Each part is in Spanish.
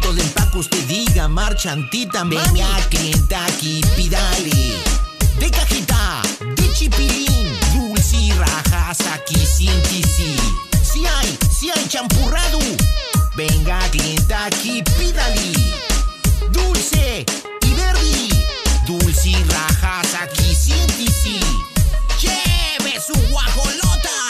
cuanto de usted diga, marchantita, venga, clienta aquí, pídale. De cajita, de chipilín, dulce y rajas, aquí sí. Si hay, si hay champurrado. Venga, clienta aquí, pídale. Dulce y verde, dulce y rajas, aquí siente sí. Lleve su guajolota.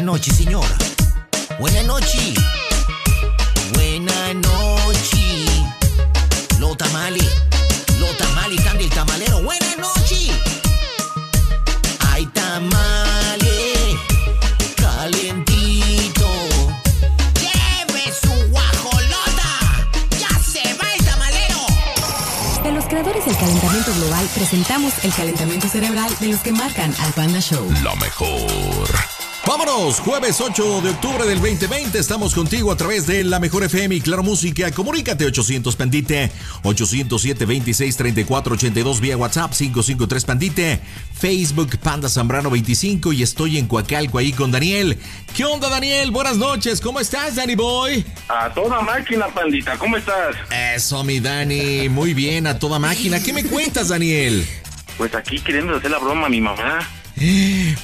Buenas noches, señora. Buenas noches. Buenas noches. Los tamales. Los tamales están del tamalero. Buenas noches. ¡Ay, tamale! Calentito. ¡Lleve su guajolota! ¡Ya se va el tamalero! De los creadores del calentamiento global, presentamos el calentamiento cerebral de los que marcan al Panda Show. La mejor. Vámonos, jueves 8 de octubre del 2020. Estamos contigo a través de la mejor FM y Claro Música. Comunícate 800 Pandite, 807 26 34 82 vía WhatsApp 553 Pandite, Facebook Panda Zambrano 25 y estoy en Coacalco ahí con Daniel. ¿Qué onda, Daniel? Buenas noches. ¿Cómo estás, Danny Boy? A toda máquina, pandita, ¿cómo estás? Eso, mi Dani. Muy bien, a toda máquina. ¿Qué me cuentas, Daniel? Pues aquí queriendo hacer la broma a mi mamá,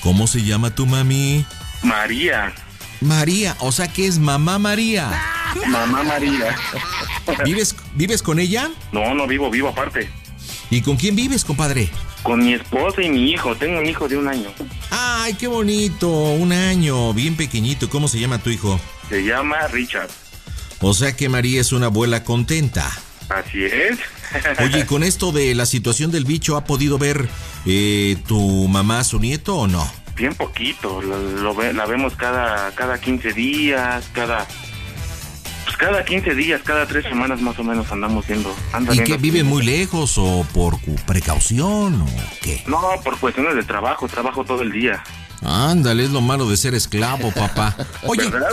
¿Cómo se llama tu mami? María. María, o sea que es mamá María. Mamá María. ¿Vives, ¿Vives con ella? No, no vivo, vivo aparte. ¿Y con quién vives, compadre? Con mi esposa y mi hijo. Tengo un hijo de un año. Ay, qué bonito, un año, bien pequeñito. ¿Cómo se llama tu hijo? Se llama Richard. O sea que María es una abuela contenta. Así es. Oye, ¿y con esto de la situación del bicho, ¿ha podido ver eh, tu mamá su nieto o no? Bien poquito. Lo, lo ve- la vemos cada, cada 15 días, cada... Pues cada 15 días, cada 3 semanas más o menos andamos viendo. anda ¿Y que vive muy lejos o por precaución o qué? No, por cuestiones de trabajo. Trabajo todo el día. Ándale, es lo malo de ser esclavo, papá. Oye, ¿Verdad?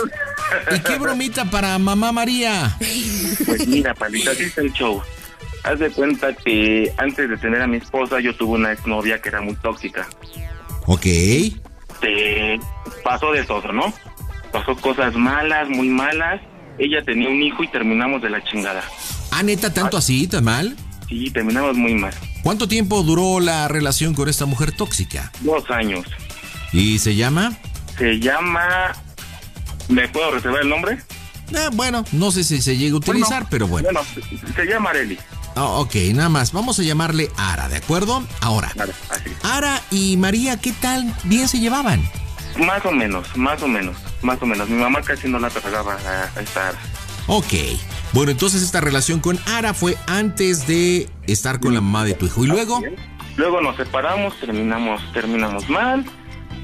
¿y qué bromita para mamá María? Pues mira, palita, así está el show. Haz de cuenta que antes de tener a mi esposa, yo tuve una exnovia que era muy tóxica. Ok. Te pasó de todo, ¿no? Pasó cosas malas, muy malas. Ella tenía un hijo y terminamos de la chingada. Ah, neta, tanto así, tan mal. Sí, terminamos muy mal. ¿Cuánto tiempo duró la relación con esta mujer tóxica? Dos años. ¿Y se llama? Se llama... ¿Me puedo reservar el nombre? Ah, bueno, no sé si se llega a utilizar, pero bueno. Bueno, se llama Areli. Ah, ok, nada más. Vamos a llamarle Ara, ¿de acuerdo? Ahora, así. Ara y María, ¿qué tal? ¿Bien se llevaban? Más o menos, más o menos, más o menos. Mi mamá casi no la tragaba a, a esta Ara. Ok. Bueno, entonces esta relación con Ara fue antes de estar con la mamá de tu hijo. ¿Y luego? Luego nos separamos, terminamos, terminamos mal.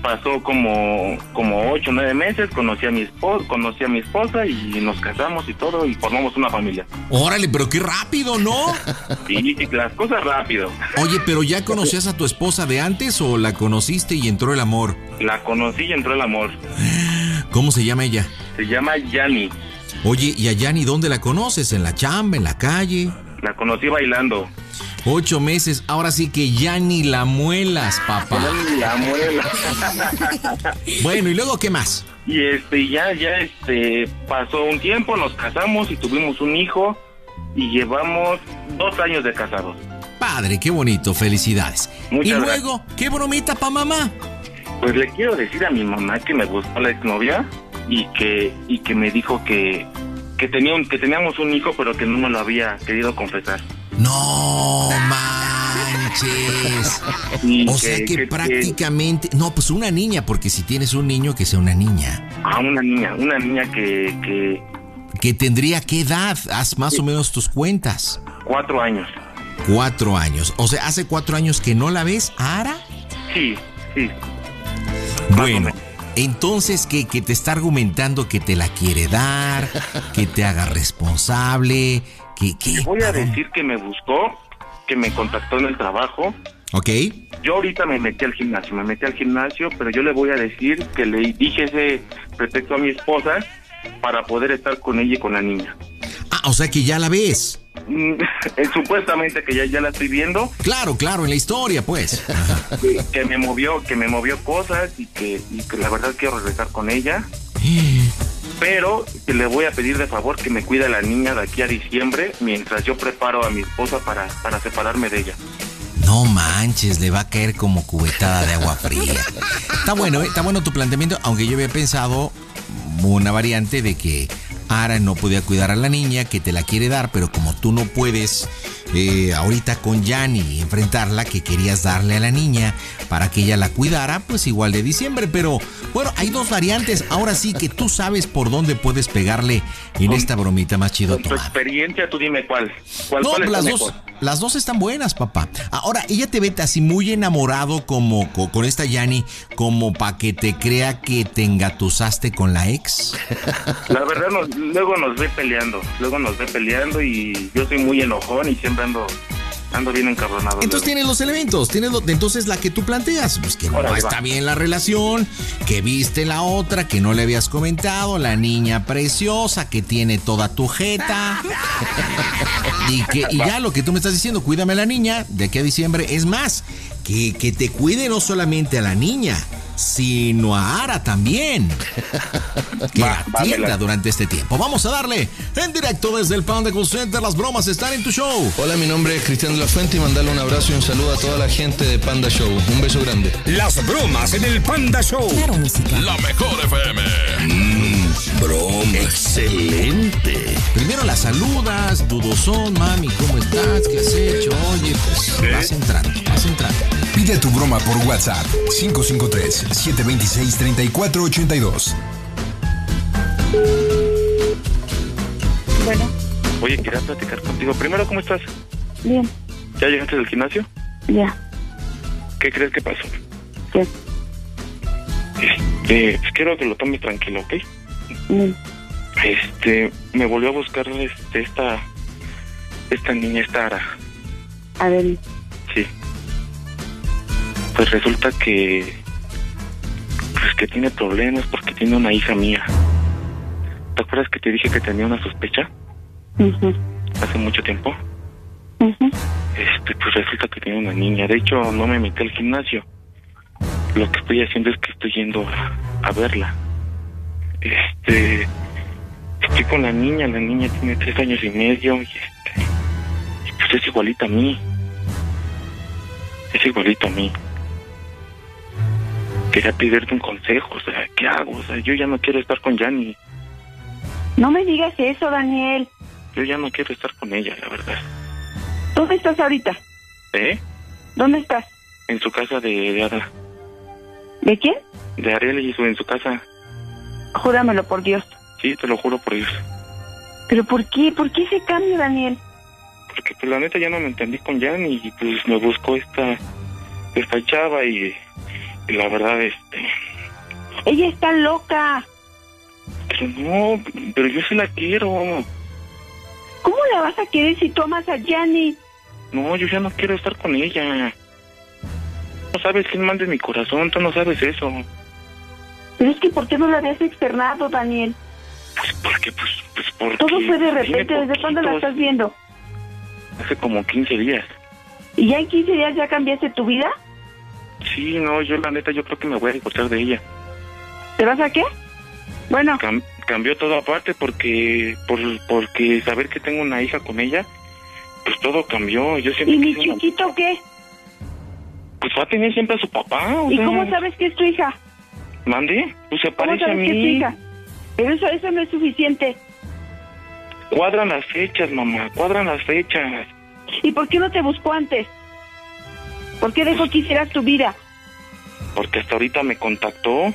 Pasó como, como ocho, nueve meses, conocí a mi esposa, conocí a mi esposa y nos casamos y todo y formamos una familia. Órale, pero qué rápido, ¿no? Y las cosas rápido. Oye, pero ¿ya conocías a tu esposa de antes o la conociste y entró el amor? La conocí y entró el amor. ¿Cómo se llama ella? Se llama Yani. Oye, ¿y a Yani dónde la conoces? ¿En la chamba, en la calle? La conocí bailando. Ocho meses, ahora sí que ya ni la muelas, papá. La muela. Bueno, ¿y luego qué más? Y este, ya, ya, este, pasó un tiempo, nos casamos y tuvimos un hijo y llevamos dos años de casados. Padre, qué bonito, felicidades. Muchas y gracias. luego, qué bromita pa' mamá. Pues le quiero decir a mi mamá que me gustó la exnovia y que y que me dijo que que tenía un- que teníamos un hijo pero que no me lo había querido confesar. No manches. O sea que prácticamente... No, pues una niña, porque si tienes un niño, que sea una niña. a una niña, una niña que que Que tendría qué edad, haz más o menos tus cuentas. cuatro años. Cuatro años. O sea, hace cuatro años que no la ves, Ara. Sí, sí. Bueno. Entonces que, que te está argumentando que te la quiere dar, que te haga responsable, que... que Te voy a decir que me buscó, que me contactó en el trabajo. Ok. Yo ahorita me metí al gimnasio, me metí al gimnasio, pero yo le voy a decir que le dije ese pretexto a mi esposa para poder estar con ella y con la niña. Ah, o sea que ya la ves. Mm, supuestamente que ya, ya la estoy viendo. Claro, claro, en la historia, pues. Que, me movió, que me movió cosas y que, y que la verdad quiero regresar con ella. Pero que le voy a pedir de favor que me cuide a la niña de aquí a diciembre mientras yo preparo a mi esposa para, para separarme de ella. No manches, le va a caer como cubetada de agua fría. Está bueno, ¿eh? está bueno tu planteamiento, aunque yo había pensado una variante de que Ara no podía cuidar a la niña, que te la quiere dar, pero como tú no puedes eh, ahorita con Yanni enfrentarla, que querías darle a la niña para que ella la cuidara, pues igual de diciembre. Pero bueno, hay dos variantes. Ahora sí que tú sabes por dónde puedes pegarle en esta bromita más chido. Con tu experiencia, tú dime cuál. ¿Cuál, no, las dos, las dos están buenas, papá. Ahora, ella te ve así muy enamorado como con, esta Yanni, como para que te crea que te engatusaste con la ex. La verdad, luego nos ve peleando, luego nos ve peleando y yo soy muy enojón y siempre ando ando bien encabronado. Entonces tiene los elementos, tiene entonces la que tú planteas, pues que no está bien la relación, que viste la otra, que no le habías comentado, la niña preciosa que tiene toda tu jeta. y que y ya lo que tú me estás diciendo, cuídame a la niña de aquí a diciembre, es más, que, que te cuide no solamente a la niña, sino a Ara también. Que atienda durante este tiempo. Vamos a darle en directo desde el Panda Cool Center. Las bromas están en tu show. Hola, mi nombre es Cristian de la Fuente y mandarle un abrazo y un saludo a toda la gente de Panda Show. Un beso grande. Las bromas en el Panda Show. La mejor FM. Mmm, broma. Excelente. Primero la saludas, dudosón, mami, ¿cómo estás? ¿Qué has hecho? Oye, pues vas entrando, vas entrando. Pide tu broma por WhatsApp 553-726-3482. Bueno. Oye, quería platicar contigo. Primero, ¿cómo estás? Bien. ¿Ya llegaste del gimnasio? Ya. ¿Qué crees que pasó? ¿Qué? Este, pues quiero que lo tomes tranquilo, ¿ok? Bien. Este, me volvió a buscar este, esta, esta niña, esta Ara. A ver. Sí. Pues resulta que, pues que tiene problemas porque tiene una hija mía. ¿Te acuerdas que te dije que tenía una sospecha? Mhm. Hace mucho tiempo. Mhm. Este, pues resulta que tiene una niña. De hecho, no me metí al gimnasio. Lo que estoy haciendo es que estoy yendo a, verla. Este, estoy con la niña. La niña tiene tres años y medio y este, pues es igualita a mí. Es igualita a mí. Quería pedirte un consejo, o sea, ¿qué hago? O sea, yo ya no quiero estar con Yanni. No me digas eso, Daniel. Yo ya no quiero estar con ella, la verdad. ¿Dónde estás ahorita? ¿Eh? ¿Dónde estás? En su casa de, de Ada. ¿De quién? De Ariel y su, en su casa. Júramelo por Dios. Sí, te lo juro por Dios. ¿Pero por qué? ¿Por qué ese cambio, Daniel? Porque pues la neta ya no me entendí con Yanni y pues me buscó esta, esta chava y, y la verdad, este... Ella está loca. Pero no, pero yo sí la quiero. ¿Cómo la vas a querer si tú amas a Yanni? No, yo ya no quiero estar con ella. No sabes quién manda en mi corazón, tú no sabes eso. Pero es que ¿por qué no la habías externado, Daniel? Pues porque, pues, pues porque... Todo fue de repente. ¿Desde cuándo la estás viendo? Hace como 15 días. ¿Y ya en 15 días ya cambiaste tu vida? Sí, no, yo la neta, yo creo que me voy a divorciar de ella. ¿Te vas a qué? Bueno, Cam- cambió todo aparte porque, por, porque saber que tengo una hija con ella, pues todo cambió. Yo siempre ¿y mi una- chiquito qué? Pues va a tener siempre a su papá. O ¿Y sea, cómo sabes que es tu hija? Mande, pues se ¿Cómo parece a sabes que es tu mí. hija? Pero eso, eso no es suficiente. Cuadran las fechas, mamá, cuadran las fechas. ¿Y por qué no te buscó antes? ¿Por qué dejó que hicieras tu vida? Porque hasta ahorita me contactó.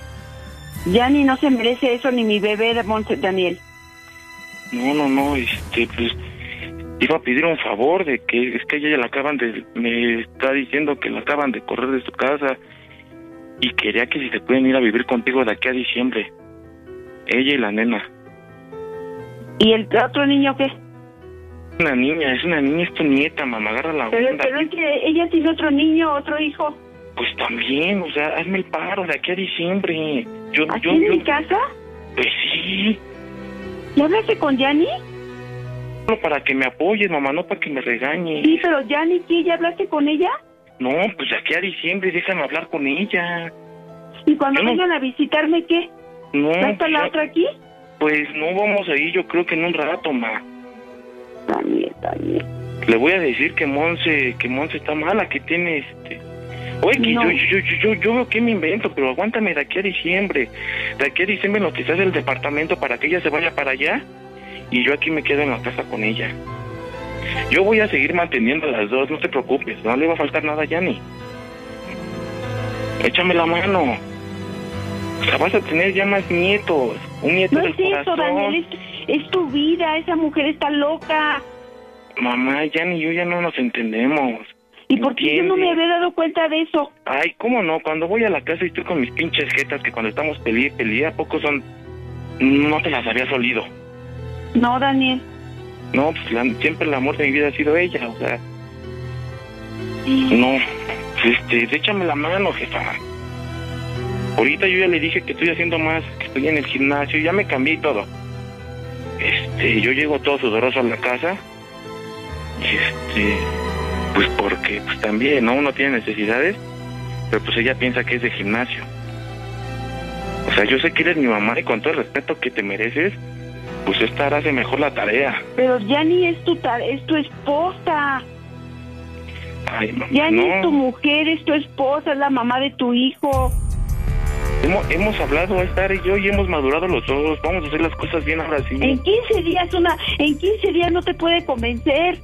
Yanni no se merece eso, ni mi bebé Daniel. No, no, no, este, pues iba a pedir un favor de que es que ella la acaban de, me está diciendo que la acaban de correr de su casa y quería que si se pueden ir a vivir contigo de aquí a diciembre. Ella y la nena. ¿Y el otro niño qué? Una niña, es una niña, es tu nieta, mamá, agarra la Pero, onda. pero es que ella tiene otro niño, otro hijo. Pues también, o sea, hazme el paro de aquí a diciembre. Yo, ¿Aquí yo, en yo, mi casa? pues sí, ¿Ya hablaste con Yanni? Solo para que me apoyes, mamá, no para que me regañes. Sí, pero Yanni, ¿qué? ¿Ya hablaste con ella? No, pues de aquí a diciembre déjame hablar con ella. ¿Y cuando Yo no- vengan a visitarme, qué? No, ¿Va a estar la pues, otra aquí? pues no vamos a ir, yo creo que en un rato, ma. También, también. Le voy a decir que Monse, que Monse está mala, que tiene este... Oye, que No. yo, yo, yo, yo, yo veo que me invento, pero aguántame de aquí a diciembre. De aquí a diciembre se hace el departamento para que ella se vaya para allá y yo aquí me quedo en la casa con ella. Yo voy a seguir manteniendo a las dos, no te preocupes, no le va a faltar nada a Yanni. Échame la mano. O sea, vas a tener ya más nietos. Un nieto No del es eso, corazón. Daniel, es, es tu vida, esa mujer está loca. Mamá, Yanni y yo ya no nos entendemos. ¿Y por qué yo no me había dado cuenta de eso? Ay, ¿cómo no? Cuando voy a la casa y estoy con mis pinches jetas que cuando estamos peleé, peleé, ¿a poco son... No te las habías olido. No, Daniel. No, pues la- siempre el amor de mi vida ha sido ella, o sea... No, este, échame la mano, jefa. Ahorita yo ya le dije que estoy haciendo más, que estoy en el gimnasio, ya me cambié y todo. Este, yo llego todo sudoroso a la casa. Y este, pues porque, pues también, ¿no? Uno tiene necesidades, pero pues ella piensa que es de gimnasio. O sea, yo sé que eres mi mamá y con todo el respeto que te mereces, pues esta hará hace mejor la tarea. Pero Yanni es tu, es tu esposa. Ay, mamá, Yanni no. es tu mujer, es tu esposa, es la mamá de tu hijo. Hemos, hemos hablado, Star y yo, y hemos madurado los dos. Vamos a hacer las cosas bien ahora sí. En 15 días una, en 15 días no te puede convencer.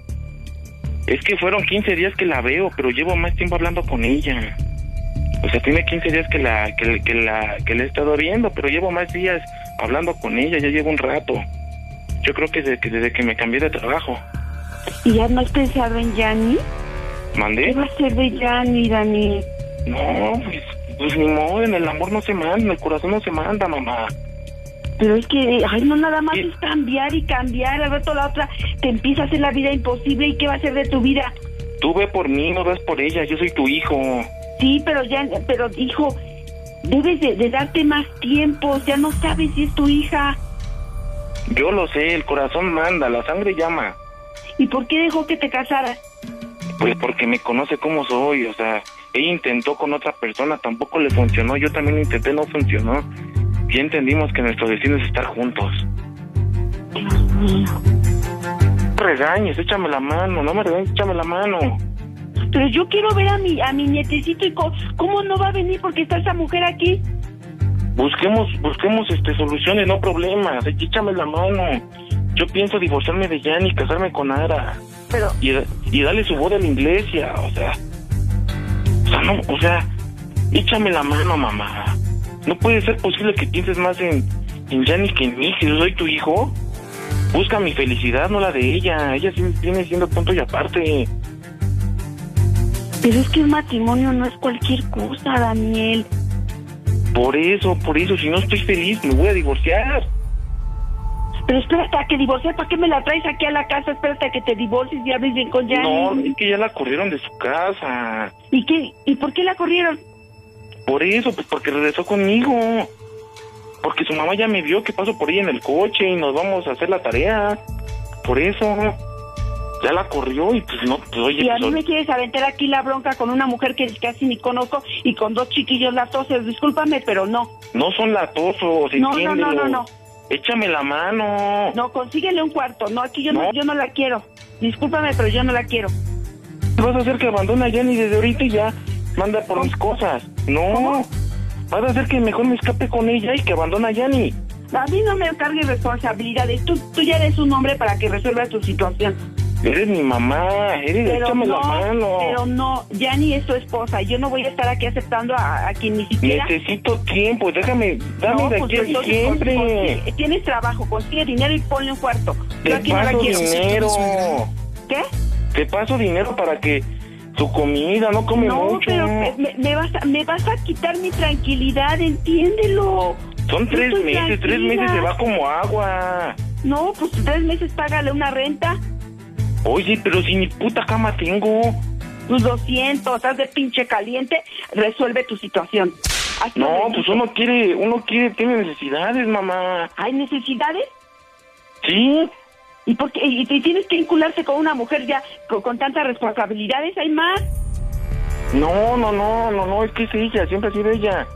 Es que fueron 15 días que la veo, pero llevo más tiempo hablando con ella. O sea, tiene 15 días que la que, que la que la he estado viendo, pero llevo más días hablando con ella, ya llevo un rato. Yo creo que desde que, desde que me cambié de trabajo. ¿Y ya no has pensado en Yanni? ¿Qué ¿Mandé? va a ser de Yanni, Dani? No, pues, pues ni modo, en el amor no se manda, en el corazón no se manda, mamá. Pero es que, ay, no nada más es cambiar y cambiar. Al rato la otra te empieza a hacer la vida imposible. ¿Y qué va a ser de tu vida? Tú ve por mí, no ves por ella, yo soy tu hijo. Sí, pero ya, pero hijo, debes de, de darte más tiempo. Ya no sabes si es tu hija. Yo lo sé, el corazón manda, la sangre llama. ¿Y por qué dejó que te casaras? Pues porque me conoce como soy, o sea, ella intentó con otra persona, tampoco le funcionó, yo también lo intenté, no funcionó. Y entendimos que nuestro destino es estar juntos. No me regañes, échame la mano, no me regañes, échame la mano. Pero yo quiero ver a mi, a mi nietecito y co- cómo no va a venir porque está esa mujer aquí. Busquemos, busquemos este soluciones, no problemas, échame la mano. Yo pienso divorciarme de Jan y casarme con Ara. Pero, y, y darle su boda a la iglesia, o sea, sea, no, o sea, échame la mano, mamá. No puede ser posible que pienses más en, en Yanni que en mí, si yo soy tu hijo. Busca mi felicidad, no la de ella. Ella sí viene siendo punto y aparte. pero es que un matrimonio no es cualquier cosa, Daniel. Por eso, por eso, si no estoy feliz, me voy a divorciar. Pero espérate a que divorciar, ¿para qué me la traes aquí a la casa? Espérate a que te divorcies y hables bien con Yanni. No, es que ya la corrieron de su casa. ¿Y qué? ¿Y por qué la corrieron? Por eso, pues porque regresó conmigo. Porque su mamá ya me vio que paso por ella en el coche y nos vamos a hacer la tarea. Por eso. Ya la corrió y pues no, pues oye, Y a pues, mí me quieres aventar aquí la bronca con una mujer que casi ni conozco y con dos chiquillos latosos. Discúlpame, pero no. no son latosos, No, no, no, no, no. Échame la mano. No, consíguele un cuarto. No, aquí yo no, No. yo no la quiero. Discúlpame, pero yo no la quiero. Vas a hacer que abandone a Jenny desde ahorita y ya manda por mis cosas. No. ¿Cómo? Vas a hacer que mejor me escape con ella y que abandone a Jenny. A mí no me cargues responsabilidades. Tú, tú ya eres un hombre para que resuelvas tu situación. Eres mi mamá, eres, Pero échame no, la mano. pero no, Yanni es tu esposa. Yo no voy a estar aquí aceptando a, a quien ni siquiera... Necesito tiempo, déjame, dame No, de pues, aquí a entonces, diciembre. consigue- tienes trabajo, consigue dinero y ponle un cuarto. Te aquí no la paso quiero. dinero. ¿Qué? Te paso dinero para que su comida no come no, mucho. pero me, me vas a, me vas a quitar mi tranquilidad, entiéndelo. Son Yo tres meses, tres meses se va como agua. No, pues tres meses págale una renta. Oye, pero si ni puta cama tengo. Pues lo siento, estás de pinche caliente, resuelve tu situación. No, pues uno quiere, uno quiere, tiene necesidades, mamá. ¿Hay necesidades? Sí, ¿Y por qué? ¿Y te tienes que vincularte con una mujer ya con, con tantas responsabilidades? ¿Hay más? No, no, no, no, no, es que es ella, siempre ha sido ella.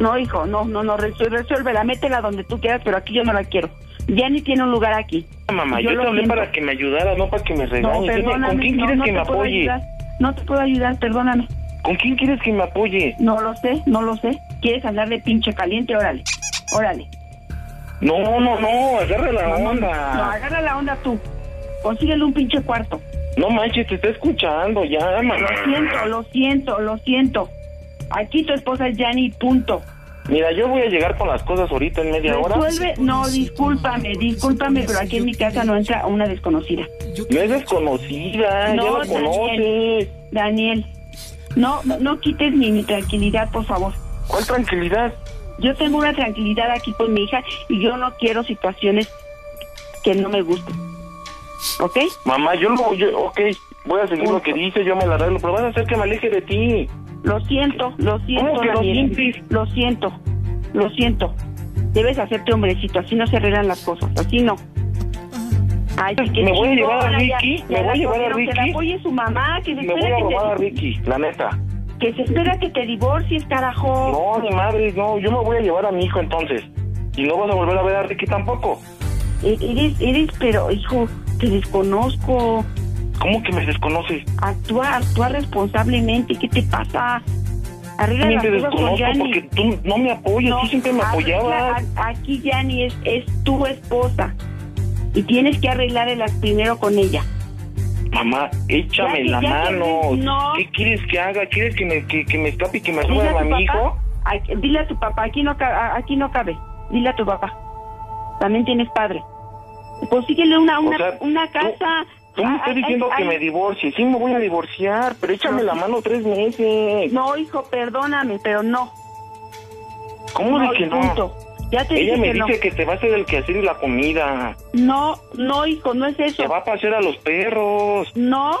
No, hijo, no, no, no, resu- resuélvela, métela donde tú quieras, pero aquí yo no la quiero. Ya ni tiene un lugar aquí. Mamá, yo, te hablé siento. para que me ayudaras, no para que me No, regañes. Perdóname. ¿Con quién no, quieres no que me apoye? ayudar. No te puedo ayudar, perdóname. ¿Con quién quieres que me apoye? No lo sé, no lo sé. ¿Quieres andar de pinche caliente? Órale, órale. No, no, no, agarra la No, no, onda. No, agarra la onda tú. Consíguele un pinche cuarto. No manches, te está escuchando ya, mamá. Lo siento, lo siento, lo siento. Aquí tu esposa es Yanni, punto. Mira, yo voy a llegar con las cosas ahorita en media hora. Resuelve, no, discúlpame, discúlpame, pero aquí en mi casa no entra una desconocida. No es desconocida, No, ya la conoces. Daniel, no, no, no quites mi, mi tranquilidad, por favor. ¿Cuál tranquilidad? Yo tengo una tranquilidad aquí con mi hija y yo no quiero situaciones que no me gusten. ¿Ok? Mamá, yo lo, yo, ok, voy a seguir lo que dice, yo me la arreglo, pero vas a hacer que me aleje de ti. Lo siento, lo siento, ¿Cómo que lo sientes? Lo siento, lo siento. Debes hacerte hombrecito, así no se arreglan las cosas, así no. Ay, qué ¿Me voy a llevar a Ricky? ¿Me voy a llevar a corrieron, Que Ricky? la apoye su mamá, que se Me voy a robar a Ricky, la neta. que se espera que te divorcies, carajo. No, ni madre, no, yo me voy a llevar a mi hijo entonces. Y no vas a volver a ver a Ricky tampoco. Eres, eres, pero hijo, te desconozco. ¿Cómo que me desconoces? Actúa, actúa responsablemente. ¿Qué te pasa? Arregla También las te cosas con desconozco porque tú no me apoyas, No, tú siempre me apoyabas. a- Aquí Yanni es, es tu esposa. Y tienes que arreglarlas primero con ella. Mamá, échame Ya que- la ya que mano. ves, no. ¿Qué quieres que haga? ¿Quieres que me, que, que me escape y que me suba a mi papá. hijo? Dile a tu papá, aquí no, aquí no cabe. Dile a tu papá. También tienes padre. Consíguele una, una, O sea, una tú- casa. Tú me Ay, estás diciendo ay, que ay. me divorcie. Sí, me voy a divorciar, pero échame No. la mano tres meses. No, hijo, perdóname, pero no. ¿Cómo de que no? punto. Ya te Ella me que dice no. que te va a hacer el quehacer y la comida. No, no, hijo, no es eso. Te va a pasear a los perros. No.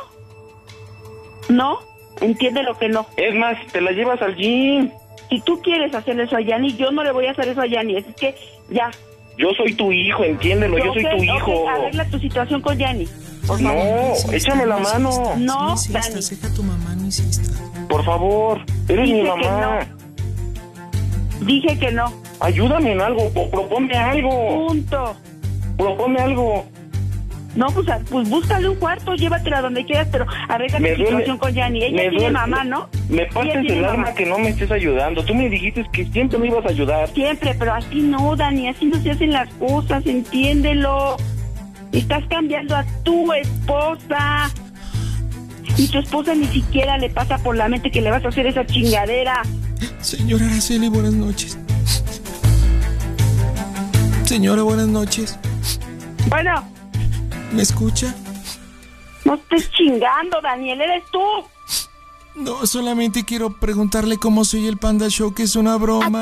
No. Entiende lo que no. Es más, te la llevas al gym. Si tú quieres hacerle eso a Yanni, yo no le voy a hacer eso a Yanni. Es que ya. Yo soy tu hijo, entiéndelo, yo soy tu ok, hijo. arregla tu situación con Yanni. Por No, favor. échame la mano. No, Dani. Deja tu mamá, no insistas. Por favor, eres Dije mi que mamá. Dije que no. Ayúdame en algo, proponme algo. Punto. Proponme algo. No, pues, pues búscale un cuarto, llévatela donde quieras, pero arregla tu situación con Yanni. Ella tiene duele- mamá, ¿no? Me partes el alma mamá. que no me estés ayudando. Tú me dijiste que siempre me ibas a ayudar. Siempre, pero así no, Dani, así no se hacen las cosas, entiéndelo. Estás cambiando a tu esposa. Y tu esposa ni siquiera le pasa por la mente que le vas a hacer esa chingadera. Señora Araceli, buenas noches. Señora, buenas noches. Bueno, ¿Me escucha? no estés chingando, Daniel, eres tú. No, solamente quiero preguntarle cómo soy el Panda Show, que es una broma.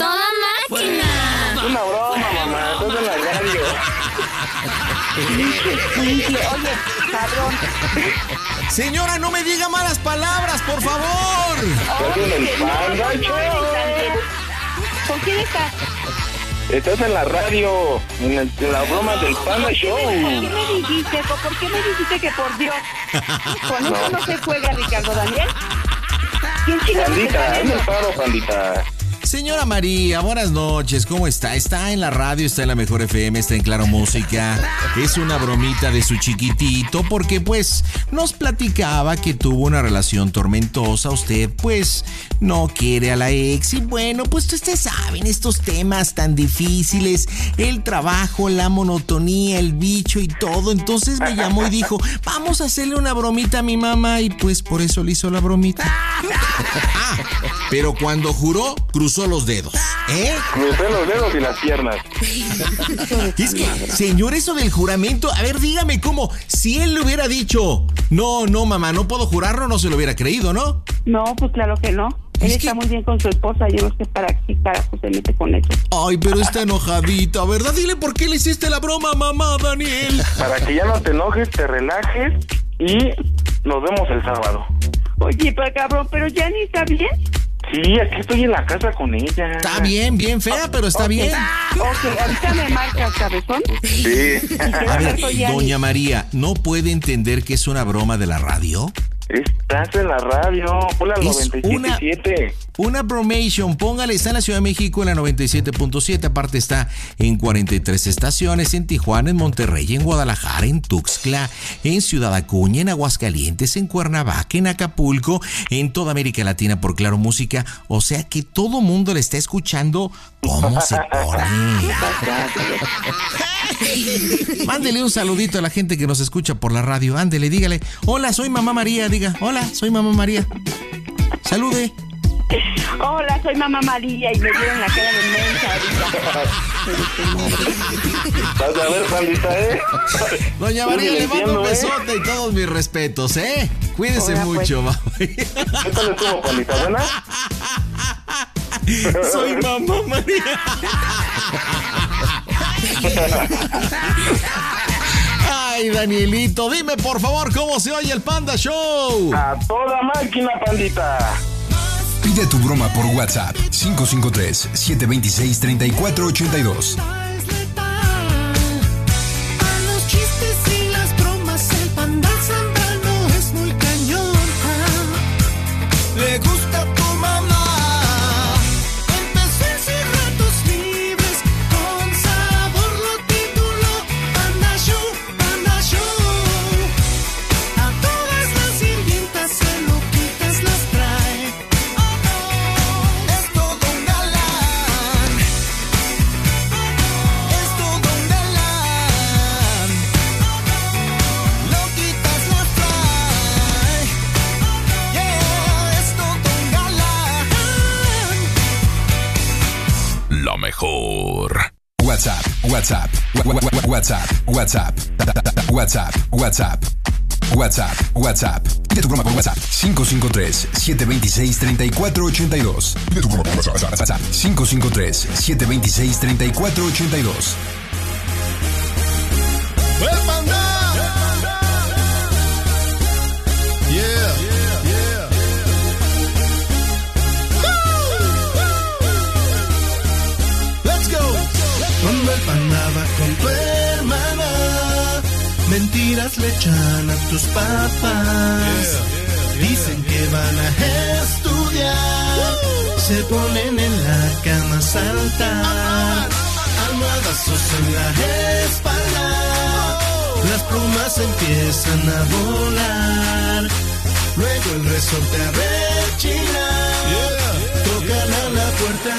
Es una broma, mamá. Estás en la radio. Oye, cabrón. Señora, no me diga malas palabras, por favor. En el Panda Show. ¿Con quién estás? Estás en la radio. En, el- en la broma del Panda Show. ¿Por qué me dijiste? ¿Por qué me dijiste que por Dios? Con eso no se juega, Ricardo Daniel. ¿Quién Pandita, hazme el paro, pandita. Señora María, buenas noches, ¿cómo está? Está en la radio, está en la mejor FM, está en Claro Música. Es una bromita de su chiquitito porque pues nos platicaba que tuvo una relación tormentosa. Usted pues no quiere a la ex y bueno, pues ustedes saben estos temas tan difíciles, el trabajo, la monotonía, el bicho y todo. Entonces me llamó y dijo, vamos a hacerle una bromita a mi mamá y pues por eso le hizo la bromita. Pero cuando juró, cruzó los dedos. ¿Eh? Crucé los dedos y las piernas. Es que, señor, eso del juramento, a ver, dígame cómo, si él le hubiera dicho, no, no, mamá, no puedo jurarlo, no se lo hubiera creído, ¿no? No, pues claro que no. Él Es está que- muy bien con su esposa. Yo no sé para qué carajo se mete con eso. Ay, pero está enojadita, ¿verdad? Dile por qué le hiciste la broma, mamá, Daniel. Para que ya no te enojes, te relajes y nos vemos el sábado. Oye, pero cabrón, pero ya ni está bien. Sí, aquí estoy en la casa con ella. Está bien, bien fea, pero está bien. Ok, ahorita me marcas, cabezón. Sí. A ver, doña María, ¿no puede entender que es una broma de la radio? Estás en la radio. Hola, Es una- 97.7. Una bromation, póngale, está en la Ciudad de México en la 97.7, aparte está en 43 estaciones, en Tijuana, en Monterrey, en Guadalajara, en Tuxtla, en Ciudad Acuña, en Aguascalientes, en Cuernavaca, en Acapulco, en toda América Latina por Claro Música, o sea que todo mundo le está escuchando cómo se pone. Mándele un saludito a la gente que nos escucha por la radio, ándele, dígale, hola, soy mamá María, diga, hola, soy mamá María. Salude. Hola, soy mamá María y me dieron la cara de mensa ahorita. Vas a ver, pandita, ¿eh? Doña María, le mando un ¿eh? besote y todos mis respetos, ¿eh? Cuídese Hola, pues. mucho, mamá. ¿Qué tal estuvo, pandita? ¿Buena? Soy mamá María. Ay, Danielito, dime por favor cómo se oye el Panda Show. A toda máquina, pandita. Pide tu broma por WhatsApp 553 726 3482. WhatsApp, WhatsApp, WhatsApp, WhatsApp, WhatsApp, WhatsApp, WhatsApp, WhatsApp. Pide tu broma por WhatsApp 553-726-3482. Pide tu broma. WhatsApp 553-726-3482. Le echan a tus papás. Dicen que van a estudiar, se ponen en la cama a saltar, almohadazos en la espalda. Las plumas empiezan a volar. Luego el resorte a rechinar. Tocan a la puerta.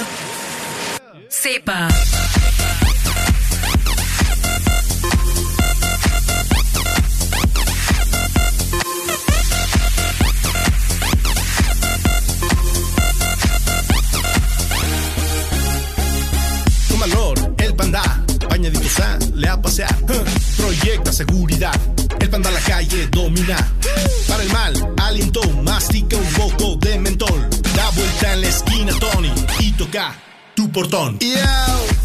Sepa. Portón.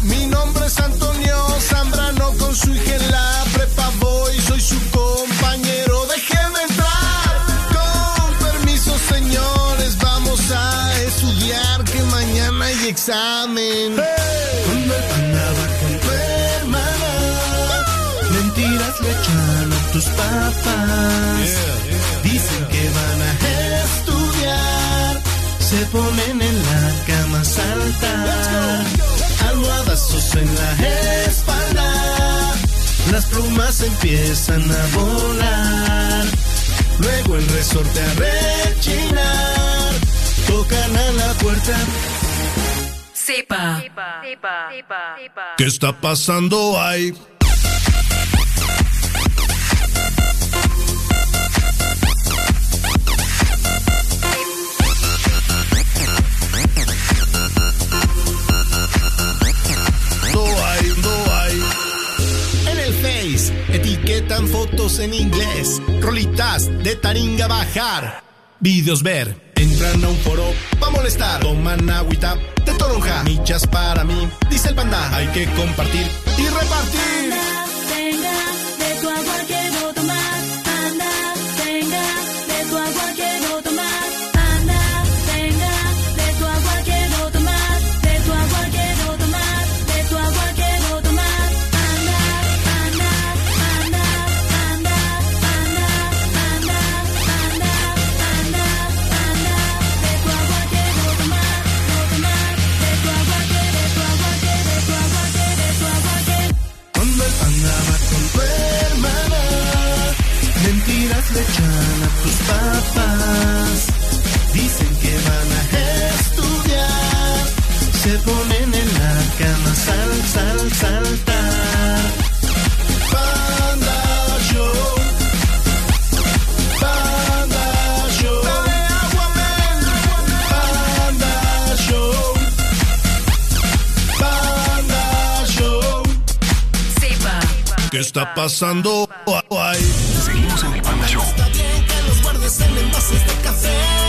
Mi nombre es Antonio Zambrano, con su hija en la prepa voy, soy su compañero. Déjeme entrar. Con permiso, señores, vamos a estudiar que mañana hay examen. Cuando va con tu hermana, mentiras le echan a tus papás. Dicen que van a estudiar, se ponen en la cama a saltar. Almohadazos en la espalda, las plumas empiezan a volar. Luego el resorte a rechinar, tocan a la puerta. Sepa. ¿Qué está pasando ahí? Fotos en inglés, rolitas de taringa bajar, vídeos ver. Entran a un foro pa' molestar, toman agüita de toronja, michas para mí, dice el panda, hay que compartir y repartir. Dicen que van a estudiar. Se ponen en la cama, sal, sal, saltar. Panda Show. Panda Show. Panda Show. Panda Show. ¿Qué está pasando? En envases de café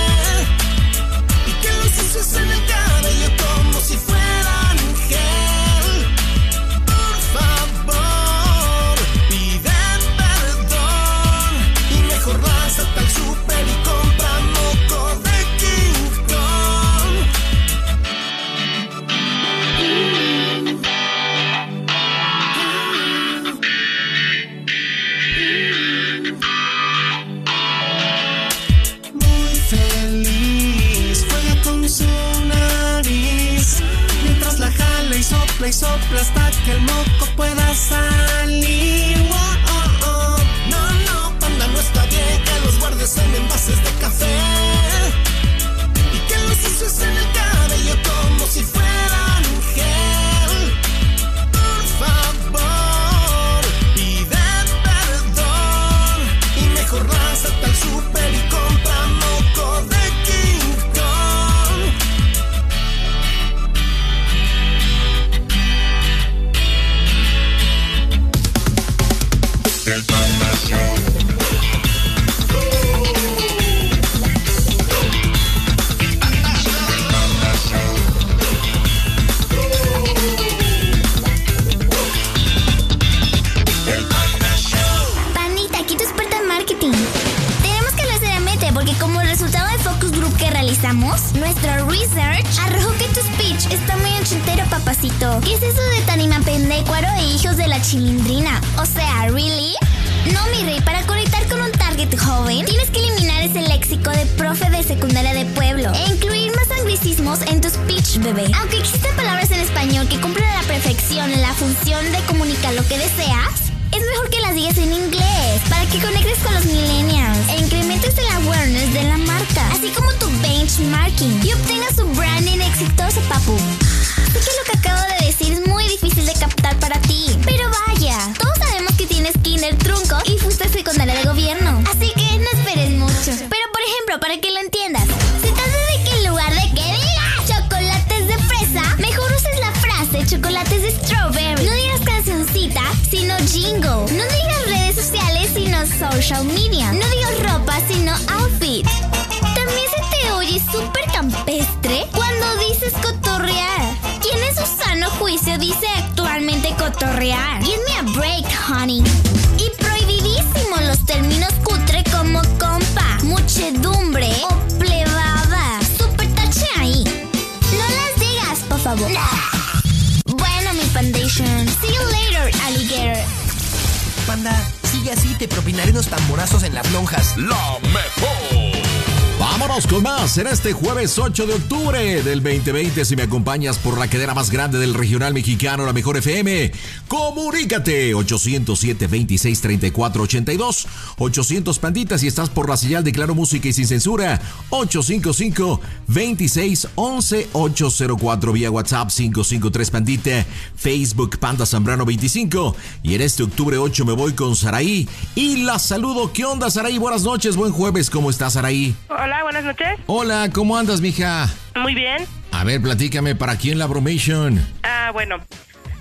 este jueves 8 de octubre del 2020 si me acompañas por la cadera más grande del regional mexicano, la mejor FM. Comunícate 807-2634-82. 800 panditas si estás por la señal de Claro Música y sin censura. 855-2611-804 vía WhatsApp 553 pandita. Facebook Panda Zambrano 25. Y en este octubre 8 me voy con Saraí y la saludo. ¿Qué onda, Saraí? Buenas noches, buen jueves. ¿Cómo estás, Saraí? Hola, buenas noches. Hola, ¿cómo andas, mija? Muy bien. A ver, platícame, ¿para quién la bromation? Ah, bueno.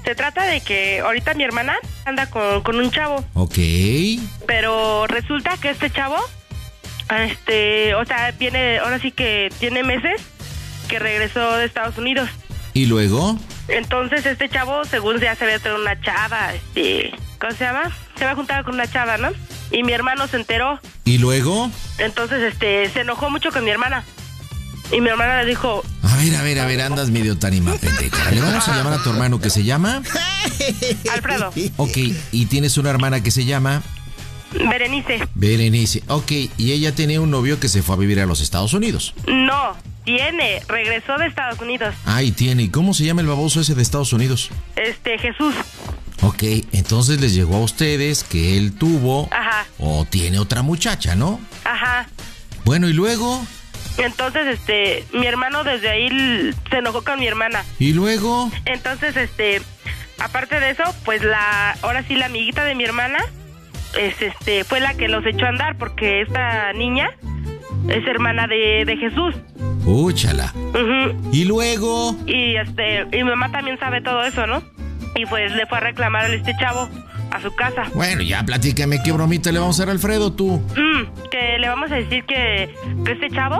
Se trata de que ahorita mi hermana anda con, con un chavo, Ok. pero resulta que este chavo, este, o sea, viene, ahora sí que tiene meses que regresó de Estados Unidos. ¿Y luego? Entonces este chavo, según ya se ve tener una chava, este, ¿cómo se llama? Se va a juntar con una chava, ¿no? Y mi hermano se enteró. ¿Y luego? Entonces, este, se enojó mucho con mi hermana. Y mi hermana le dijo, A ver, a ver, a ver, andas medio tanima pendeja. Le vamos a llamar a tu hermano que se llama. Alfredo, Ok, y tienes una hermana que se llama Berenice, Berenice. Ok, y ella tenía un novio que se fue a vivir a los Estados Unidos. no, tiene, regresó de Estados Unidos. Ah, y tiene. ¿Y cómo se llama el baboso ese de Estados Unidos? Este, Jesús. Ok, entonces les llegó a ustedes que él tuvo Ajá, o tiene otra muchacha, ¿no? ajá. Bueno, y luego. Entonces, este, mi hermano desde ahí se enojó con mi hermana. ¿Y luego? Entonces, este, aparte de eso, pues la, ahora sí la amiguita de mi hermana, es este, fue la que los echó a andar porque esta niña es hermana de, de Jesús. Úchala. Ujú. ¿Y luego? Y este, y mi mamá también sabe todo eso, ¿no? Y pues le fue a reclamar a este chavo a su casa. Bueno, ya platícame qué bromita le vamos a hacer a Alfredo tú. Mm, que le vamos a decir que, que este chavo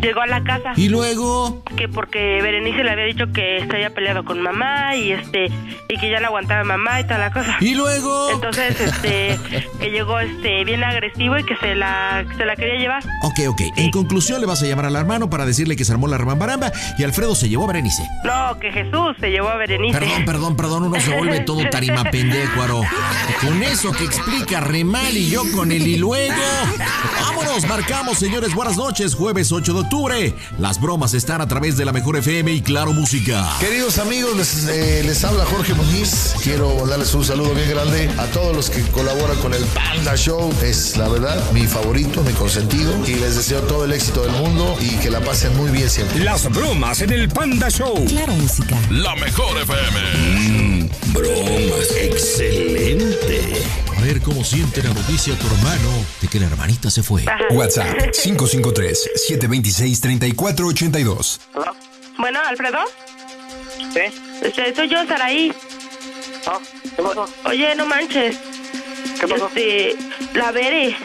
llegó a la casa. ¿Y luego? Que porque Berenice le había dicho que se había peleado con mamá y este y que ya no aguantaba mamá y toda la cosa. ¿Y luego? Entonces, este, que llegó este bien agresivo y que se la, se la quería llevar. Ok, ok. En conclusión, le vas a llamar al hermano para decirle que se armó la rambaramba y Alfredo se llevó a Berenice. No, que Jesús se llevó a Berenice. Perdón, perdón, perdón, uno se vuelve todo tarima Con eso que explica re mal y yo con el y luego. Vámonos, marcamos, señores, buenas noches, jueves 8 de octubre. Las bromas están a través de la mejor FM y Claro Música. Queridos amigos, les, eh, les habla Jorge Muñiz. Quiero darles un saludo bien grande a todos los que colaboran con el Panda Show. Es la verdad mi favorito, mi consentido. Y les deseo todo el éxito del mundo y que la pasen muy bien siempre. Las bromas en el Panda Show. Claro Música. La mejor FM. bromas. Excelente. A ver cómo siente la noticia tu hermano de que la hermanita se fue. WhatsApp 553-726-3482. Bueno, Alfredo. ¿Sí? Este, soy yo, Saraí. ¿Qué pasó? Oye, no manches. ¿Qué pasó? Este, la Bere.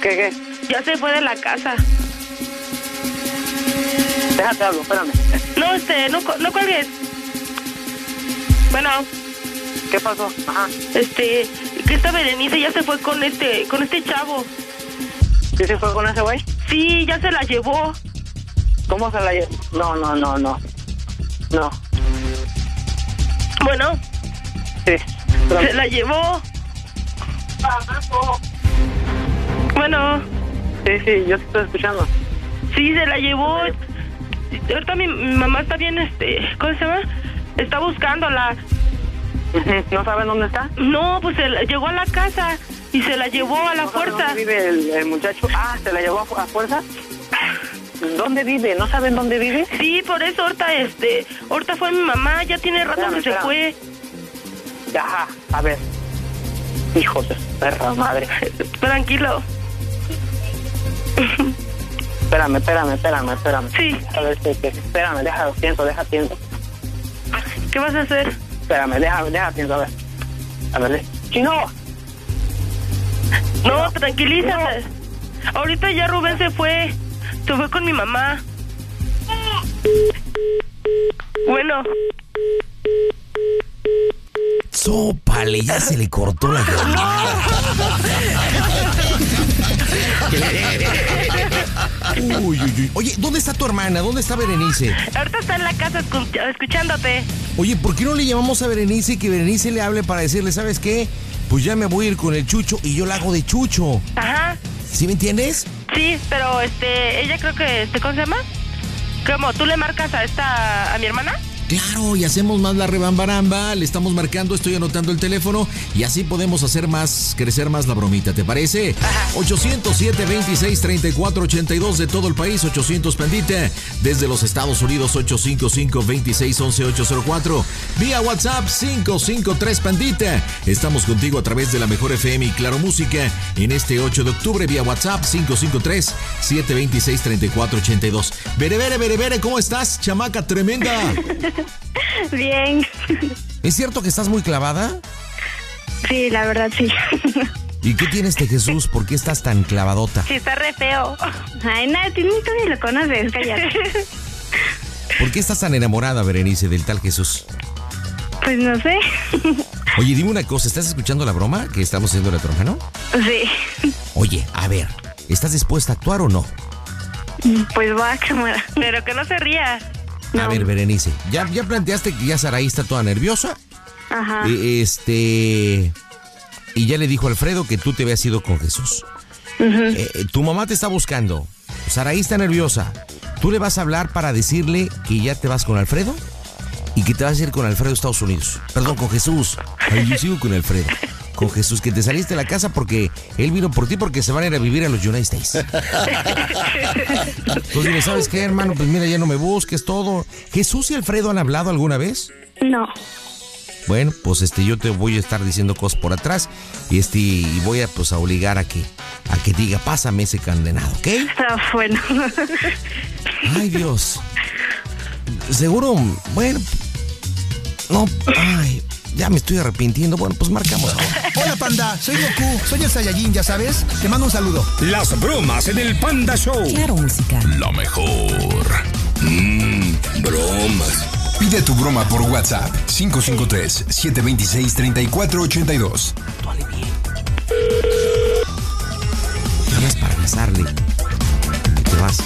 ¿Qué, qué? Ya se fue de la casa. Déjate hablo, espérame. No, este, no, no cuelgues. Bueno. ¿Qué pasó? Ajá. Este, que esta Berenice ya se fue con este, con este chavo. ¿Sí se fue con ese güey? Sí, ya se la llevó. ¿Cómo se la llevó? No, no, no, no. No. Bueno. Sí. Se la llevó. Bueno. Sí, sí, yo te estoy escuchando. Sí, se la llevó. Ahorita mi, mi mamá está bien, este, ¿cómo se llama? Está buscándola. ¿No saben dónde está? No, pues se la- llegó a la casa y se la llevó a la ¿No saben fuerza. ¿Dónde vive el, el muchacho? Ah, ¿se la llevó a, a fuerza? ¿Dónde vive? ¿No saben dónde vive? Sí, por eso ahorita, este, ahorita fue mi mamá, ya tiene rato Espérame, que se espérame. fue. Ajá, a ver. Hijo de perra madre. Tranquilo. Espérame, espérame, espérame, espérame. Sí. A ver, que, que- espérame, deja pienso, deja pienso. ¿Qué vas a hacer? Espérame, deja, deja pienso, a ver. A ver, ¡Chino! No, tranquilízate. Ahorita ya Rubén se fue. Se fue con mi mamá. Bueno, Sópale, ya se le cortó la llamada. Uy, uy, uy. Oye, ¿dónde está tu hermana? ¿Dónde está Berenice? ahorita está en la casa escu- escuchándote. Oye, ¿por qué no le llamamos a Berenice y que Berenice le hable para decirle, ¿sabes qué? Pues ya me voy a ir con el Chucho y yo la hago de Chucho. Ajá. ¿Sí me entiendes? Sí, pero este, ella creo que, este, ¿cómo se llama? ¿Cómo? ¿Tú le marcas a esta, a mi hermana? Claro, y hacemos más la rebambaramba, le estamos marcando, estoy anotando el teléfono y así podemos hacer más, crecer más la bromita, ¿te parece? 807 26 34 82 de todo el país, 800 pendite, desde los Estados Unidos 855 26 11 804, vía WhatsApp 553 pendite. Estamos contigo a través de la mejor FM y Claro Música en este 8 de octubre vía WhatsApp 553 726 34 82. Bere, bere, bere, bere, ¿cómo estás? Chamaca tremenda. Bien. ¿Es cierto que estás muy clavada? Sí, la verdad sí. ¿Y qué tienes de Jesús? ¿Por qué estás tan clavadota? Sí, está re feo. Ay, nada, ni tú ni lo conoces, cállate. ¿Por qué estás tan enamorada, Berenice, del tal Jesús? Pues no sé. Oye, dime una cosa, ¿estás escuchando la broma que estamos haciendo la hermano? Sí. Oye, a ver, ¿estás dispuesta a actuar o no? Pues va, cámara. Pero que no se ría. A ver, Berenice, ¿ya, ya planteaste que ya Saraí está toda nerviosa? Ajá. Este... Y ya le dijo a Alfredo que tú te habías ido con Jesús. Eh, eh, tu mamá te está buscando. Saraí está nerviosa. ¿Tú le vas a hablar para decirle que ya te vas con Alfredo? Y que te vas a ir con Alfredo a Estados Unidos. Perdón, con Jesús. Ay, yo sigo con Alfredo. Con Jesús, que te saliste de la casa porque él vino por ti porque se van a ir a vivir a los United States. Pues dile, ¿sabes qué, hermano? Pues mira, ya no me busques todo. ¿Jesús y Alfredo han hablado alguna vez? No. Bueno, pues este, yo te voy a estar diciendo cosas por atrás y este, y voy a pues a obligar a que, a que diga, pásame ese condenado, ¿ok? Ah, bueno. Ay, Dios. Seguro, bueno. No, ay, ya me estoy arrepintiendo. Bueno, pues marcamos ahora. Hola, panda. Soy Goku. Soy el Saiyajin, ya sabes. Te mando un saludo. Las bromas en el Panda Show. Claro, música. La mejor. Mmm, bromas. Pide tu broma por WhatsApp 553-726-3482. Nada más para avisarle. que Te vas.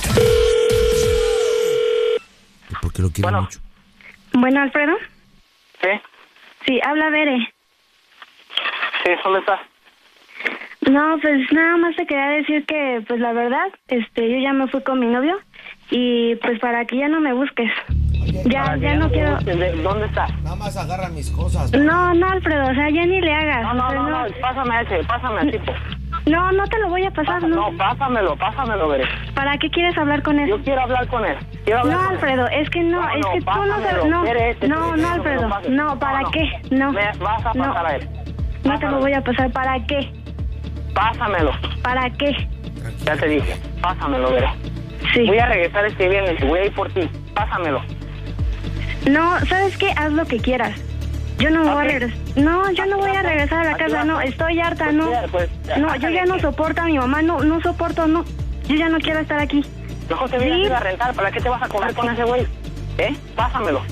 Porque lo quiero mucho. Bueno, Alfredo. ¿Sí? Sí, habla Bere. Sí, ¿dónde estás? No, pues nada más te quería decir que, pues la verdad, este, yo ya me fui con mi novio y pues para que ya no me busques. Ya, ya no quiero. ¿Dónde estás? Nada más agarra mis cosas. No, no, Alfredo, o sea, ya ni le hagas. No, no, no, no, pásame a ese, pásame al tipo. No, no te lo voy a pasar, no. No, pásamelo, pásamelo, Veré. ¿Para qué quieres hablar con él? Yo quiero hablar con él. Hablar No, con él. Alfredo, es que no, No, es no, que tú no sabes, no, Bere, te no, no, Alfredo, no, ¿para qué? No. Me vas a No. pasar a él. No te lo voy a pasar, ¿para qué? Pásamelo. ¿Para qué? Ya te dije, pásamelo, Veré. Sí. Voy a regresar este viernes y voy a ir por ti. Pásamelo. No, ¿sabes qué? Haz lo que quieras. Yo no voy a regresar. No, yo no voy a regresar a la casa, no, estoy harta, no. Pues, No, yo ya no soporto a mi mamá, no, no soporto, no. Yo ya no quiero estar aquí. Mejor te vienes Sí. a rentar. ¿Para qué te vas a comer con ese güey? ¿Eh? Pásamelo.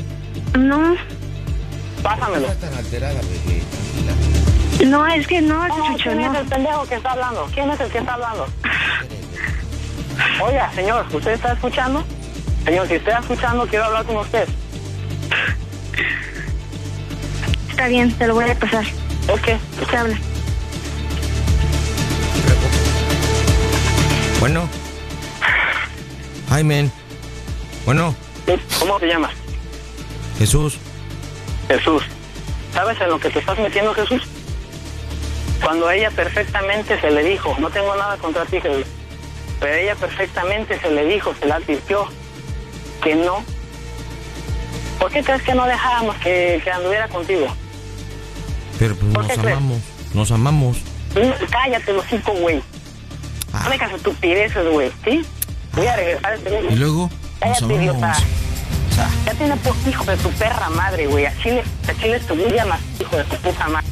No, Pásamelo. tan alterada, bebé. no, es que no, No, Chucho, ¿Quién es el pendejo que está hablando? ¿Quién es el que está hablando? Oiga, señor, ¿usted está escuchando? Señor, si está escuchando, quiero hablar con usted. Está bien, te lo voy a pasar. Ok. Te habla. Bueno. Hi, man. Bueno, ¿Cómo te llamas? Jesús. Jesús. ¿Sabes en lo que te estás metiendo, Jesús? Cuando a ella perfectamente se le dijo, no tengo nada contra ti, Jesús, pero a ella perfectamente se le dijo, se le advirtió que no. ¿Por qué crees que no dejábamos que, que anduviera contigo? Pero pues ¿Por nos crees? amamos. Nos amamos. Cállate, los cinco, güey. Ah. No me estupideces, güey, ¿sí? Voy a regresar este. Y luego Cállate, idiota. Ya tiene pues hijo de tu perra madre, güey. A Chile, a Chile tu llamas hijo de tu puta madre.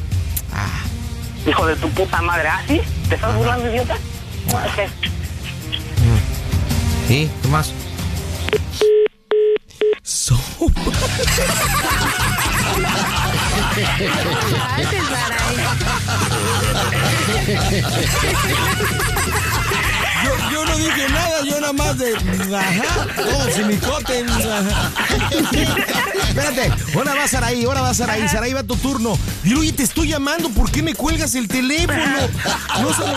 Ah. Hijo de tu puta madre, ¿ah, sí? ¿Te estás burlando, idiota? Ok. ¿Sí? ¿Qué más? Yo, yo no dije nada, yo nada más de. Ajá, todo simicote. ajá. Espérate, ahora va Saraí, ahora va Saraí, Saraí va tu turno. Y oye, te estoy llamando, ¿por qué me cuelgas el teléfono? No sabes-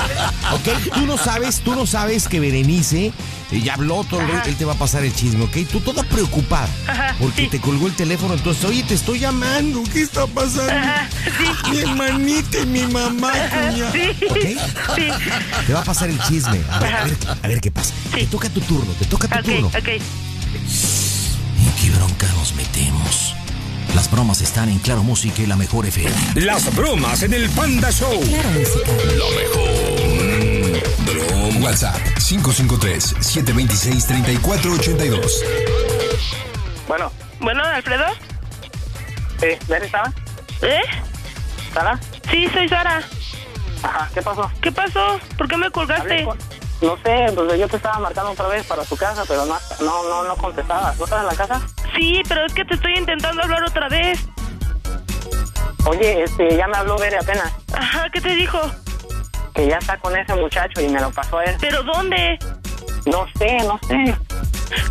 ok, tú no sabes, tú no sabes que Berenice eh, ya habló todo, el rollo, él te va a pasar el chisme, ¿ok? Tú toda preocupada Ajá, porque te colgó el teléfono, entonces, oye, te estoy llamando, ¿qué está pasando? Ajá, sí. Mi hermanita y mi mamá, cuña. Sí, ¿Ok? sí. Te va a pasar el chisme. A ver, a ver, a ver qué pasa. Te toca tu turno, te toca tu turno. ok. ¿En qué bronca nos metemos? Las bromas están en Claro Música y la mejor FM. Las bromas en el Panda Show. Claro, música. Lo mejor. WhatsApp 553-726-3482. Bueno, Bueno, Alfredo. sí, ¿ves, Sara? ¿Eh? ¿Sara? Sí, soy Sara. Ajá, ¿qué pasó? ¿Qué pasó? ¿Por qué me colgaste? No sé, pues yo te estaba marcando otra vez para tu casa, pero no, no, no, no contestabas. ¿No estás en la casa? Sí, pero es que te estoy intentando hablar otra vez. Oye, este, ya me habló Bere apenas, Ajá, ¿qué te dijo? Que ya está con ese muchacho y me lo pasó él. ¿Pero dónde? No sé, no sé.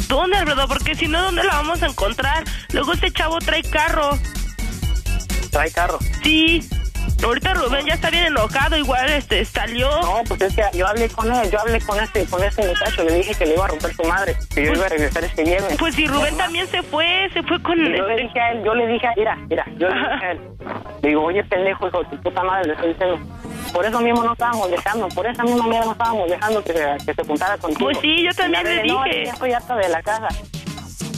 ¿Dónde, Alfredo? Porque si no, ¿dónde la vamos a encontrar? Luego este chavo trae carro. Trae carro. Sí. Ahorita Rubén ya está bien enojado, igual este salió. No, pues es que yo hablé con él, yo hablé con este, con este muchacho, le dije que le iba a romper su madre, que yo iba a regresar este viernes. Pues si Rubén también se fue, se fue con Y yo le dije a él, yo le dije a mira, mira, yo le dije a él, le digo, oye pendejo, hijo tu puta madre, le estoy diciendo, por eso mismo no estábamos dejando, por esa misma manera no estábamos dejando que se, que se juntara contigo. Pues sí, yo también le Bere, no, dije. ya estoy harta de la casa.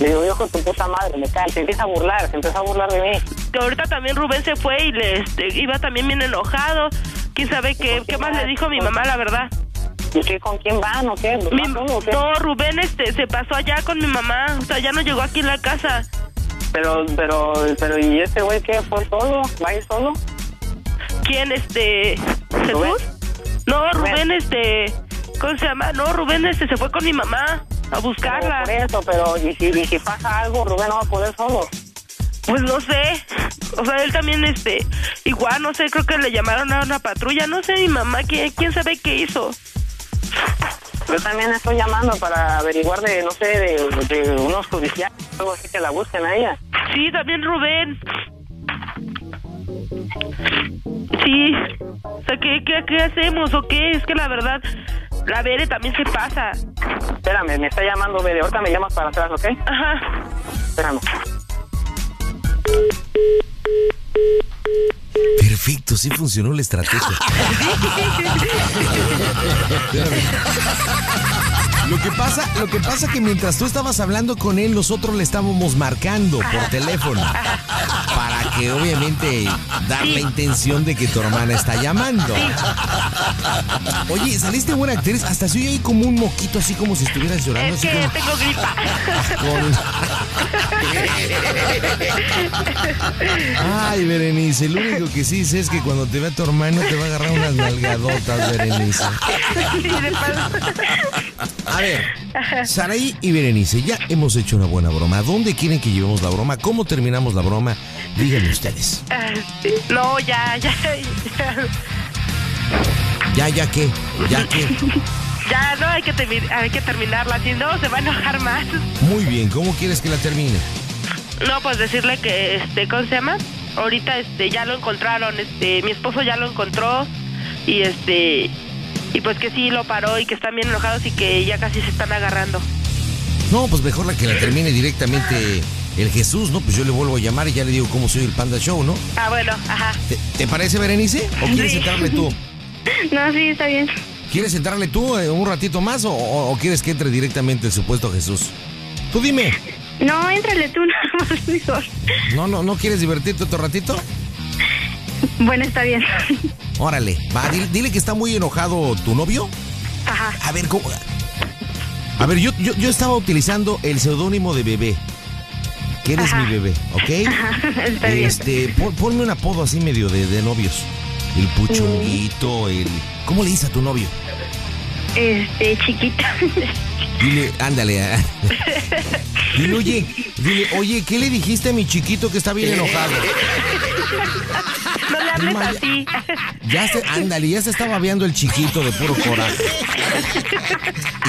Le digo, yo con tu puta madre, me cae, se empieza a burlar, se empieza a burlar de mí. Que ahorita también Rubén se fue y le este, iba también bien enojado. ¿Quién sabe qué, qué más le dijo mi mamá, la verdad? ¿Y qué, con quién van o qué? Mi- ¿Vas solo o qué? no, Rubén este, se pasó allá con mi mamá. O sea, ya no llegó aquí en la casa. Pero, pero, pero, ¿y este güey qué? ¿Fue solo? ¿Va a ir solo? ¿Quién, este, Jesús? No, Rubén, este, ¿cómo se llama? No, Rubén, este, se fue con mi mamá a buscarla. Por eso, pero, ¿y si, y si pasa algo, Rubén no va a poder solo? Pues no sé. O sea, él también, este, igual, no sé, creo que le llamaron a una patrulla. No sé, mi mamá, ¿quién, quién sabe qué hizo? Yo también estoy llamando para averiguar de, no sé, de, de unos judiciales, algo así que la busquen a ella. Sí, también Rubén. Sí. O sea, ¿qué, qué, qué hacemos o qué? Es que la verdad, la Bere también se pasa. Espérame, me está llamando Bede, ahorita me llamas para atrás, ¿ok? Ajá. Espérame. Perfecto, sí funcionó la estrategia. Lo que pasa, lo que pasa que mientras tú estabas hablando con él, nosotros le estábamos marcando por teléfono. Para que obviamente dar la intención de que tu hermana está llamando. Oye, saliste buena actriz, hasta se oye ahí como un moquito, así como si estuvieras llorando. Es que como- tengo gripa. Ay, Berenice, lo único que sí sé es que cuando te vea tu hermano te va a agarrar unas nalgadotas, Berenice. Sí, de paso. Ver, Saraí y Berenice, ya hemos hecho una buena broma. ¿A dónde quieren que llevemos la broma? ¿Cómo terminamos la broma? Díganme ustedes. Sí. No, ya, ya, ya. Ya, ya qué, ya qué. Ya, no, hay que, hay que terminarla, si no, se va a enojar más. Muy bien, ¿cómo quieres que la termine? No, pues decirle que, este, ¿cómo se llama? Ahorita, este, ya lo encontraron, este, mi esposo ya lo encontró y, este, y pues que sí lo paró y que están bien enojados y que ya casi se están agarrando. No, pues mejor la que la termine directamente el Jesús, ¿no? Pues yo le vuelvo a llamar y ya le digo cómo soy el Panda Show, ¿no? Ah, bueno, ajá. ¿Te, te parece, Berenice? ¿O quieres Sí. entrarle tú? No, sí, está bien. ¿Quieres entrarle tú eh, un ratito más o, quieres que entre directamente el supuesto Jesús? Tú dime. No, éntrale tú nada más mejor. ¿No, no, no quieres divertirte otro ratito? Bueno, está bien. Órale, va, dile, dile que está muy enojado tu novio. Ajá. A ver, ¿cómo? A ver, yo, yo, yo estaba utilizando el seudónimo de bebé. Que eres Ajá. mi bebé, ¿ok? Ajá, está bien. Este, pon- ponme un apodo así medio de, de novios. El puchonguito, el. ¿Cómo le dices a tu novio? Este, chiquita. Dile, ándale. ah. Dile, oye, dile, oye, ¿qué le dijiste a mi chiquito que está bien enojado? No le hables Maya. así. Ya se, ándale, ya se estaba viendo el chiquito de puro coraje.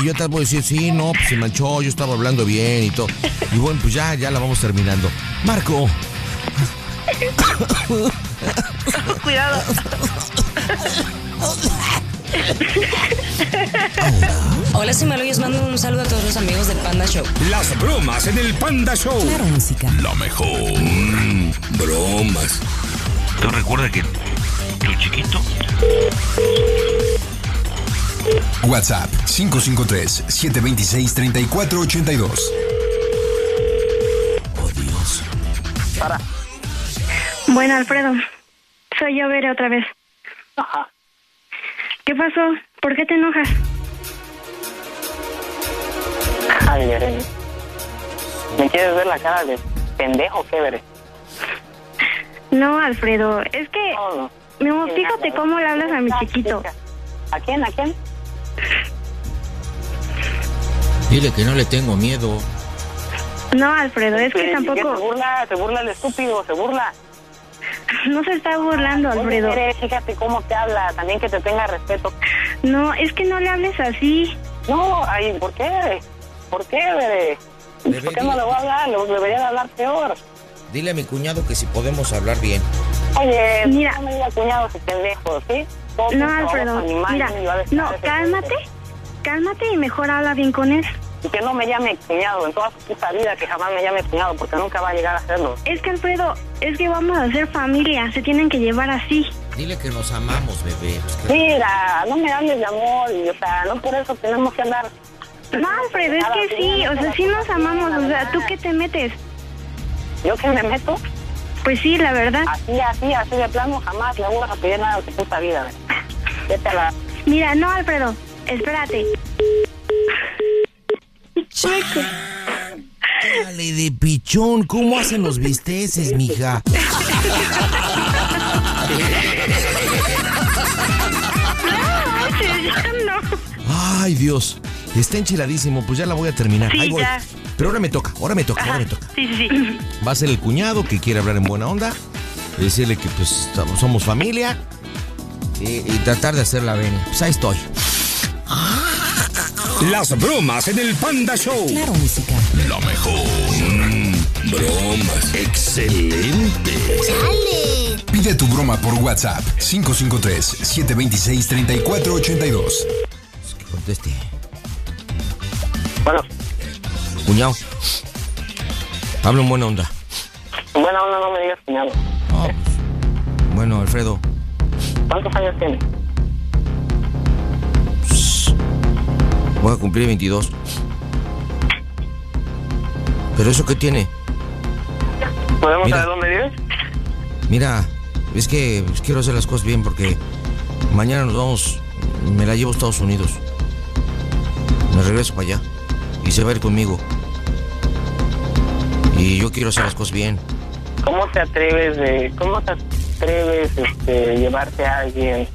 Y yo te voy a decir, sí, no, pues se manchó, yo estaba hablando bien y todo. Y bueno, pues ya, ya la vamos terminando. Marco. Cuidado. Hola, soy Malo y os mando un saludo a todos los amigos del Panda Show. Las bromas en el Panda Show. Claro, música. La mejor. Mm, bromas. ¿Tú recuerdas que tu chiquito? WhatsApp 553-726-3482. Para. Bueno, Alfredo, soy yo, Bere, otra vez. Ajá. ¿Qué pasó? ¿Por qué te enojas? Ay, Bere. ¿Me quieres ver la cara de pendejo qué, Bere? No, Alfredo, es que... No, no. No, fíjate cómo le hablas a mi chiquito. ¿A quién? ¿A quién? Dile que no le tengo miedo. No, Alfredo, es que Se tampoco... burla, se burla el estúpido, se burla. No se está burlando, Alfredo. Oye, fíjate cómo te habla, también que te tenga respeto. No, es que no le hables así. No, ay, ¿por qué? ¿Por qué, Bere? ¿Por qué no le voy a hablar? Le debería de hablar peor. Dile a mi cuñado que si podemos hablar bien. Oye, Mira. no me diga cuñado pendejo, ¿sí? Todos No, Alfredo, animales mira, no, cálmate, cálmate y mejor habla bien con él. Y que no me llame cuñado en toda su puta vida, que jamás me llame cuñado, porque nunca va a llegar a hacerlo. Es que Alfredo, es que vamos a ser familia, se tienen que llevar así. Dile que nos amamos, bebé. Mira, no me hables de amor, y, o sea, no por eso tenemos que andar. No, Alfredo, es que sí, o sea, sí nos amamos, o sea, ¿tú qué te metes? ¿Yo qué me meto? Pues sí, la verdad. Así, así, así de plano, jamás le voy a pedir nada de tu puta vida. Vete a la... Mira, no, Alfredo, espérate. Checo. Dale de pichón, ¿cómo hacen los bisteces, mija? Ay, Dios. Está enchiladísimo, pues ya la voy a terminar. Sí, Ahí voy. ya. Pero ahora me toca, ahora me toca, ahora me toca. Sí, sí, sí. Va a ser el cuñado que quiere hablar en buena onda. Decirle que pues estamos- somos familia. Y, y tratar de hacer la venia. Pues ahí estoy. Las bromas en el Panda Show. Claro, música. Lo mejor. Mm, bromas. Excelente. Pide tu broma por WhatsApp 553-726-3482. Conteste. Bueno, Cuñado. Hablo en buena onda. buena onda no me digas cuñado. Bueno, Alfredo. ¿Cuántos años tienes? Voy a cumplir 22. ¿Pero eso qué tiene? ¿Podemos Mira. saber dónde vives? Mira, es que quiero hacer las cosas bien porque mañana nos vamos, me la llevo a Estados Unidos. Me regreso para allá y se va a ir conmigo. Y yo quiero hacer las cosas bien. ¿Cómo te atreves de, cómo te atreves este, llevarte a alguien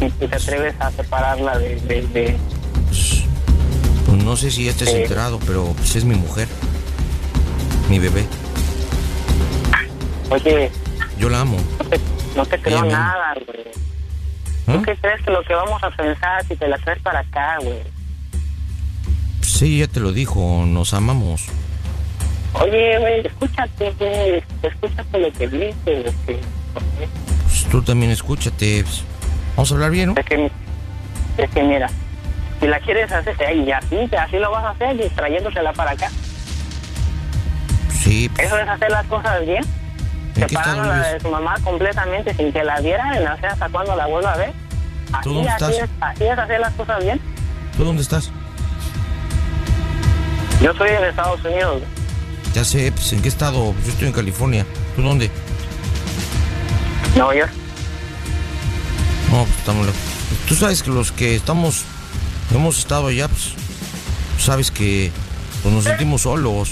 y te atreves a separarla de, de, de- no sé si ya estés Sí. enterado, pero pues es mi mujer. Mi bebé. oye, Yo la amo. no te creo nada, güey. ¿Ah? ¿Tú qué crees que lo que vamos a pensar si te la traes para acá, güey? Sí, ya te lo dijo, nos amamos. Oye, güey, escúchate, güey, escúchate lo que dices, este, Pues tú también escúchate. pues, Vamos a hablar bien, ¿no? es que, es que mira, si la quieres hacer, y así, así lo vas a hacer, y trayéndosela para acá. Sí, Eso es hacer las cosas bien. ¿En qué estado Separándola de su mamá completamente sin que la viera, no sé hasta cuándo la vuelva a ver. Así, ¿Tú dónde así, estás? es, así es hacer las cosas bien. ¿Tú dónde estás? Yo soy en Estados Unidos. Ya sé, pues en qué estado. Yo estoy en California. ¿Tú dónde? Nueva York. No, pues estamos lejos. Tú sabes que los que estamos, hemos estado allá, pues, sabes que pues, nos sentimos solos.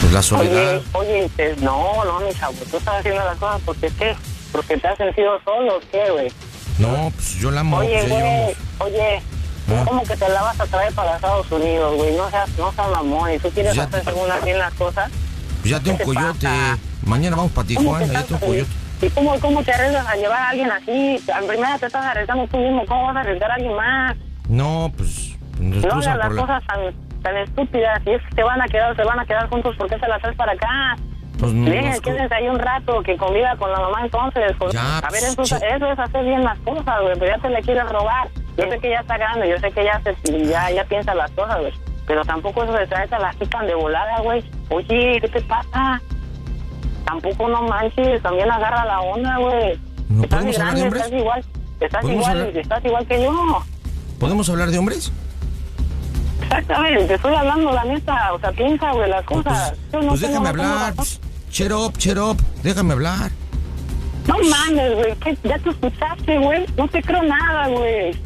Pues la soledad. Oye, oye, te- no, no, mi chavo, tú estás haciendo las cosas porque qué, porque te has sentido solo, ¿qué, güey? No, pues yo la amo. Oye, pues, güey, oye, Ah. ¿cómo que te la vas a traer para Estados Unidos, güey? No seas, no seas mamón, y tú quieres Ya- hacer según bien las cosas. pues ya tengo ¿Qué te coyote. pasa? Mañana vamos para ¿Cómo Tijuana, ya tengo coyote. ¿Y cómo, cómo te arriesgas a llevar a alguien así? En primera te estás arriesgando tú mismo, ¿cómo vas a arriesgar a alguien más? No, pues nos No hagas las la... cosas tan, tan estúpidas, y es que se van a quedar, se van a quedar juntos, ¿por qué se las traes para acá? Pues nos Dejen, quédense ahí un rato, que conviva con la mamá entonces. con- Ya, a ver, pues, eso, eso es hacer bien las cosas, güey, pero ya te le quieres robar. Yo sé que ya está grande, yo sé que ya se, ya, ya piensa las cosas, güey. Pero tampoco eso de traerte a las quitan de volada, güey. Oye, ¿qué te pasa? Tampoco no manches, también agarra la onda, güey. ¿No estás podemos hablar de hombres? estás igual, estás ¿Podemos igual, hablar? estás igual que yo. ¿Podemos hablar de hombres? Exactamente, te estoy hablando la neta, o sea, piensa, güey, las cosas. Yo no Pues déjame hablar. pues, Cheer up, cheer up. Déjame hablar. No mames, güey, ya te escuchaste, güey. No te creo nada, güey.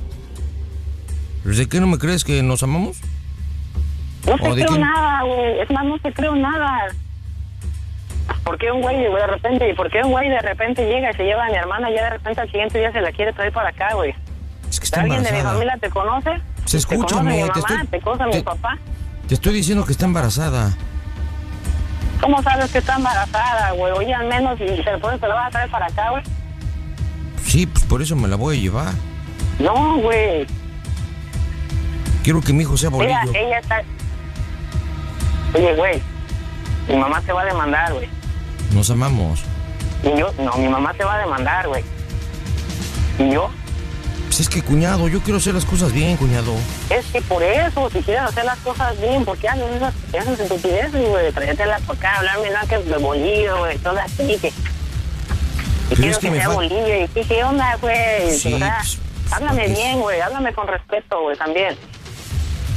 ¿Pues ¿De qué no me crees que nos amamos? No ¿O te creo quién? nada, güey. Es más, no te creo nada. ¿Por qué un güey de repente, por qué un güey de repente llega y se lleva a mi hermana y ya de repente al siguiente día se la quiere traer para acá, güey? Es que está ¿Alguien de mi familia te conoce? Pues ¿Te escúchame, conoce mi te mamá? estoy- ¿Te conoce mi te- papá? Te estoy diciendo que está embarazada. ¿Cómo sabes que está embarazada, güey? Oye, al menos si se puede, te la vas a traer para acá, güey. Sí, pues por eso me la voy a llevar. No, güey. Quiero que mi hijo sea Mira, bolillo. ella está... Oye, güey, mi mamá te va a demandar, güey. Nos amamos. Y yo, no, mi mamá te va a demandar, güey. Y yo, Pues es que, cuñado, yo quiero hacer las cosas bien, cuñado. Es que por eso, si quieres hacer las cosas bien, ¿por qué haces esas, esas estupideces, güey? Tráetela por acá, hablarme nada que de bolillo, güey, todo así, que... Y quiero es que que me sea bolillo, y ¿qué, qué onda, güey? Sí, o sea, pues, háblame pues- bien, güey, háblame con respeto, güey, también.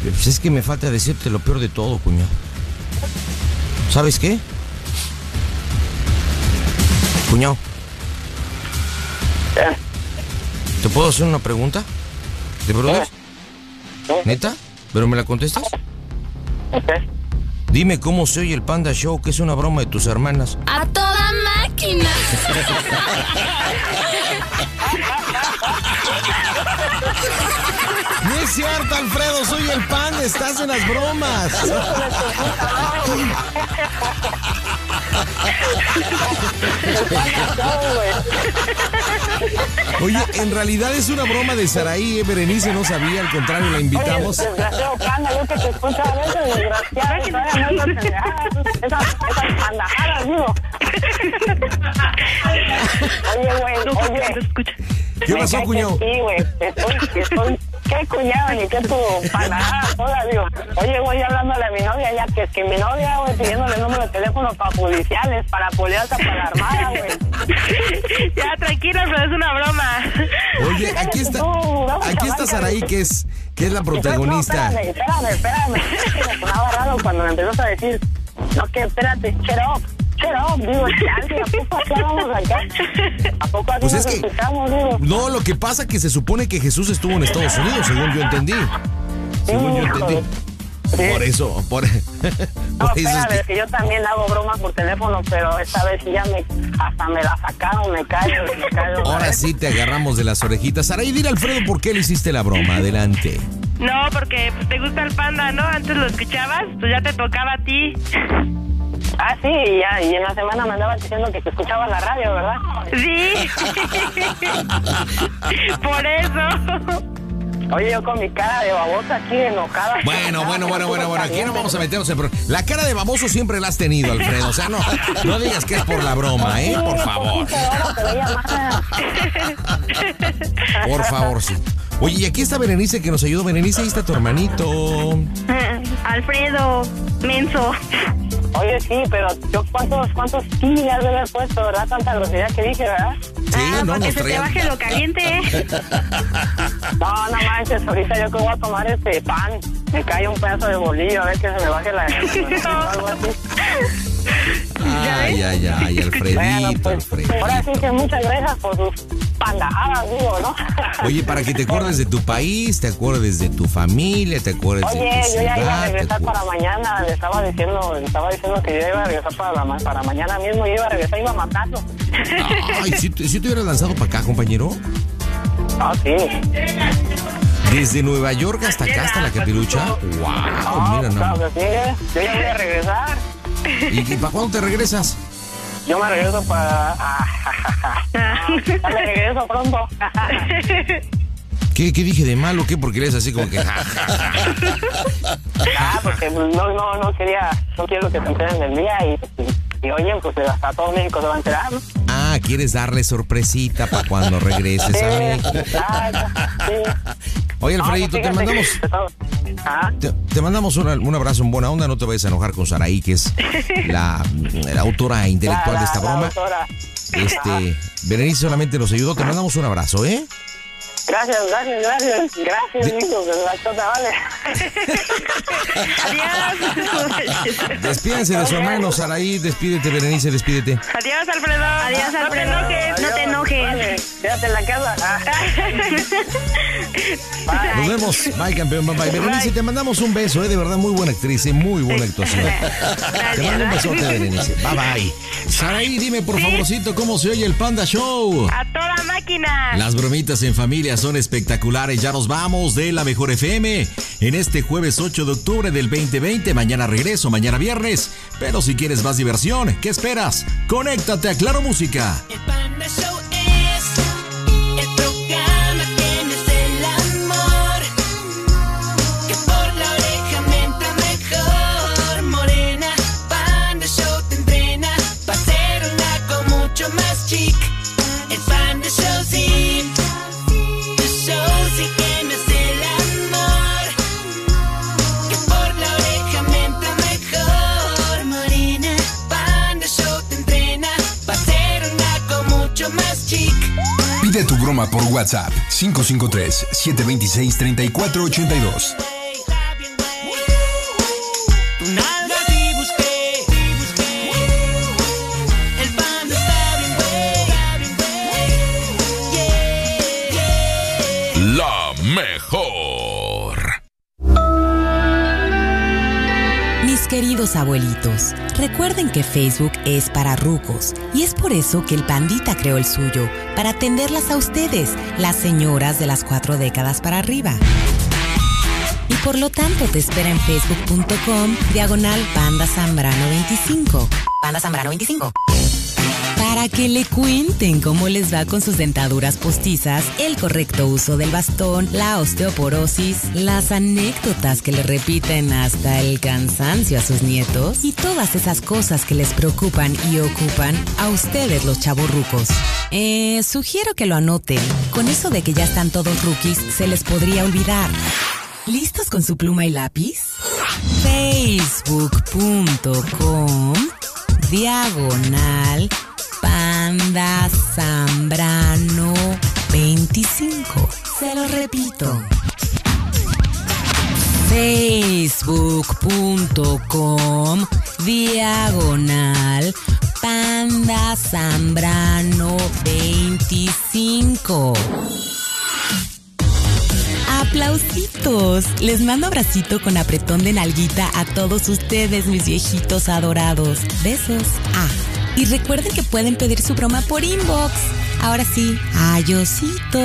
Pues es que me falta decirte lo peor de todo, cuñado. ¿Sabes qué? Cuñado. ¿Te puedo hacer una pregunta? ¿De verdad? ¿Neta? ¿Pero me la contestas? Dime cómo se oye el Panda Show, que es una broma de tus hermanas. ¡A toda máquina! No es cierto, Alfredo, soy el pan, estás en las bromas. Oye, en realidad es una broma de Saraí, ¿eh? Berenice no sabía, al contrario, la invitamos. Oye, desgraciado panda, yo que te escucho a veces, desgraciado, todavía no lo pendejadas, esas, esas pandajadas, digo. Oye, güey, oye. ¿Qué pasó, cuñado? Sí, güey, estoy, estoy, qué cuñado, ni qué tu pandajada toda, digo. Oye, güey, hablándole a mi novia, ya que es que mi novia, güey, pidiéndole el número de teléfono para judiciales, para policías, para la armada, güey. Ya, tranquilo, pero es una broma. Oye, aquí está, aquí está Saraí, que es, que es la protagonista. No, espérame, espérame, espérame. Me sonaba raro cuando me empezaste a decir, no, que espérate, shut up, Digo, ¿a poco acá? ¿A poco Pues nos es que- digo? No, lo que pasa que se supone que Jesús estuvo en Estados Unidos, según yo entendí. Según yo entendí. Por eso, por, No, por eso es que... que yo también hago bromas por teléfono, pero esta vez sí ya me, hasta me la sacaron, me callo, me callo. Ahora sí te agarramos de las orejitas. Saraí, dile Alfredo por qué le hiciste la broma. Adelante. No, porque pues, te gusta el panda, ¿no? Antes lo escuchabas, pues ya te tocaba a ti. Ah, sí, y ya, y en la semana me andabas diciendo que te escuchaba en la radio, ¿verdad? Sí. Por eso. Oye, yo con mi cara de babosa aquí enojada. Bueno, bueno, bueno, bueno, bueno. Aquí no vamos a meternos en... pro- La cara de baboso siempre la has tenido, Alfredo. O sea, no, no digas que es por la broma, ¿eh? Por favor. Por favor, sí. Oye, y aquí está Berenice que nos ayudó. Berenice, ahí está tu hermanito. Alfredo, menso. Oye, sí, pero yo cuántos, cuántos días debe haber puesto, ¿verdad? Tanta grosería que dije, ¿verdad? Sí, no, para que nos se te baje lo caliente. No, no manches, ahorita yo que voy a tomar este pan, me cae un pedazo de bolillo, a ver que se me baje la... algo así. Ay, ay, ay, Alfredito, Alfredo. Ahora sí que muchas gracias por sus pandajadas, digo, ¿no? Oye, para que te acuerdes de tu país, te acuerdes de tu familia, te acuerdes Oye, de tu yo ya iba a ciudad. regresar para mañana, le estaba diciendo, le estaba diciendo que yo iba a regresar para, la para mañana mismo, yo iba a regresar, iba a matarlo. Ay, ¿sí, te- sí te hubieras lanzado para acá, compañero? Ah, sí. Desde Nueva York hasta acá, hasta la capirucha. ¡Wow! Mira, no. sí, ¿eh? yo ya voy a regresar. ¿Y, y para cuándo te regresas? Yo me regreso para... Ya me regreso pronto. ¿Qué, qué dije de malo? ¿Qué? Porque eres así como que. Ah, porque no, no, no quería, no quiero que se enteren del día y, y, oye, pues hasta todo México se va a enterar. Ah, quieres darle sorpresita para cuando regreses a México. Sí. Oye, No, Alfredito, pues te mandamos. que- Ah, Te, te mandamos una- un abrazo en buena onda, no te vayas a enojar con Saraí, que es la, la autora intelectual de esta la- broma. doctora. Este, Berenice solamente nos ayudó, te mandamos un abrazo, ¿eh? Gracias, gracias, gracias. Gracias, que la chota vale. Adiós. Despídense de su hermano, Saraí, despídete, Berenice, despídete. Adiós, Alfredo. Adiós, Alfredo. No te enojes. No te enojes. Vale, quédate en la casa. Nos vemos. Bye, campeón. Bye, bye. Berenice, te mandamos un beso, ¿eh? De verdad, muy buena actriz, ¿eh? muy buena actuación. Te mando un besote, Berenice. Bye, bye. Saraí, dime por favorcito cómo se oye el Panda Show. A toda máquina. Las bromitas en familia son espectaculares. Ya nos vamos de la mejor FM en este jueves 8 de octubre del 2020. Mañana regreso, mañana viernes. Pero si quieres más diversión, ¿qué esperas? Conéctate a Claro Música. Pide tu broma por WhatsApp 553 726 3482. Queridos abuelitos, recuerden que Facebook es para rucos y es por eso que el Pandita creó el suyo, para atenderlas a ustedes, las señoras de las cuatro décadas para arriba. Y por lo tanto te espera en facebook.com diagonal Panda Zambrano 25. Panda Zambrano 25. Para que le cuenten cómo les va con sus dentaduras postizas, el correcto uso del bastón, la osteoporosis, las anécdotas que le repiten hasta el cansancio a sus nietos y todas esas cosas que les preocupan y ocupan a ustedes los chavorrucos. Eh, sugiero que lo anoten. Con eso de que ya están todos rookies, se les podría olvidar. ¿Listos con su pluma y lápiz? Facebook.com Diagonal Panda Zambrano 25. Se lo repito. Facebook.com Diagonal Panda Zambrano 25. Aplausitos. Les mando abracito con apretón de nalguita a todos ustedes, mis viejitos adorados. Besos. Ah, y recuerden que pueden pedir su broma por inbox. Ahora sí, ayosito.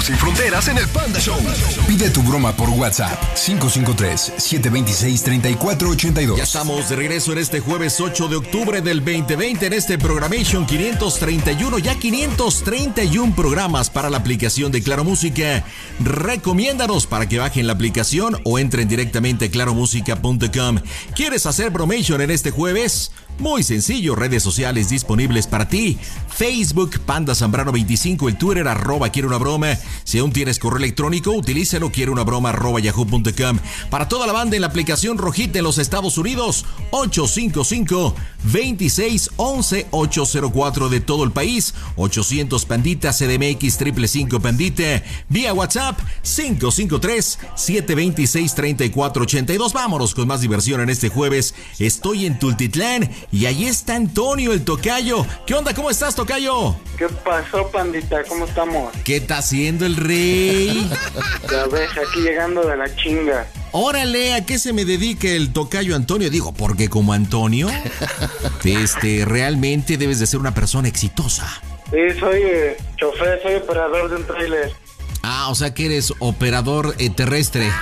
Sin fronteras en el Panda Show. Pide tu broma por WhatsApp 553-726-3482. Ya estamos de regreso en este jueves 8 de octubre del 2020 en este Programation 531, ya 531 programas para la aplicación de Claro Música. Recomiéndanos para que bajen la aplicación o entren directamente a claromúsica.com. ¿Quieres hacer Bromation en este jueves? Muy sencillo, redes sociales disponibles para ti. Facebook, Panda Zambrano 25, el Twitter, arroba quiero una broma. Si aún tienes correo electrónico, utilízalo, quiero una broma, arroba yahoo.com. Para toda la banda en la aplicación Rojita en los Estados Unidos, 855-2611-804 de todo el país, 800 Pandita CDMX triple 5 Pandita, vía WhatsApp 553-726-3482. Vámonos con más diversión en este jueves. Estoy en Tultitlán y ahí está Antonio el Tocayo. ¿Qué onda? ¿Cómo estás, Tocayo? ¿Qué pasó, pandita? ¿Cómo estamos? ¿Qué está haciendo el rey? Ya ves, aquí llegando de la chinga. Órale, ¿a qué se me dedica el tocayo Antonio? Digo, porque como Antonio, este, realmente debes de ser una persona exitosa. Sí, soy eh, chofer, soy operador de un trailer. Ah, o sea que eres operador eh, terrestre.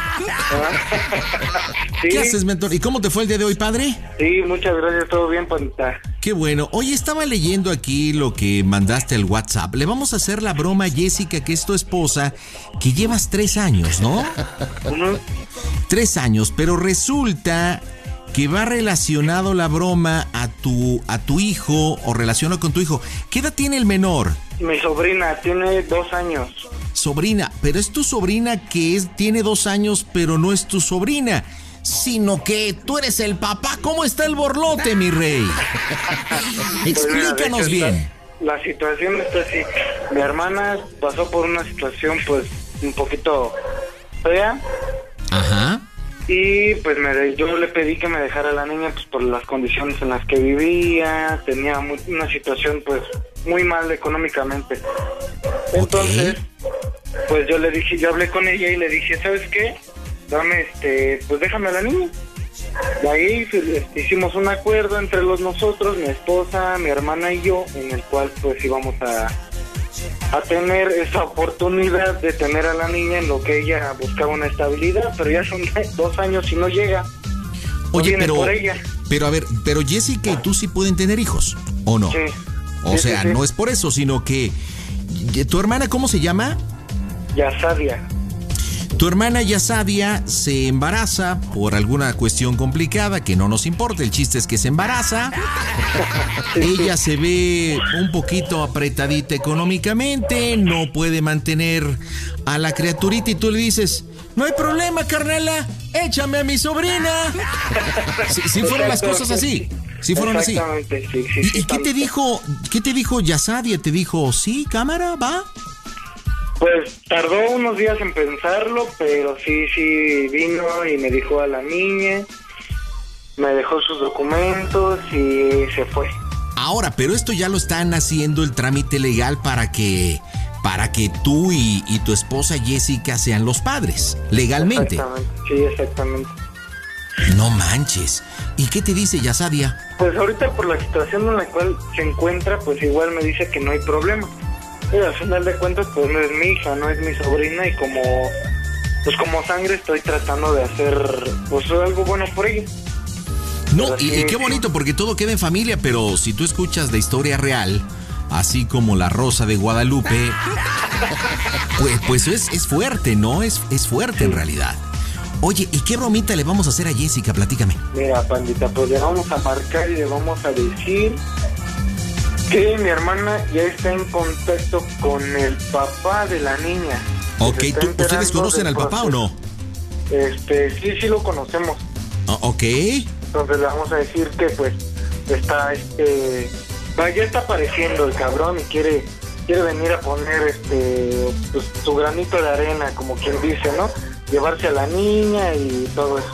¿Qué haces, mentor? ¿Y cómo te fue el día de hoy, padre? Sí, muchas gracias, todo bien, pandita. Qué bueno. Oye, estaba leyendo aquí lo que mandaste al WhatsApp. Le vamos a hacer la broma a Jessica, que es tu esposa, que llevas tres años, ¿no? Tres años, pero resulta que va relacionado la broma a tu, a tu hijo o relacionado con tu hijo. ¿Qué edad tiene el menor? Mi sobrina tiene dos años. Sobrina, pero es tu sobrina que es, tiene dos años, pero no es tu sobrina. Sino que tú eres el papá. ¿Cómo está el borlote, mi rey? Pues mira, Explícanos hecho, bien. La situación está así. Mi hermana pasó por una situación, pues, un poquito fea. Ajá. Y pues me yo le pedí que me dejara la niña pues por las condiciones en las que vivía, tenía mu- una situación pues muy mal económicamente. Entonces, pues yo le dije, yo hablé con ella y le dije, ¿sabes qué? Dame este, pues déjame a la niña. De ahí pues, este, hicimos un acuerdo entre los nosotros, mi esposa, mi hermana y yo, en el cual pues íbamos a, a tener esa oportunidad de tener a la niña en lo que ella buscaba una estabilidad, pero ya son dos años y no llega. Oye, pero. por ella. Pero a ver, pero Jessica y tú sí pueden tener hijos, ¿o no? Sí. O Sí, sea, sí, sí. no es por eso, sino que. ¿Tu hermana cómo se llama? Yasadia. Tu hermana Yasadia se embaraza por alguna cuestión complicada que no nos importa. El chiste es que se embaraza. Ella se ve un poquito apretadita económicamente, no puede mantener a la criaturita y tú le dices, no hay problema, carnala, échame a mi sobrina. Sí fueron las cosas así. Sí fueron así. Exactamente, sí, sí, ¿Y, sí, y qué te dijo, qué te dijo Yasadia? ¿Te dijo, sí, cámara, va? Pues tardó unos días en pensarlo, pero sí, sí vino y me dijo a la niña, me dejó sus documentos y se fue. Ahora, pero esto ya lo están haciendo el trámite legal para que para que tú y, y tu esposa Jessica sean los padres, legalmente. Exactamente, sí, exactamente. No manches. ¿Y qué te dice Yasadia? Pues ahorita por la situación en la cual se encuentra, pues igual me dice que no hay problema. Al final de cuentas, pues no es mi hija, no es mi sobrina y como, pues como sangre estoy tratando de hacer, pues algo bueno por ella. No, y, y qué bonito porque todo queda en familia, pero si tú escuchas de historia real, así como la Rosa de Guadalupe, pues, pues es, es fuerte, ¿no? Es, es fuerte en realidad. Oye, ¿y qué bromita le vamos a hacer a Jessica? Platícame. Mira, pandita, pues le vamos a marcar y le vamos a decir que mi hermana ya está en contacto con el papá de la niña. Ok, Se está ¿tú- enterando ¿ustedes conocen al papá o no? Este, sí, sí lo conocemos. Ah, ok. Entonces le vamos a decir que pues está este ya está apareciendo el cabrón y quiere quiere venir a poner este pues, su granito de arena, como quien dice, ¿no? Llevarse a la niña y todo eso.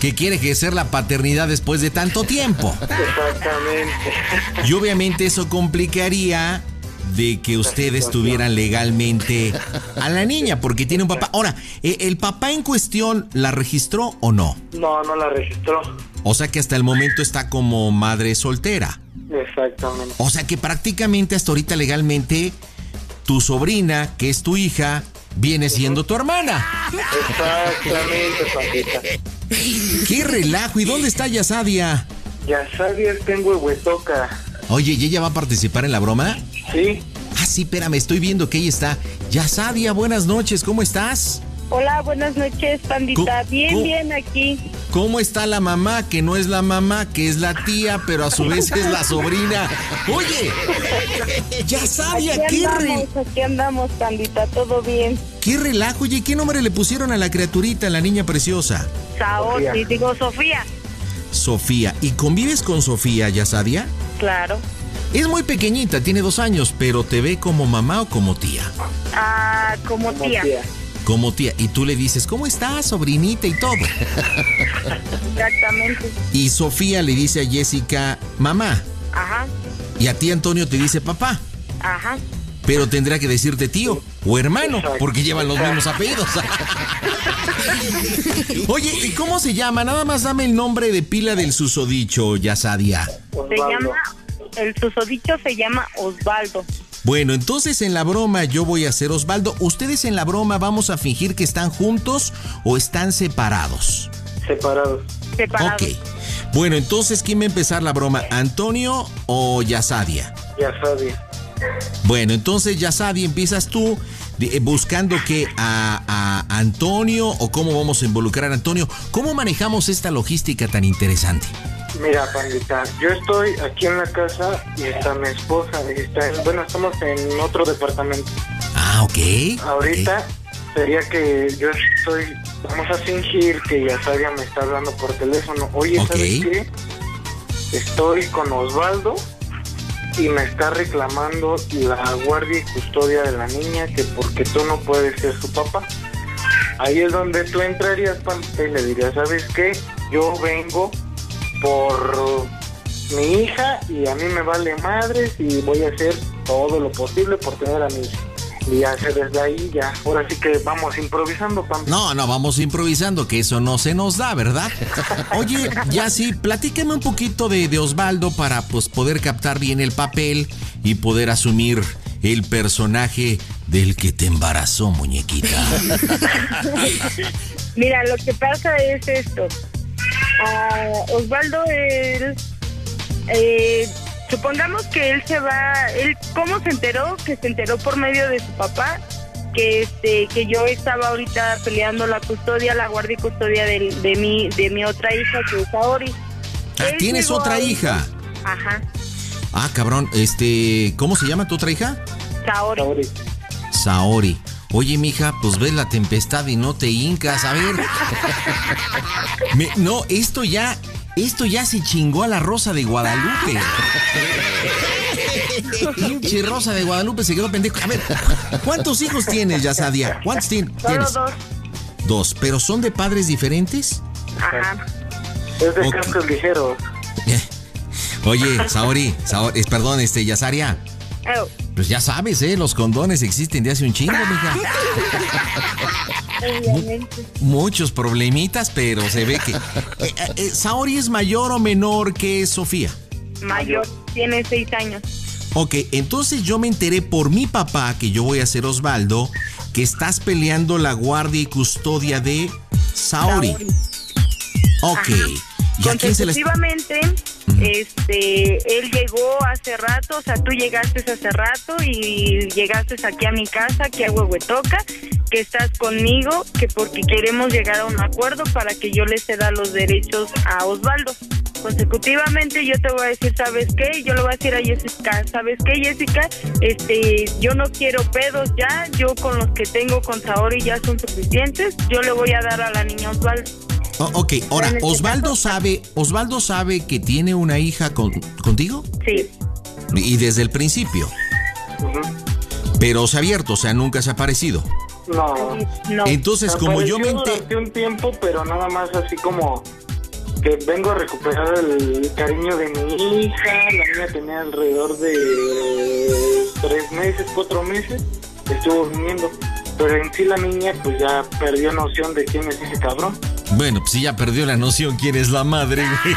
Que quiere ejercer la paternidad después de tanto tiempo. Exactamente. Y obviamente eso complicaría de que ustedes tuvieran legalmente a la niña, porque tiene un papá. Ahora, ¿e- ¿el papá en cuestión la registró o no? No, no la registró. O sea que hasta el momento está como madre soltera. Exactamente. O sea que prácticamente hasta ahorita legalmente tu sobrina, que es tu hija, viene siendo tu hermana. Exactamente, Paquita. ¡Qué relajo! ¿Y dónde está Yasadia? Ya sabes, tengo huesoca. Oye, ¿y ella va a participar en la broma? Sí. Ah, sí, espérame, estoy viendo que ella está. Yasadia, buenas noches, ¿cómo estás? Hola, buenas noches, pandita. Bien, bien aquí. ¿Cómo está la mamá? Que no es la mamá, que es la tía, pero a su vez es la sobrina. Oye, ya sabía Aquí qué, andamos, re- aquí andamos, Pandita, todo bien. qué relajo. Oye, ¿qué nombre le pusieron a la criaturita, la niña preciosa? Saori, digo Sofía. Sofía. ¿Y convives con Sofía, Yasadia? Claro. Es muy pequeñita, tiene dos años, pero te ve como mamá o como tía. Ah, como tía. Como tía. Y tú le dices, ¿cómo estás, sobrinita? Y todo. Exactamente. Y Sofía le dice a Jessica, mamá. Ajá, Y a ti, Antonio, te dice papá. ajá. Pero tendrá que decirte tío o hermano, porque llevan los mismos apellidos. Oye, ¿y cómo se llama? Nada más dame el nombre de pila del susodicho, Yasadia. Se llama, el susodicho se llama Osvaldo. Bueno, entonces en la broma yo voy a ser Osvaldo. ¿Ustedes en la broma vamos a fingir que están juntos o están separados? Separados. Separados. Ok. Bueno, entonces, ¿quién va a empezar la broma? ¿Antonio o Yasadia? Ya sabía. Bueno, entonces Yasadia empiezas tú eh, buscando que a, a Antonio o cómo vamos a involucrar a Antonio. ¿Cómo manejamos esta logística tan interesante? Mira, pandita, yo estoy aquí en la casa y está mi esposa. y Está en- bueno, estamos en otro departamento. Ah, ok. Ahorita sería que yo estoy, vamos a fingir que ya sabía me está hablando por teléfono. Oye. ¿sabes qué? Estoy con Osvaldo y me está reclamando la guardia y custodia de la niña que porque tú no puedes ser su papá. Ahí es donde tú entrarías, Pampa, y le dirías, ¿sabes qué? Yo vengo por mi hija y a mí me vale madres y voy a hacer todo lo posible por tener a mi hija. Y ya sé, desde ahí ya, ahora sí que vamos improvisando, Pampa. No, no, vamos improvisando, que eso no se nos da, ¿verdad? Oye, ya sí, platícame un poquito de, de Osvaldo para pues, poder captar bien el papel y poder asumir el personaje del que te embarazó, muñequita. Mira, lo que pasa es esto. Ah, Osvaldo, él, eh, supongamos que él se va, él, ¿cómo se enteró? Que se enteró por medio de su papá, que este, que yo estaba ahorita peleando la custodia, la guardia y custodia de, mi, de mi otra hija, que es Saori. Ah, ¿tienes otra hija? Ajá, Ah, cabrón, este, ¿cómo se llama tu otra hija? Saori. Saori. Oye, mija, pues ves la tempestad y no te hincas, a ver. Me- no, esto ya, esto ya se chingó a la Rosa de Guadalupe. Pinche Rosa de Guadalupe se quedó pendejo. A ver, ¿cuántos hijos tienes, Yasadia? ¿Cuántos tien- Solo tienes? dos. Dos, pero son de padres diferentes. Ajá. Es de Ok. cascos ligeros. Oye, Saori, Saori, perdón, este, Yasaria. Oh, Pues ya sabes, ¿eh? Los condones existen de hace un chingo, mija. obviamente. Muchos problemitas, pero se ve que. Eh, eh, ¿Saori es mayor o menor que Sofía? Mayor, tiene seis años. Ok, entonces yo me enteré por mi papá, que yo voy a ser Osvaldo, que estás peleando la guardia y custodia de Saori. Ok. ¿Y Consecutivamente, este, él llegó hace rato, o sea, tú llegaste hace rato y llegaste aquí a mi casa, aquí a Huehuetoca, que estás conmigo, que porque queremos llegar a un acuerdo para que yo le ceda los derechos a Osvaldo. Consecutivamente yo te voy a decir, ¿sabes qué? Yo le voy a decir a Jessica, ¿sabes qué, Jessica? Este, yo no quiero pedos ya, yo con los que tengo con Saori ya son suficientes, yo le voy a dar a la niña Osvaldo. Oh, ok, ahora, este Osvaldo sabe, Osvaldo sabe que tiene una hija con- contigo Sí. y desde el principio. Pero se ha abierto, o sea, nunca se ha aparecido. No. No. Entonces, como yo me Apareció ente- durante un tiempo, pero nada más así como que vengo a recuperar el cariño de mi hija. La niña tenía alrededor de tres meses, cuatro meses. Estuvo viniendo. Pero en sí la niña pues ya perdió noción de quién es ese cabrón. Bueno, pues sí, ya perdió la noción quién es la madre, güey.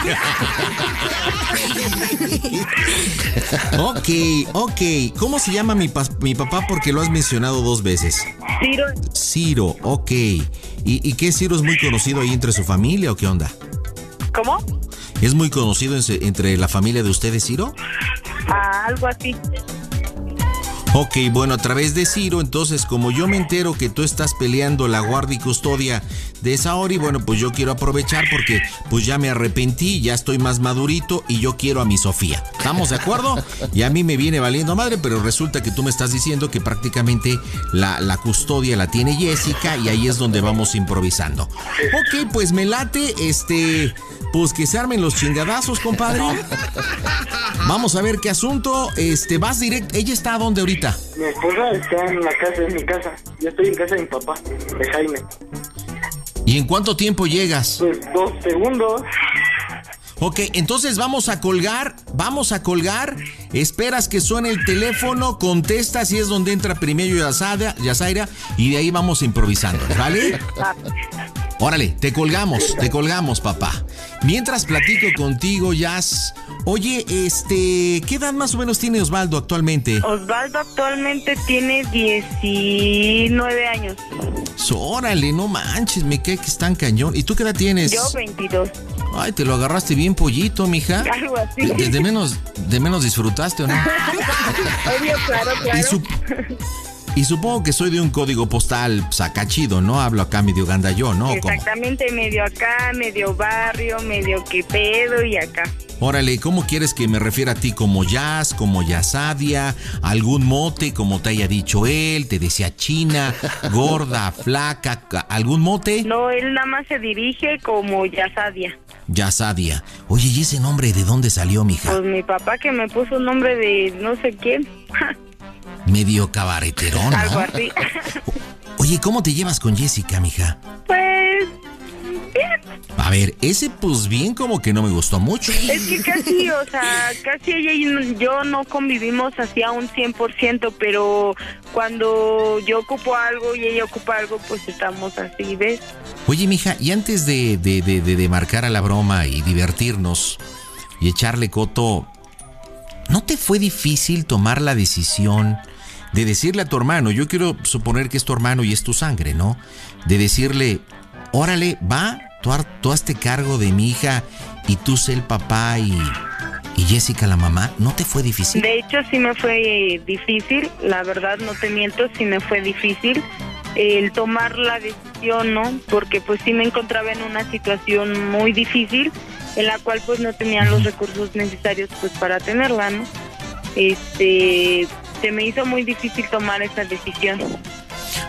ok, ok. ¿Cómo se llama mi, pas- mi papá? Porque lo has mencionado dos veces. Ciro, Ciro, ok. ¿Y, y qué Ciro es muy conocido ahí entre su familia o qué onda? ¿cómo? ¿Es muy conocido en entre la familia de ustedes, Ciro? Ah, algo así. Ok, bueno, a través de Ciro, entonces como yo me entero que tú estás peleando la guardia y custodia de Saori, bueno, pues yo quiero aprovechar porque pues ya me arrepentí, ya estoy más madurito y yo quiero a mi Sofía. ¿Estamos de acuerdo? Y a mí me viene valiendo madre, pero resulta que tú me estás diciendo que prácticamente la, la custodia la tiene Jessica y ahí es donde vamos improvisando. Ok, pues me late, este, pues que se armen los chingadazos, compadre. Vamos a ver qué asunto, este, vas directo, ella está dónde ahorita? Mi esposa está en la casa, en mi casa. Yo estoy en casa de mi papá, de Jaime. ¿Y en cuánto tiempo llegas? Pues dos segundos. Ok, entonces vamos a colgar, vamos a colgar, esperas que suene el teléfono, contestas y es donde entra primero Yasaira, Yasaira y de ahí vamos improvisando, ¿vale? Órale, te colgamos, te colgamos, papá. Mientras platico contigo, Jazz. Oye, este, ¿qué edad más o menos tiene Osvaldo actualmente? Osvaldo actualmente tiene 19 años. Órale, no manches, me cae que es tan cañón. ¿Y tú qué edad tienes? Yo 22. Ay, te lo agarraste bien pollito, mija. Algo así. De, de menos, de menos disfrutaste, ¿o no? Obvio, claro, claro. Y, su- y supongo que soy de un código postal sacachido, ¿no? Hablo acá medio ganda yo, ¿no? ¿Cómo? Exactamente, medio acá, medio barrio, medio que pedo y acá. Órale, ¿cómo quieres que me refiera a ti? ¿Como Jazz, como Yasadia? ¿Algún mote, como te haya dicho él? ¿Te decía china, gorda, flaca? ca- ¿Algún mote? No, él nada más se dirige como Yasadia. Yasadia. Oye, ¿y ese nombre de dónde salió, mija? Pues mi papá que me puso un nombre de no sé quién. Medio cabareterón, Algo ¿no? así. Oye, ¿cómo te llevas con Jessica, mija? Pues bien. A ver, ese pues bien como que no me gustó mucho. Es que casi, o sea, casi ella y yo no convivimos así a un 100%, pero cuando yo ocupo algo y ella ocupa algo, pues estamos así, ¿ves? Oye, mija, y antes de, de, de, de- de marcar a la broma y divertirnos y echarle coto, ¿no te fue difícil tomar la decisión de decirle a tu hermano, yo quiero suponer que es tu hermano y es tu sangre, ¿no? De decirle, órale, va, tú, tú hazte cargo de mi hija y tú sé el papá y, y Jessica la mamá, ¿no te fue difícil? De hecho, sí me fue eh, difícil, la verdad no te miento, sí me fue difícil el tomar la decisión, ¿no? Porque pues sí me encontraba en una situación muy difícil en la cual pues no tenía los recursos necesarios pues para tenerla, ¿no? Este, se me hizo muy difícil tomar esa decisión.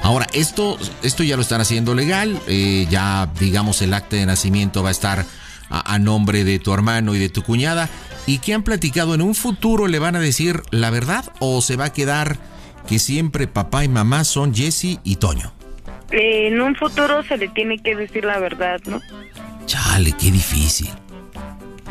Ahora, esto, esto ya lo están haciendo legal, eh, ya digamos el acta de nacimiento va a estar a, a nombre de tu hermano y de tu cuñada. ¿Y qué han platicado? ¿En un futuro le van a decir la verdad o se va a quedar que siempre papá y mamá son Jesse y Toño? Eh, en un futuro se le tiene que decir la verdad, ¿no? Chale, qué difícil.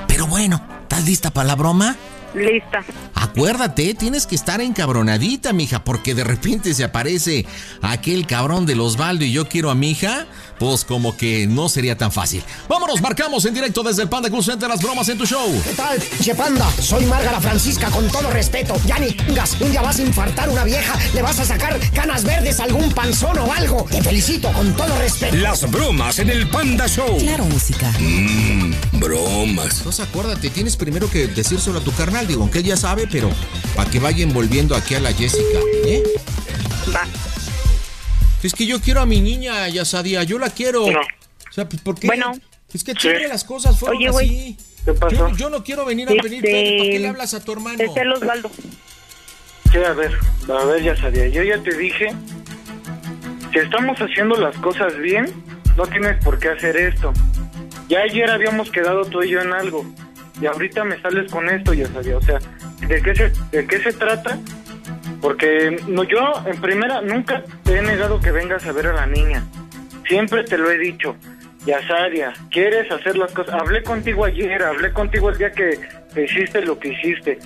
Pero bueno, ¿estás lista para la broma? Lista. Acuérdate, tienes que estar encabronadita, mija, porque de repente se aparece aquel cabrón del Osvaldo y yo quiero a mi hija, pues como que no sería tan fácil. Vámonos, marcamos en directo desde el Panda Cool Center las bromas en tu show. ¿Qué tal, che panda? Soy Márgara Francisca, con todo respeto. Ya ni tengas, un día vas a infartar una vieja, le vas a sacar canas verdes a algún panzón o algo. Te felicito, con todo respeto. Las bromas en el Panda Show. Claro, música. Mmm, bromas. Entonces acuérdate, tienes primero que decírselo a tu carnal, digo, aunque él ya sabe, pero para que vaya envolviendo aquí a la Jessica, ¿eh? Va. Es que yo quiero a mi niña, Yasadia, yo la quiero. O sea, pues, ¿por qué? Bueno. Es que siempre las cosas fueron Oye, así. ¿Qué pasó? Yo, yo no quiero venir a Este, pedir pene, ¿para qué le hablas a tu hermano? Es el Osvaldo. Sí, a ver, a ver, ya sabía. Yo ya te dije, si estamos haciendo las cosas bien, no tienes por qué hacer esto. Ya ayer habíamos quedado tú y yo en algo. Y ahorita me sales con esto, ya sabía. O sea, ¿de qué se, de qué se trata? Porque no, yo, en primera, nunca te he negado que vengas a ver a la niña. Siempre te lo he dicho. Yasaria, quieres hacer las cosas. Hablé contigo ayer, hablé contigo el día que, hiciste lo que hiciste.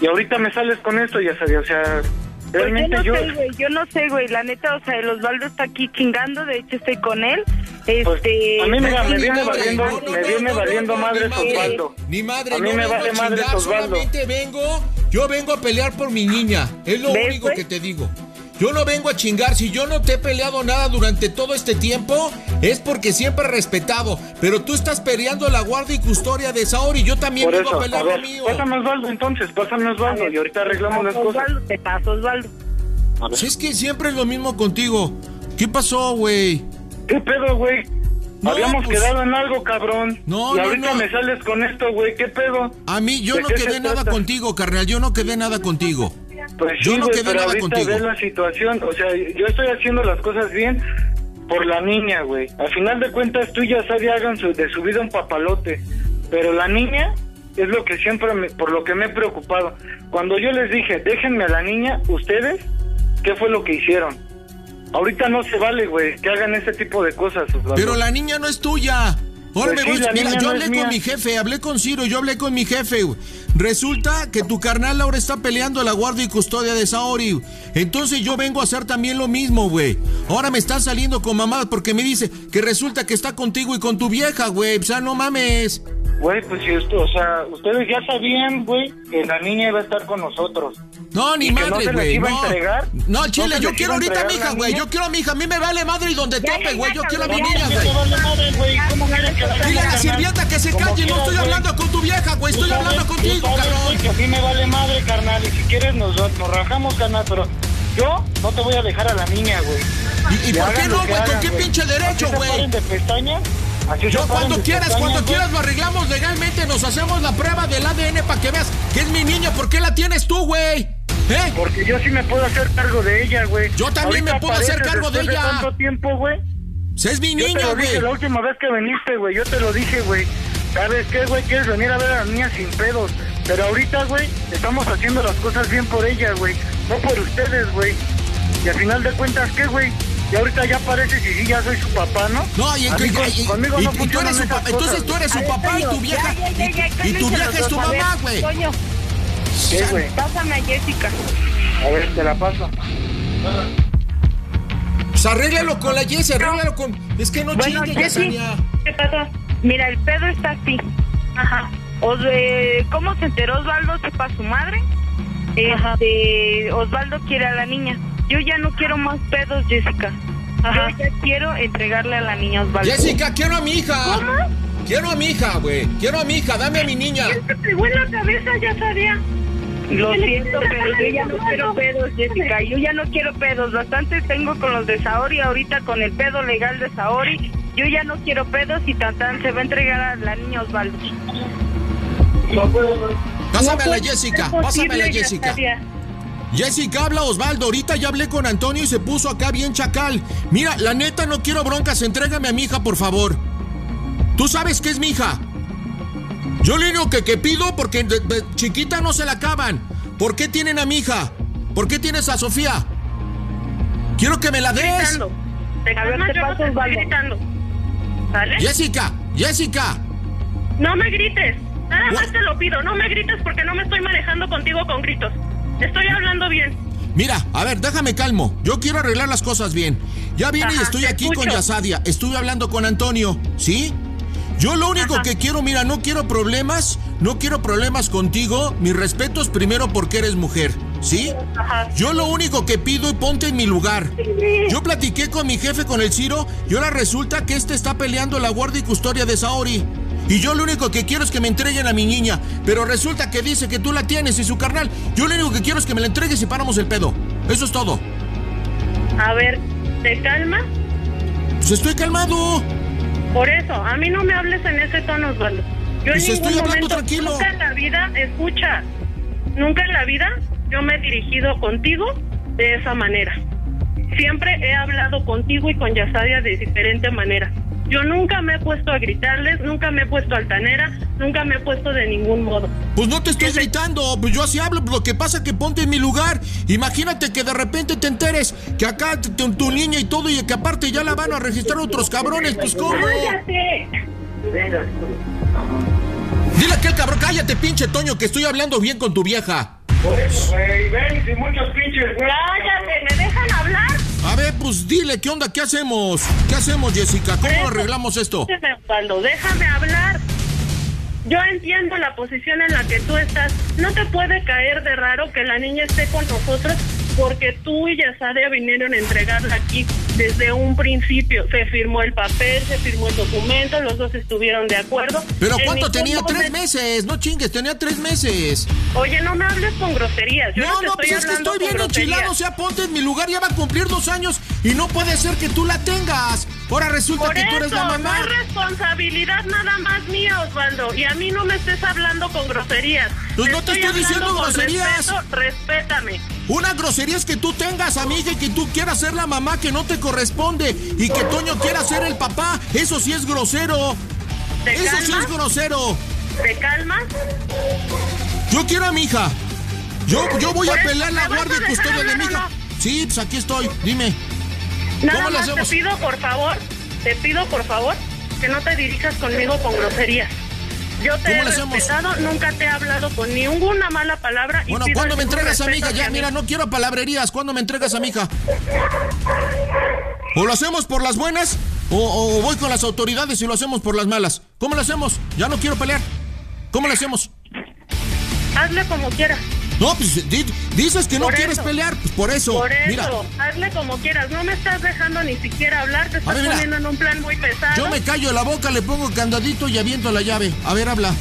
Y ahorita me sales con esto, Yasaria. O sea, Pues yo realmente no yo. sé, güey, yo no sé, güey, la neta, o sea, el Osvaldo está aquí chingando, de hecho estoy con él. Este... Pues, a mí mira, me viene valiendo, no, no, me viene no, valiendo no, no, madre ni madre. Osvaldo. Ni madre, A mí no me vale a madre chingar, Osvaldo. solamente vengo, yo vengo a pelear por mi niña, es lo ¿Ves, único güey? que te digo. yo no vengo a chingar. Si yo no te he peleado nada durante todo este tiempo, es porque siempre he respetado. Pero tú estás peleando la guardia y custodia de Saori. Yo también Por vengo eso, a pelear a ver, lo mío. pásame Osvaldo entonces, pásame Osvaldo y ahorita arreglamos las cosas. Te paso, Osvaldo. Si es que siempre es lo mismo contigo. ¿Qué pasó, güey? ¿Qué pedo, güey? No, Habíamos pues- quedado en algo, cabrón. No, y no, ahorita no. me sales con esto, güey. ¿Qué pedo? A mí, yo ¿De no quedé nada trata? contigo, carnal. Yo no quedé nada contigo. Pues Yo sí, no güey, quedé pero nada ahorita contigo. ves la situación. O sea, yo estoy haciendo las cosas bien por la niña, güey. Al final de cuentas, tú y Yasari hagan su, de su vida un papalote. Pero la niña es lo que siempre, me- por lo que me he preocupado. Cuando yo les dije, déjenme a la niña, ustedes, ¿qué fue lo que hicieron? Ahorita no se vale, güey, que hagan ese tipo de cosas. Pero la niña no es tuya. Ahora Pues me sí, voy. la Mira, yo hablé con mía. mi jefe, hablé con Ciro, yo hablé con mi jefe. güey. Resulta que tu carnal ahora está peleando la guardia y custodia de Saori. Entonces yo vengo a hacer también lo mismo, güey. Ahora me están saliendo con mamá porque me dice que resulta que está contigo y con tu vieja, güey. O sea, no mames. Güey, pues si esto, o sea, ustedes ya sabían, güey, que la niña iba a estar con nosotros. No, ni madre, güey. No, entregar. no, chile, ¿No se yo quiero ahorita a mi hija, güey. Yo quiero a mi hija. A mí me vale madre y donde tope, güey. Yo quiero a mi niña, ¿qué güey. Dile a la sirvienta que se calle. No estoy hablando con tu vieja, güey. Estoy Tú hablando contigo, cabrón. Que a mí me vale madre, carnal. Y si quieres nos, nos rajamos, carnal. Pero yo no te voy a dejar a la niña, güey. ¿Y, por qué no, güey? ¿Con qué pinche derecho, Así se güey? de pestañas. Así se Yo cuando quieras, pestañas, cuando quieras lo arreglamos legalmente, nos hacemos la prueba del ADN para que veas que es mi niña. ¿Por qué la tienes tú, güey? ¿Eh? Porque yo sí me puedo hacer cargo de ella, güey. Yo también Ahorita me puedo hacer cargo de ella. tanto tiempo, güey. Es mi Yo te niña, lo dije güey. la última vez que viniste, güey. Yo te lo dije, güey. ¿Sabes qué, güey? Quieres venir a ver a la niña sin pedos. Pero ahorita, güey, estamos haciendo las cosas bien por ella, güey. No por ustedes, güey. Y al final de cuentas, ¿qué, güey? Y ahorita ya pareces y sí, ya soy su papá, ¿no? No, y, A mí y- con- y- conmigo y- no y tú eres su papá. Entonces tú eres su papá y tu vieja. ya, ya, ya, ya, y- y tu vieja es tu mamá, güey. ¿Qué, güey? pásame a Jessica. A ver, te la paso. Pues arréglalo con la Jessie, arréglalo con. Es que no Bueno, chingue, Yesenia. ¿qué pasó? Mira, el pedo está así. Ajá. O de, ¿Cómo se enteró Osvaldo? Sepa su madre. Este, Osvaldo quiere a la niña. Yo ya no quiero más pedos, Jessica. Yo ya quiero entregarle a la niña Osvaldo. Jessica, quiero a mi hija. ¿Cómo? Quiero a mi hija, güey. Quiero a mi hija, dame a mi niña. ¿Quién te pegó en la cabeza? Ya sabía. Lo siento, pero yo ya no quiero pedos, Jessica. Yo ya no quiero pedos. Bastante tengo con los de Saori ahorita con el pedo legal de Saori. Yo ya no quiero pedos y tan tan se va a entregar a la niña Osvaldo. Pásame a la No, Jessica, es pásame a la Jessica. Jessica, habla Osvaldo. Ahorita ya hablé con Antonio y se puso acá bien chacal. Mira, la neta no quiero broncas. Entrégame a mi hija, por favor. Tú sabes que es mi hija. Yo lo único que, que pido, porque de- de chiquita no se la acaban. ¿Por qué tienen a mi hija? ¿Por qué tienes a Sofía? Quiero que me la des. Gritando. Te A ver, te yo no paso, te estoy Osvaldo. gritando. ¿Sale? Jessica, Jessica. No me grites. Nada más te lo pido. No me grites porque no me estoy manejando contigo con gritos. Estoy hablando bien. Mira, a ver, déjame calmo. Yo quiero arreglar las cosas bien. Ya vine y estoy aquí con. Yasadia. Estuve hablando con Antonio, ¿sí? Yo lo único que quiero, mira, no quiero problemas, no quiero problemas contigo. Mis respetos primero porque eres mujer, ¿sí? Yo lo único que pido y ponte en mi lugar. Yo platiqué con mi jefe, con el Ciro, y ahora resulta que este está peleando la guardia y custodia de Saori. Y yo lo único que quiero es que me entreguen a mi niña. Pero resulta que dice que tú la tienes y su carnal. Yo lo único que quiero es que me la entregues y paramos el pedo. Eso es todo. A ver, ¿te calmas? Pues estoy calmado. Por eso, a mí no me hables en ese tono, Osvaldo. Yo Pues en estoy ningún hablando momento, tranquilo. nunca en la vida, escucha, nunca en la vida yo me he dirigido contigo de esa manera. Siempre he hablado contigo y con Yasadia de diferente manera. Yo nunca me he puesto a gritarles, nunca me he puesto altanera, nunca me he puesto de ningún modo. Pues no te estoy gritando, pues yo así hablo, lo que pasa es que ponte en mi lugar. Imagínate que de repente te enteres que acá t- t- tu niña y todo y que aparte ya la van a registrar otros cabrones, pues ¿cómo? ¡Cállate! Dile a aquel cabrón, cállate pinche Toño, que estoy hablando bien con tu vieja. Güey, ven, sin muchos pinches, güey. Pues dile, ¿qué onda? ¿Qué hacemos? ¿Qué hacemos, Jessica? ¿Cómo arreglamos esto? Déjame, Osvaldo, déjame hablar. Yo entiendo la posición en la que tú estás. No te puede caer de raro que la niña esté con nosotros porque tú y Yasadia vinieron a entregarla aquí desde un principio. Se firmó el papel, se firmó el documento, los dos estuvieron de acuerdo. Pero En ¿cuánto tenía? Tres meses. No chingues, tenía tres meses. Oye, no me hables con groserías. Yo no, No, te no, estoy pues es que estoy bien enchilado. O sea, ponte en mi lugar, ya va a cumplir dos años y no puede ser que tú la tengas. Ahora resulta Por que tú eres la no mamá. es responsabilidad nada más mía, Osvaldo. Y a mí no me estés hablando con groserías. Pues no te estoy diciendo groserías. respeto, respétame. Una grosería es que tú tengas a mi hija y que tú quieras ser la mamá que no te corresponde y que Toño quiera ser el papá. Eso sí es grosero. ¿Te Eso sí es grosero. ¿Te calmas? Yo quiero a mi hija. Yo, yo voy a pelear la ¿me vas guardia y custodia de mi hija. Sí, pues aquí estoy. Dime. Nada ¿Cómo le más te pido, por favor, te pido, por favor, que no te dirijas conmigo con groserías. Yo te ¿Cómo he respetado, nunca te he hablado con ninguna mala palabra. y Bueno, ¿cuándo me entregas a mi hija? Ya, mira, no quiero palabrerías. ¿Cuándo me entregas a mi hija? ¿O lo hacemos por las buenas? O, o voy con las autoridades y lo hacemos por las malas? ¿Cómo lo hacemos? Ya no quiero pelear. ¿Cómo lo hacemos? Hazle como quieras. No, pues di- dices que no Por quieres eso. pelear. Pues por eso. Por eso, Mira, hazle como quieras. No me estás dejando ni siquiera hablar, te estás ver, poniendo en un plan muy pesado. yo me callo la boca, le pongo candadito y aviento la llave. A ver, habla.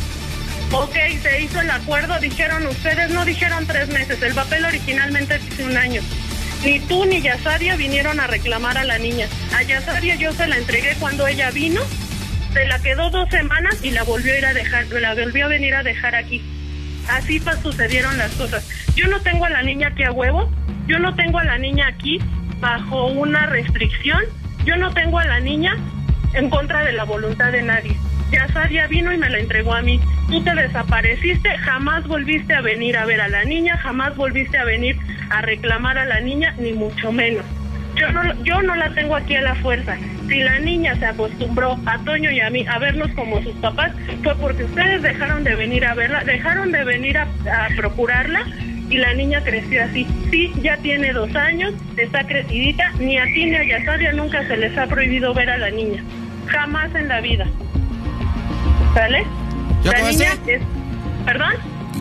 Ok, se hizo el acuerdo, dijeron ustedes, no dijeron tres meses, el papel originalmente dice un año. Ni tú ni Yasadia vinieron a reclamar a la niña. A Yasadia yo se la entregué cuando ella vino, se la quedó dos semanas y la volvió a ir a dejar, la volvió a venir a dejar aquí. Así sucedieron las cosas. Yo no tengo a la niña aquí a huevo, yo no tengo a la niña aquí bajo una restricción, yo no tengo a la niña en contra de la voluntad de nadie. Yasadia vino y me la entregó a mí. Tú te desapareciste, jamás volviste a venir a ver a la niña, jamás volviste a venir a reclamar a la niña, ni mucho menos. Yo no, yo no la tengo aquí a la fuerza. Si la niña se acostumbró a Toño y a mí a vernos como sus papás, fue porque ustedes dejaron de venir a verla, dejaron de venir a, a procurarla y la niña creció así. Sí, ya tiene dos años, está crecidita, ni a ti ni a Yasadia nunca se les ha prohibido ver a la niña. Jamás en la vida. ¿Sale? ¿Ya la acabaste? niña es... ¿Perdón?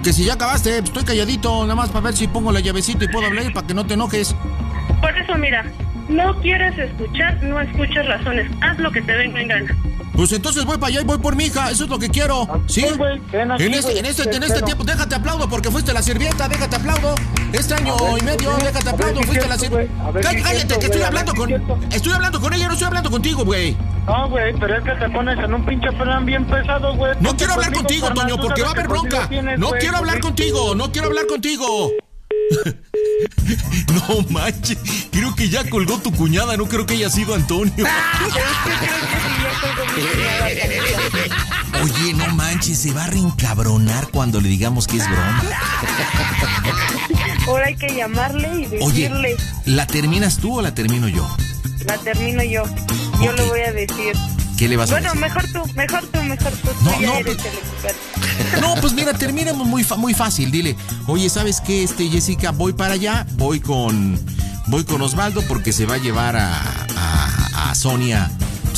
Que si ya acabaste, pues, estoy calladito, nada más para ver si pongo la llavecita y puedo hablar para que no te enojes. Por eso, mira, no quieres escuchar, no escuches razones. Haz lo que te venga en gana. Pues entonces voy para allá y voy por mi hija, eso es lo que quiero. ¿Sí? ven aquí, en este, en este, te en este tiempo, déjate aplaudo porque fuiste la sirvienta, déjate aplaudo. Este año ver, y medio, sí, sí. déjate aplaudo, sí, fuiste la sirvienta. sí, Cállate, que estoy hablando ver, sí, con. Estoy hablando con ella, no estoy hablando contigo, güey. No, güey, pero es que te pones en un pinche plan bien pesado, güey. No quiero hablar contigo, Toño, porque va a haber bronca. tienes, No quiero hablar contigo, no quiero hablar contigo. No manches, creo que ya colgó tu cuñada, no creo que haya sido Antonio. Oye, no manches, se va a reencabronar cuando le digamos que es broma. Ahora hay que llamarle y Oye, decirle, ¿la terminas tú o la termino yo? la termino yo. Yo le voy a decir. ¿Qué le vas a Bueno, decir? mejor tú, mejor tú, mejor tú. No, tú no, pues-. No, pues mira, terminemos muy, muy fácil. Dile, oye, ¿sabes qué, este, Jessica? Voy para allá, voy con, voy con Osvaldo porque se va a llevar a, a, a Sonia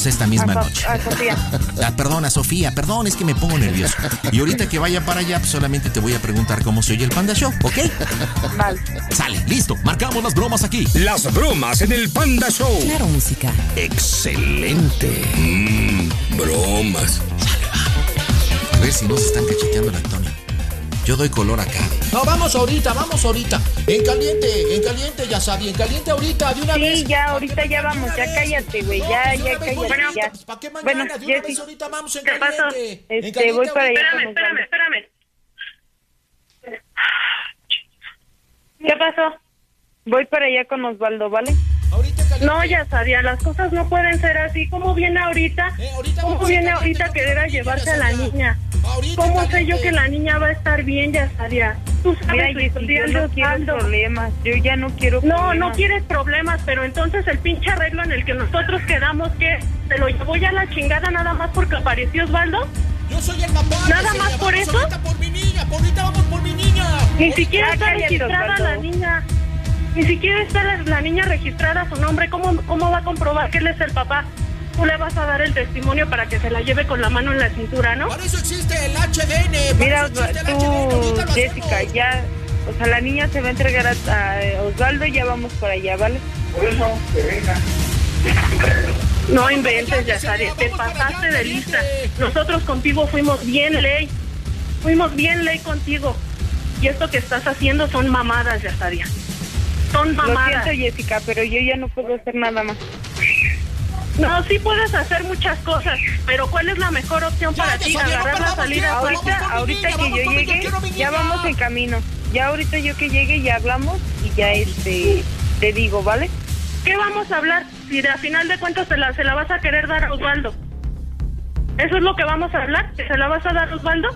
pues, esta misma A noche. a Sofía. Ah, perdón, a Sofía, perdón, es que me pongo nervioso. Y ahorita que vaya para allá, pues, solamente te voy a preguntar cómo se oye el Panda Show, ¿ok? Vale. Sale, listo, marcamos las bromas aquí. Las bromas en el Panda Show. Claro, música. Excelente. Mm, bromas. A ver si no se están cacheteando el Antonio. Yo doy color acá. No, vamos ahorita, vamos ahorita. En caliente, en caliente, ya sabía, en caliente ahorita, de una Sí, vez. ya, ahorita ya vamos, ya cállate, güey, ya, ya cállate, Bueno, ya. pues, ¿para qué mañana? Bueno, De una Jessy, vez ahorita vamos en ¿qué pasó? caliente. En Este, caliente voy para allá ahorita. con Espérame, espérame, espérame. ¿Qué pasó? Voy para allá con Osvaldo, ¿vale? No, ya sabía, las cosas no pueden ser así. ¿Cómo viene ahorita? ¿Cómo vamos viene en ahorita a querer a llevarse a la niña? ¿Cómo sé yo que la niña va a estar bien, ya sabía? Tú sabes Mira, yo no quiero problemas, yo ya no quiero No, problemas. no quieres problemas, pero entonces el pinche arreglo en el que nosotros quedamos, que ¿Se lo llevó ya a la chingada nada más porque apareció Osvaldo? Yo soy el papá. ¿Nada más por eso? Ahorita por mi niña, por ahorita vamos por mi niña. Ni Ahorita- siquiera está registrada la niña. Ni siquiera está la, la niña registrada a su nombre. ¿Cómo, ¿Cómo va a comprobar que él es el papá? Tú le vas a dar el testimonio para que se la lleve con la mano en la cintura, ¿no? Para eso existe el HDN. para Mira, el tú, HDN, lo Jessica, hacemos. ya, O sea, la niña se va a entregar a, a Osvaldo y ya vamos por allá, ¿vale? Por eso, que venga. No inventes, Yasaria, te pasaste de lista. Nosotros contigo fuimos bien ley. Fuimos bien ley contigo. Y esto que estás haciendo son mamadas, Yasaria. Son Lo mamadas. siento, Jessica, pero yo ya no puedo hacer nada más. No, sí puedes hacer muchas cosas, pero ¿cuál es la mejor opción para ti? Agarrar la salida Ahorita, ahorita que yo llegue, ya vamos en camino. Ya ahorita yo que llegue ya hablamos y ya este te digo, ¿vale? ¿Qué vamos a hablar? Si de, a final de cuentas se la, se la vas a querer dar a Osvaldo. ¿Eso es lo que vamos a hablar? ¿Que se la vas a dar a Osvaldo?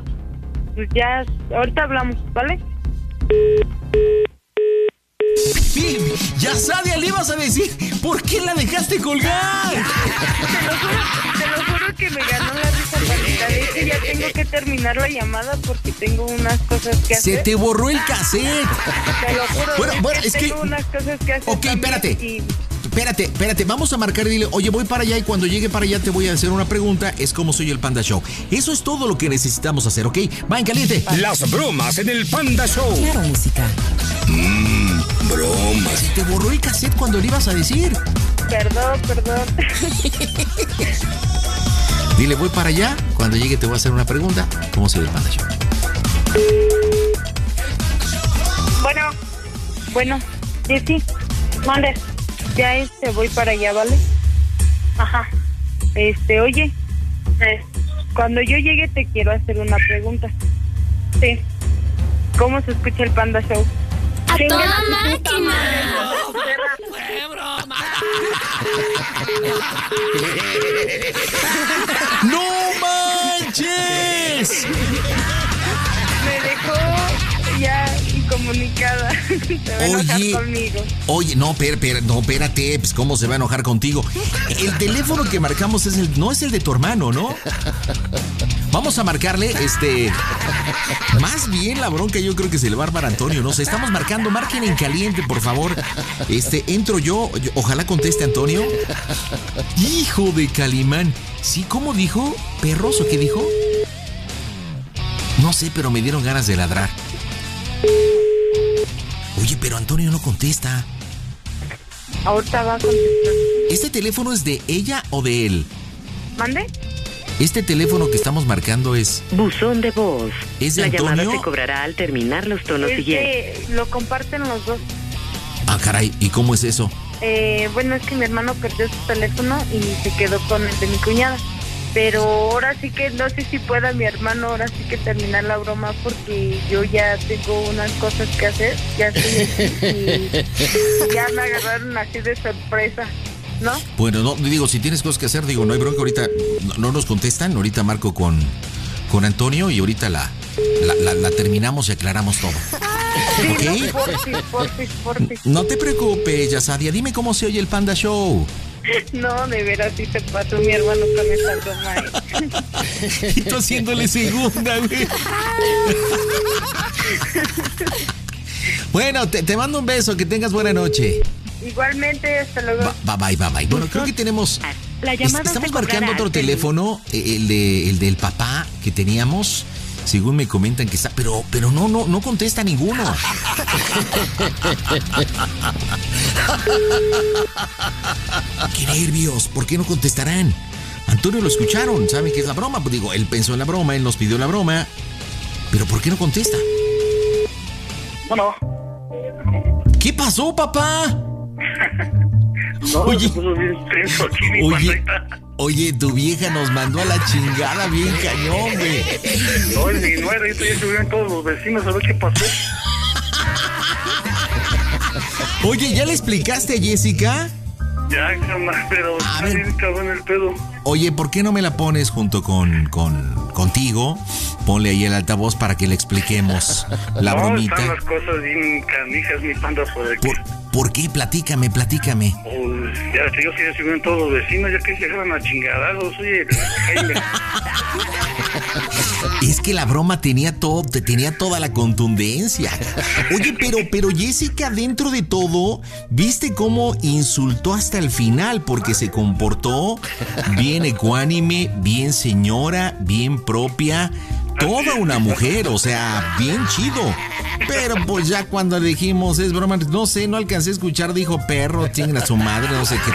Pues ya, ahorita hablamos, ¿vale? Sí, ya Sadia le ibas a decir, ¿por qué la dejaste colgar? Te lo juro, te lo juro que me ganó la risa Paquita. De hecho, ya tengo que terminar la llamada porque tengo unas cosas que hacer. Se te borró el cassette. Te lo juro. Bueno, bueno, es que- tengo unas cosas que hacer. Ok, espérate. y- Espérate, espérate, vamos a marcar y dile, oye, voy para allá y cuando llegue para allá te voy a hacer una pregunta, es como soy el Panda Show. Eso es todo lo que necesitamos hacer, ¿ok? Va en caliente. Las bromas en el Panda Show. Claro, música. Mmm, bromas. Se te borró el cassette cuando le ibas a decir. Perdón, perdón. Dile, voy para allá, cuando llegue te voy a hacer una pregunta, ¿cómo soy el Panda Show? Bueno, bueno, Jessy, mande. Ya este voy para allá, ¿vale? Ajá. Este, oye, eh, cuando yo llegue te quiero hacer una pregunta. Sí. ¿Cómo se escucha el Panda Show? ¡A toda máquina! ¡No manches! Me dejó ya incomunicada. Se va a enojar Oye. conmigo. Oye, no, pero, pero, no, espérate, pues cómo se va a enojar contigo. El teléfono que marcamos es el, no es el de tu hermano, ¿no? Vamos a marcarle, este, más bien la bronca yo creo que se le va a armar a Antonio, no sé, estamos marcando, marquen en caliente, por favor. Este, entro yo, yo- ojalá conteste Antonio. Hijo de Calimán. Sí, ¿cómo dijo? ¿Perros o qué dijo? No sé, pero me dieron ganas de ladrar. Oye, pero Antonio no contesta. Ahorita va a contestar. ¿Este teléfono es de ella o de él? ¿Mande? Este teléfono que estamos marcando es. Buzón de voz. ¿Es de La llamada Antonio? se cobrará al terminar los tonos Es siguientes. que lo comparten los dos. Ah, caray, ¿y cómo es eso? Eh, bueno, es que mi hermano perdió su teléfono y se quedó con el de mi cuñada. Pero ahora sí que no sé si pueda mi hermano ahora sí que terminar la broma porque yo ya tengo unas cosas que hacer. Ya estoy y ya me agarraron así de sorpresa, ¿no? Bueno, no, digo, si tienes cosas que hacer, digo, no hay bronca, ahorita no, no nos contestan, ahorita marco con, con Antonio y ahorita la, la, la- la terminamos y aclaramos todo. Sí, no, porfis, porfis, porfis. No te preocupes, Yasadia, dime cómo se oye el Panda Show. No, de veras sí se pasó mi hermano con esa broma. ¿eh? Y tú haciéndole segunda, güey. Bueno, te, te mando un beso, que tengas buena noche. Igualmente, hasta luego. Bye, bye, bye, bye. Bueno, creo que tenemos... La llamada Estamos marcando otro teléfono, eh, el, de, el del papá que teníamos. Según me comentan que está, pero, pero no, no, no contesta ninguno. Qué nervios, ¿por qué no contestarán? Antonio lo escucharon, ¿saben qué es la broma? Pues digo, él pensó en la broma, él nos pidió la broma. Pero ¿por qué no contesta? Bueno. ¿Qué pasó, papá? No, Oye. se puso bien tenso aquí mi Oye. Oye, tu vieja nos mandó a la chingada bien cañón, güey. No, es mi nuera, ahorita ya subieron todos los vecinos a ver qué pasó. Oye, ¿ya le explicaste a Jessica? Ya, carnal, pero está bien cabrón el pedo. Oye, ¿por qué no me la pones junto con, con contigo? Ponle ahí el altavoz para que le expliquemos la no, bromita. están las cosas bien canijas, mi panda, por aquí. ¿Por, por qué? Platícame, platícame. Pues ya subieron todos los vecinos, ya que se agarran a chingadazos, oye, Jaime. Es que la broma tenía todo, te- tenía toda la contundencia. Oye, pero, pero Jessica, dentro de todo, ¿viste cómo insultó hasta el final? Porque se comportó bien ecuánime, bien señora, bien propia. toda una mujer, o sea, bien chido. Pero pues ya cuando dijimos, es broma, no sé, no alcancé a escuchar, dijo perro, chinga a su madre, no sé qué.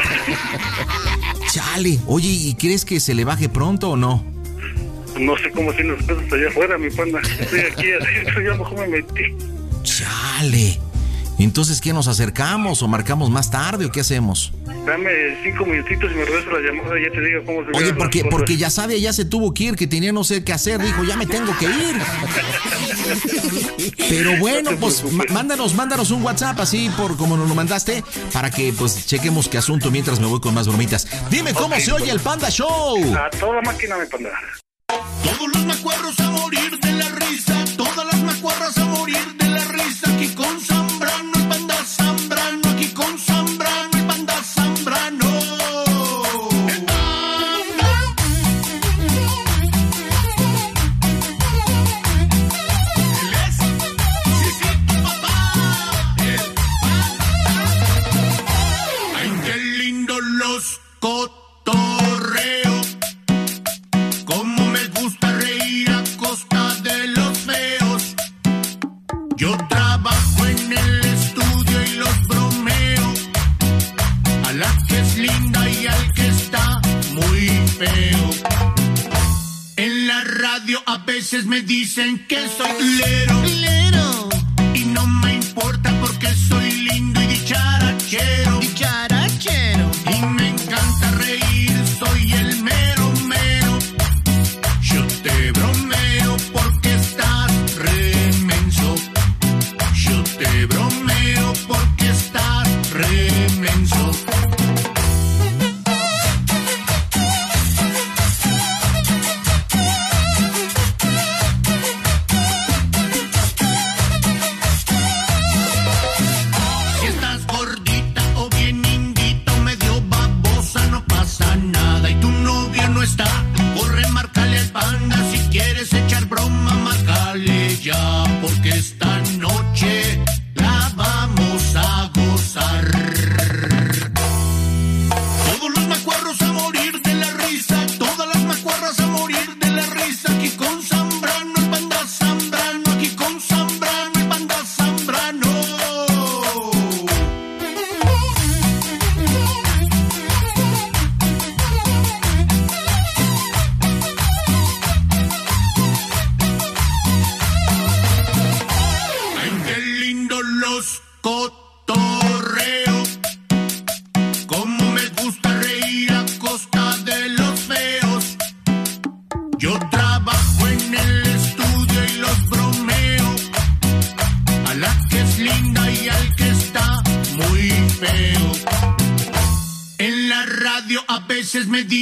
Chale, oye, ¿y crees que se le baje pronto o no? No sé cómo tienen las cosas allá afuera, mi panda. Estoy aquí adentro, ya mejor me metí. Chale. Entonces, ¿qué nos acercamos o marcamos más tarde o qué hacemos? Dame cinco minutitos y me regreso la llamada y ya te digo cómo se Oye, porque, porque ya sabe, ya se tuvo que ir, que tenía no sé qué hacer, dijo, ya me tengo que ir. Pero bueno, pues mándanos, mándanos un WhatsApp así por como nos lo mandaste, para que pues chequemos qué asunto mientras me voy con más bromitas. Dime cómo se oye pues. el Panda Show. A toda máquina, mi panda. Todos los macuarros a morir de la risa, todas las macuarras a morir de la risa. Aquí con radio a veces me dicen que soy lero. Lero. Y no me importa porque soy lindo y dicharachero. Dicharachero.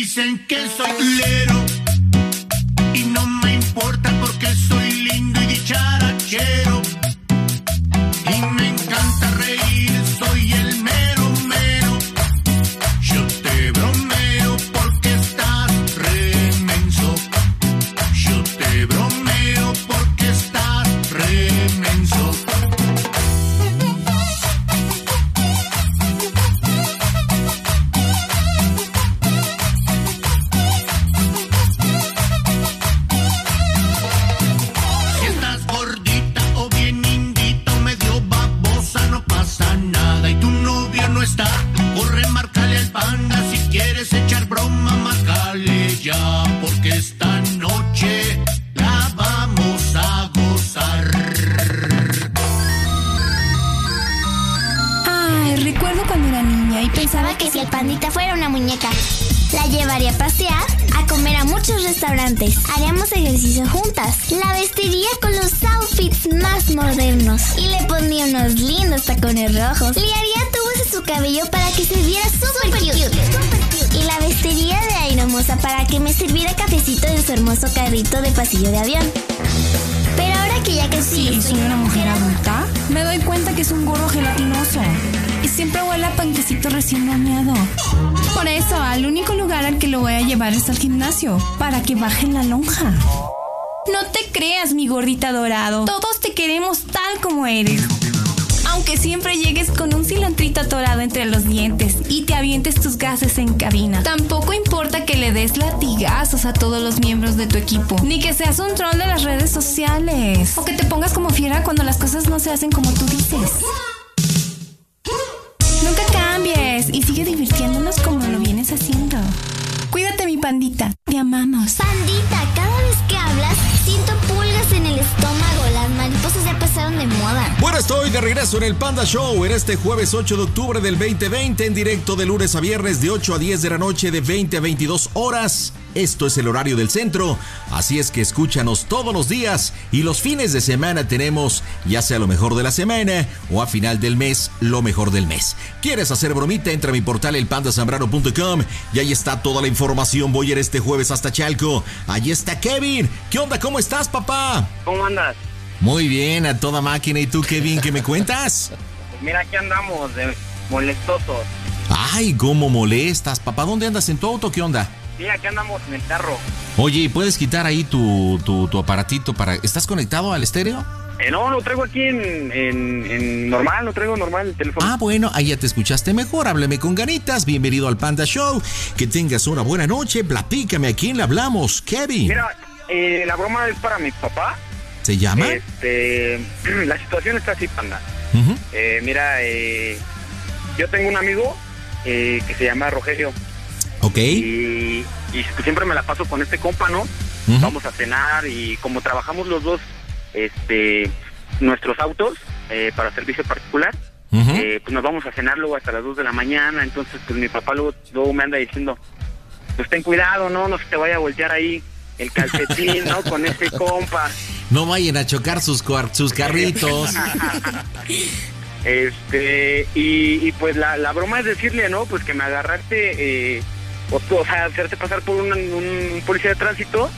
Dicen que pasillo de avión. Pero ahora que ya crecí Sí, soy una mujer adulta. Me doy cuenta que es un gorro gelatinoso. Y siempre huele a panquecito recién bañado. Por eso, al único lugar al que lo voy a llevar es al gimnasio. Para que baje la lonja. No te creas, mi gordita dorado. Todos te queremos tal como eres. Aunque siempre llegues con un cilantrito atorado entre los dientes y te avientes tus gases en cabina. Tampoco importa que le des latigazos a todos los miembros de tu equipo. Ni que seas un troll de las redes sociales. O que te pongas como fiera cuando las cosas no se hacen como tú dices. En el Panda Show en este jueves 8 de octubre del 2020 en directo de lunes a viernes de 8 a 10 de la noche de 20 a 22 horas. Esto es el horario del centro, así es que escúchanos todos los días y los fines de semana tenemos ya sea lo mejor de la semana o a final del mes lo mejor del mes. ¿Quieres hacer bromita? Entra a mi portal elpandasambrano.com y ahí está toda la información. Voy a ir este jueves hasta Chalco. Allí está Kevin. ¿Qué onda? ¿Cómo estás, papá? ¿Cómo andas? Muy bien, a toda máquina. ¿Y tú, Kevin, qué me cuentas? Pues mira, aquí andamos de molestosos. Ay, cómo molestas, papá. ¿Dónde andas en tu auto? ¿Qué onda? Sí, aquí andamos en el carro. Oye, ¿y ¿puedes quitar ahí tu, tu, tu aparatito para... ¿Estás conectado al estéreo? Eh, no, lo traigo aquí en, en, en normal, lo traigo normal el teléfono. Ah, bueno, ahí ya te escuchaste mejor. Háblame con ganitas. Bienvenido al Panda Show. Que tengas una buena noche. Platícame a quién le hablamos, Kevin. Mira, eh, la broma es para mi papá. ¿Se llama? Este, la situación está así, panda. Eh, mira, eh, yo tengo un amigo eh, que se llama Rogelio. Ok. Y, y siempre me la paso con este compa, ¿no? Vamos a cenar y como trabajamos los dos, este, nuestros autos eh, para servicio particular, eh, pues nos vamos a cenar luego hasta las 2 de la mañana. Entonces, pues mi papá luego, luego me anda diciendo, pues ten cuidado, ¿no? No se te vaya a voltear ahí el calcetín, ¿no? Con ese compa. No vayan a chocar sus, sus carritos. Este, y, y pues la, la broma es decirle, ¿no? Pues que me agarraste, eh, o, o sea, hacerte pasar por un, un policía de tránsito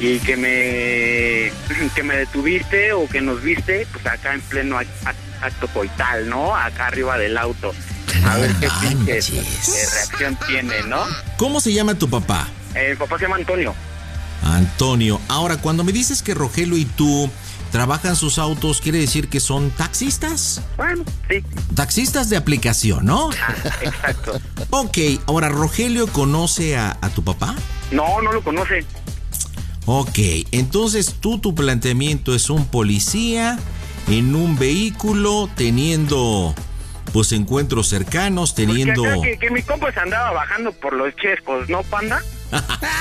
y que me, que me detuviste o que nos viste, pues acá en pleno ac- ac- acto coital, ¿no? Acá arriba del auto. A ver qué pinche reacción tiene, ¿no? ¿Cómo se llama tu papá? El papá se llama Antonio. Antonio. Ahora, cuando me dices que Rogelio y tú trabajan sus autos, ¿quiere decir que son taxistas? Bueno, sí. Taxistas de aplicación, ¿no? Exacto. Ok, ahora, ¿Rogelio conoce a, a tu papá? No, no lo conoce. Ok, entonces tú tu planteamiento es un policía en un vehículo teniendo pues encuentros cercanos, teniendo... Porque acá que, que mi compa se andaba bajando por los chescos, ¿no, panda?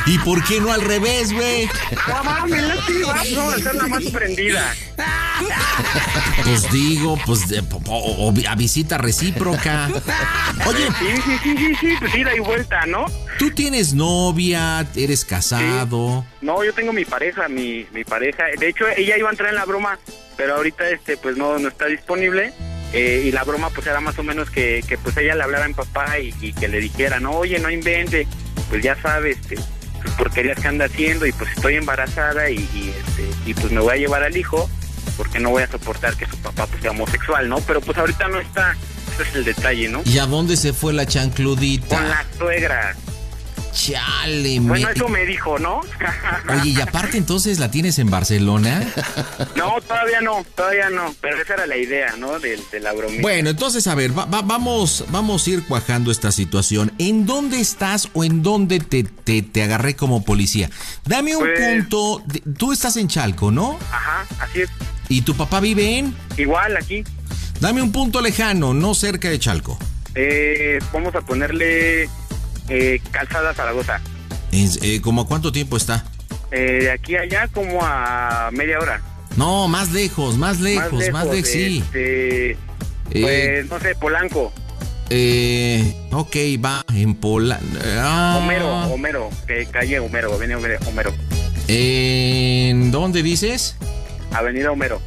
¿Y por qué no al revés, güey? No mames, no sí, vamos a ser la más prendida. Pues digo, pues de- o a visita recíproca. Oye, Sí, sí, sí, sí, sí, pues ida y vuelta, ¿no? tú tienes novia, eres casado. No, yo tengo mi pareja, mi, mi pareja. De hecho, ella iba a entrar en la broma, pero ahorita, este, pues no, no está disponible. Eh, y la broma, pues era más o menos que, que pues ella le hablara a mi papá y, y que le dijera, no, oye, no invente, pues ya sabes, este, pues, porquerías que anda haciendo y pues estoy embarazada y, y, este, y pues me voy a llevar al hijo porque no voy a soportar que su papá pues sea homosexual, ¿no? Pero pues ahorita no está, ese es el detalle, ¿no? ¿Y a dónde se fue la Con chancludita? la suegra. Chale, Bueno, me- eso me dijo, ¿no? Oye, y aparte entonces la tienes en Barcelona. No, todavía no, todavía no. Pero esa era la idea, ¿no? De, de la bromita. Bueno, entonces, a ver, va- va- vamos, vamos a ir cuajando esta situación. ¿En dónde estás o en dónde te, te, te agarré como policía? Dame un Pues- punto. de- tú estás en Chalco, ¿no? Ajá, así es. ¿Y tu papá vive en? Igual aquí. Dame un punto lejano, no cerca de Chalco. Eh, vamos a ponerle eh, Calzada Zaragoza. Eh, ¿Cómo a cuánto tiempo está? Eh, de aquí a allá como a media hora. No, más lejos, más lejos, más lejos, sí. este, pues, no sé, Polanco. Eh, ok, va, en Pola. ah, Homero, Homero. Que calle Homero, Avenida Homero- Homero. ¿En dónde dices? Avenida Homero.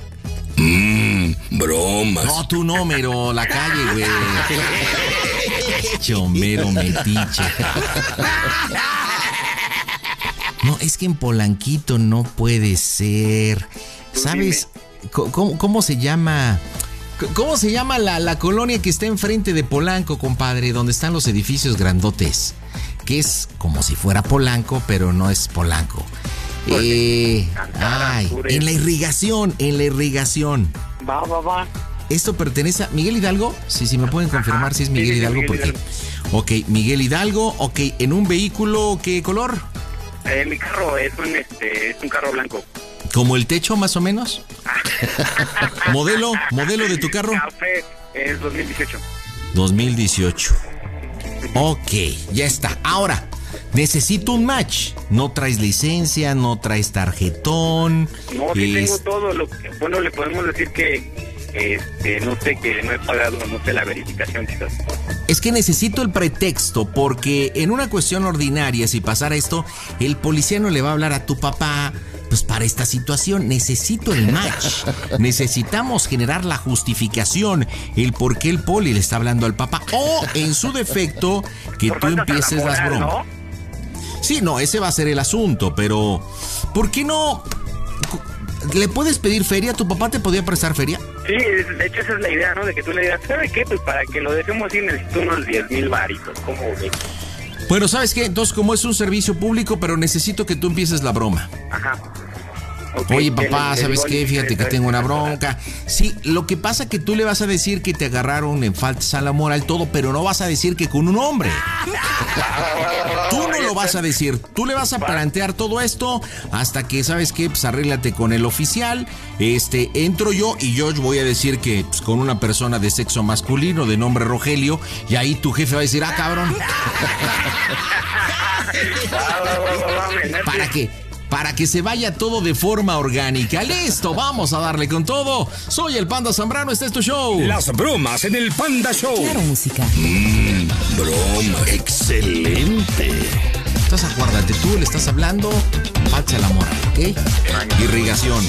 Mmm, bromas. No, tú no, Mero, la calle, güey. Chomero metiche. No, es que en Polanquito no puede ser. ¿Sabes cómo, cómo se llama? ¿Cómo se llama la, la colonia que está enfrente de Polanco, compadre? Donde están los edificios grandotes. Que es como si fuera Polanco, pero no es Polanco. Eh, ay, en la irrigación, en la irrigación. Va, va, va. ¿Esto pertenece a Miguel Hidalgo? Sí, sí, me pueden confirmar si es Miguel Hidalgo, Miguel porque. Ok, Miguel Hidalgo, ok, ¿en un vehículo qué color? Eh, mi carro es un, este, es un carro blanco. ¿Como el techo, más o menos? ¿Modelo? ¿Modelo de tu carro? Café es 2018. 2018. Ok, ya está. Ahora, necesito un match. No traes licencia, no traes tarjetón. No, sí tengo es- todo. Lo que, bueno, le podemos decir que, este, no sé, que no he pagado, no sé, la verificación quizás. Es que necesito el pretexto porque en una cuestión ordinaria, si pasara esto, el policía no le va a hablar a tu papá. Pues para esta situación necesito el match. Necesitamos generar la justificación, el por qué el poli le está hablando al papá. O en su defecto, que tú empieces las bromas. Sí, no, ese va a ser el asunto, pero ¿por qué no? ¿Le puedes pedir feria? ¿Tu papá te podía prestar feria? Sí, de hecho esa es la idea, ¿no? De que tú le digas, ¿sabe qué? Pues para que lo dejemos así necesito unos 10 mil varitos. ¿Cómo ves? Bueno, ¿sabes qué? Entonces, como es un servicio público, pero necesito que tú empieces la broma. Ajá. Oye, papá, le ¿sabes qué? Fíjate que tengo una una bronca. Sí, lo que pasa que tú le vas a decir que te agarraron en faltas a la moral todo, pero no vas a decir que con un hombre. Tú no lo vas a decir. Tú le vas a plantear todo esto hasta que, ¿sabes qué? Pues arréglate con el oficial. Este, entro yo y yo voy a decir que pues, con una persona de sexo masculino de nombre Rogelio y ahí tu jefe va a decir, ah, cabrón. ¿Para qué? Para que se vaya todo de forma orgánica. Listo, vamos a darle con todo. Soy el Panda Zambrano, este es tu show. Las bromas en el Panda Show. Claro, música. Mmm, broma. Excelente. Entonces acuérdate, tú le estás hablando, falsa la moral, ¿ok? Irrigación.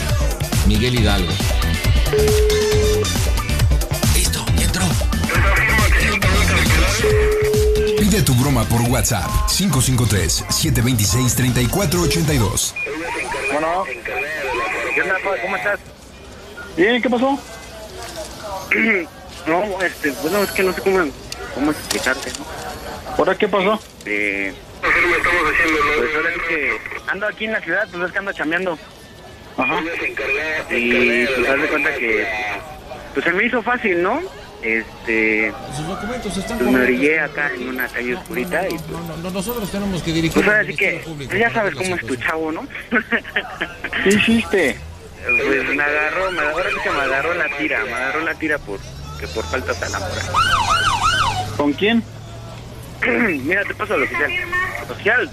Miguel Hidalgo. Listo, entró. Pide tu broma por WhatsApp 553-726-3482. Bueno. ¿Qué onda? ¿Cómo estás? Bien, ¿qué pasó? No, este, bueno, es que no sé cómo, cómo explicarte, ¿no? ¿Ahora qué pasó? Este, pues ahora que ando aquí en la ciudad, pues es que ando chambeando. Ajá. Y pues haz de cuenta que, pues se me hizo fácil, ¿no? Este, Sus documentos están pues me orillé acá en una calle oscurita y pues, Nosotros tenemos que dirigir. pues ahora sí que, pues ya sabes cómo es tu chavo, ¿no? ¿Qué hiciste? Pues me agarró, me agarró, que me agarró la tira, me agarró la tira por, que por falta moral. ¿Con quién? Mira, te paso al oficial. Oficial,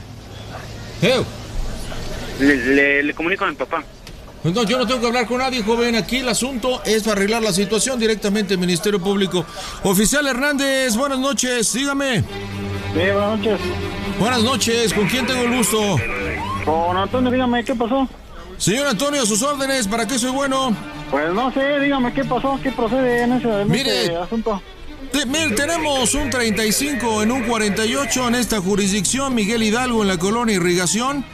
Eh, le, le, le comunico a mi papá. No, yo no tengo que hablar con nadie, joven. Aquí el asunto es para arreglar la situación directamente al Ministerio Público. Oficial Hernández, buenas noches, dígame. buenas noches. Buenas noches, ¿con quién tengo el gusto? Con Antonio, dígame, ¿qué pasó? Señor Antonio, sus órdenes, ¿para qué soy bueno? Pues no sé, dígame, ¿qué pasó? ¿Qué procede en ese, en Mire. ese asunto? Te- mire, tenemos un 35 en un 48 en esta jurisdicción, Miguel Hidalgo en la colonia Irrigación.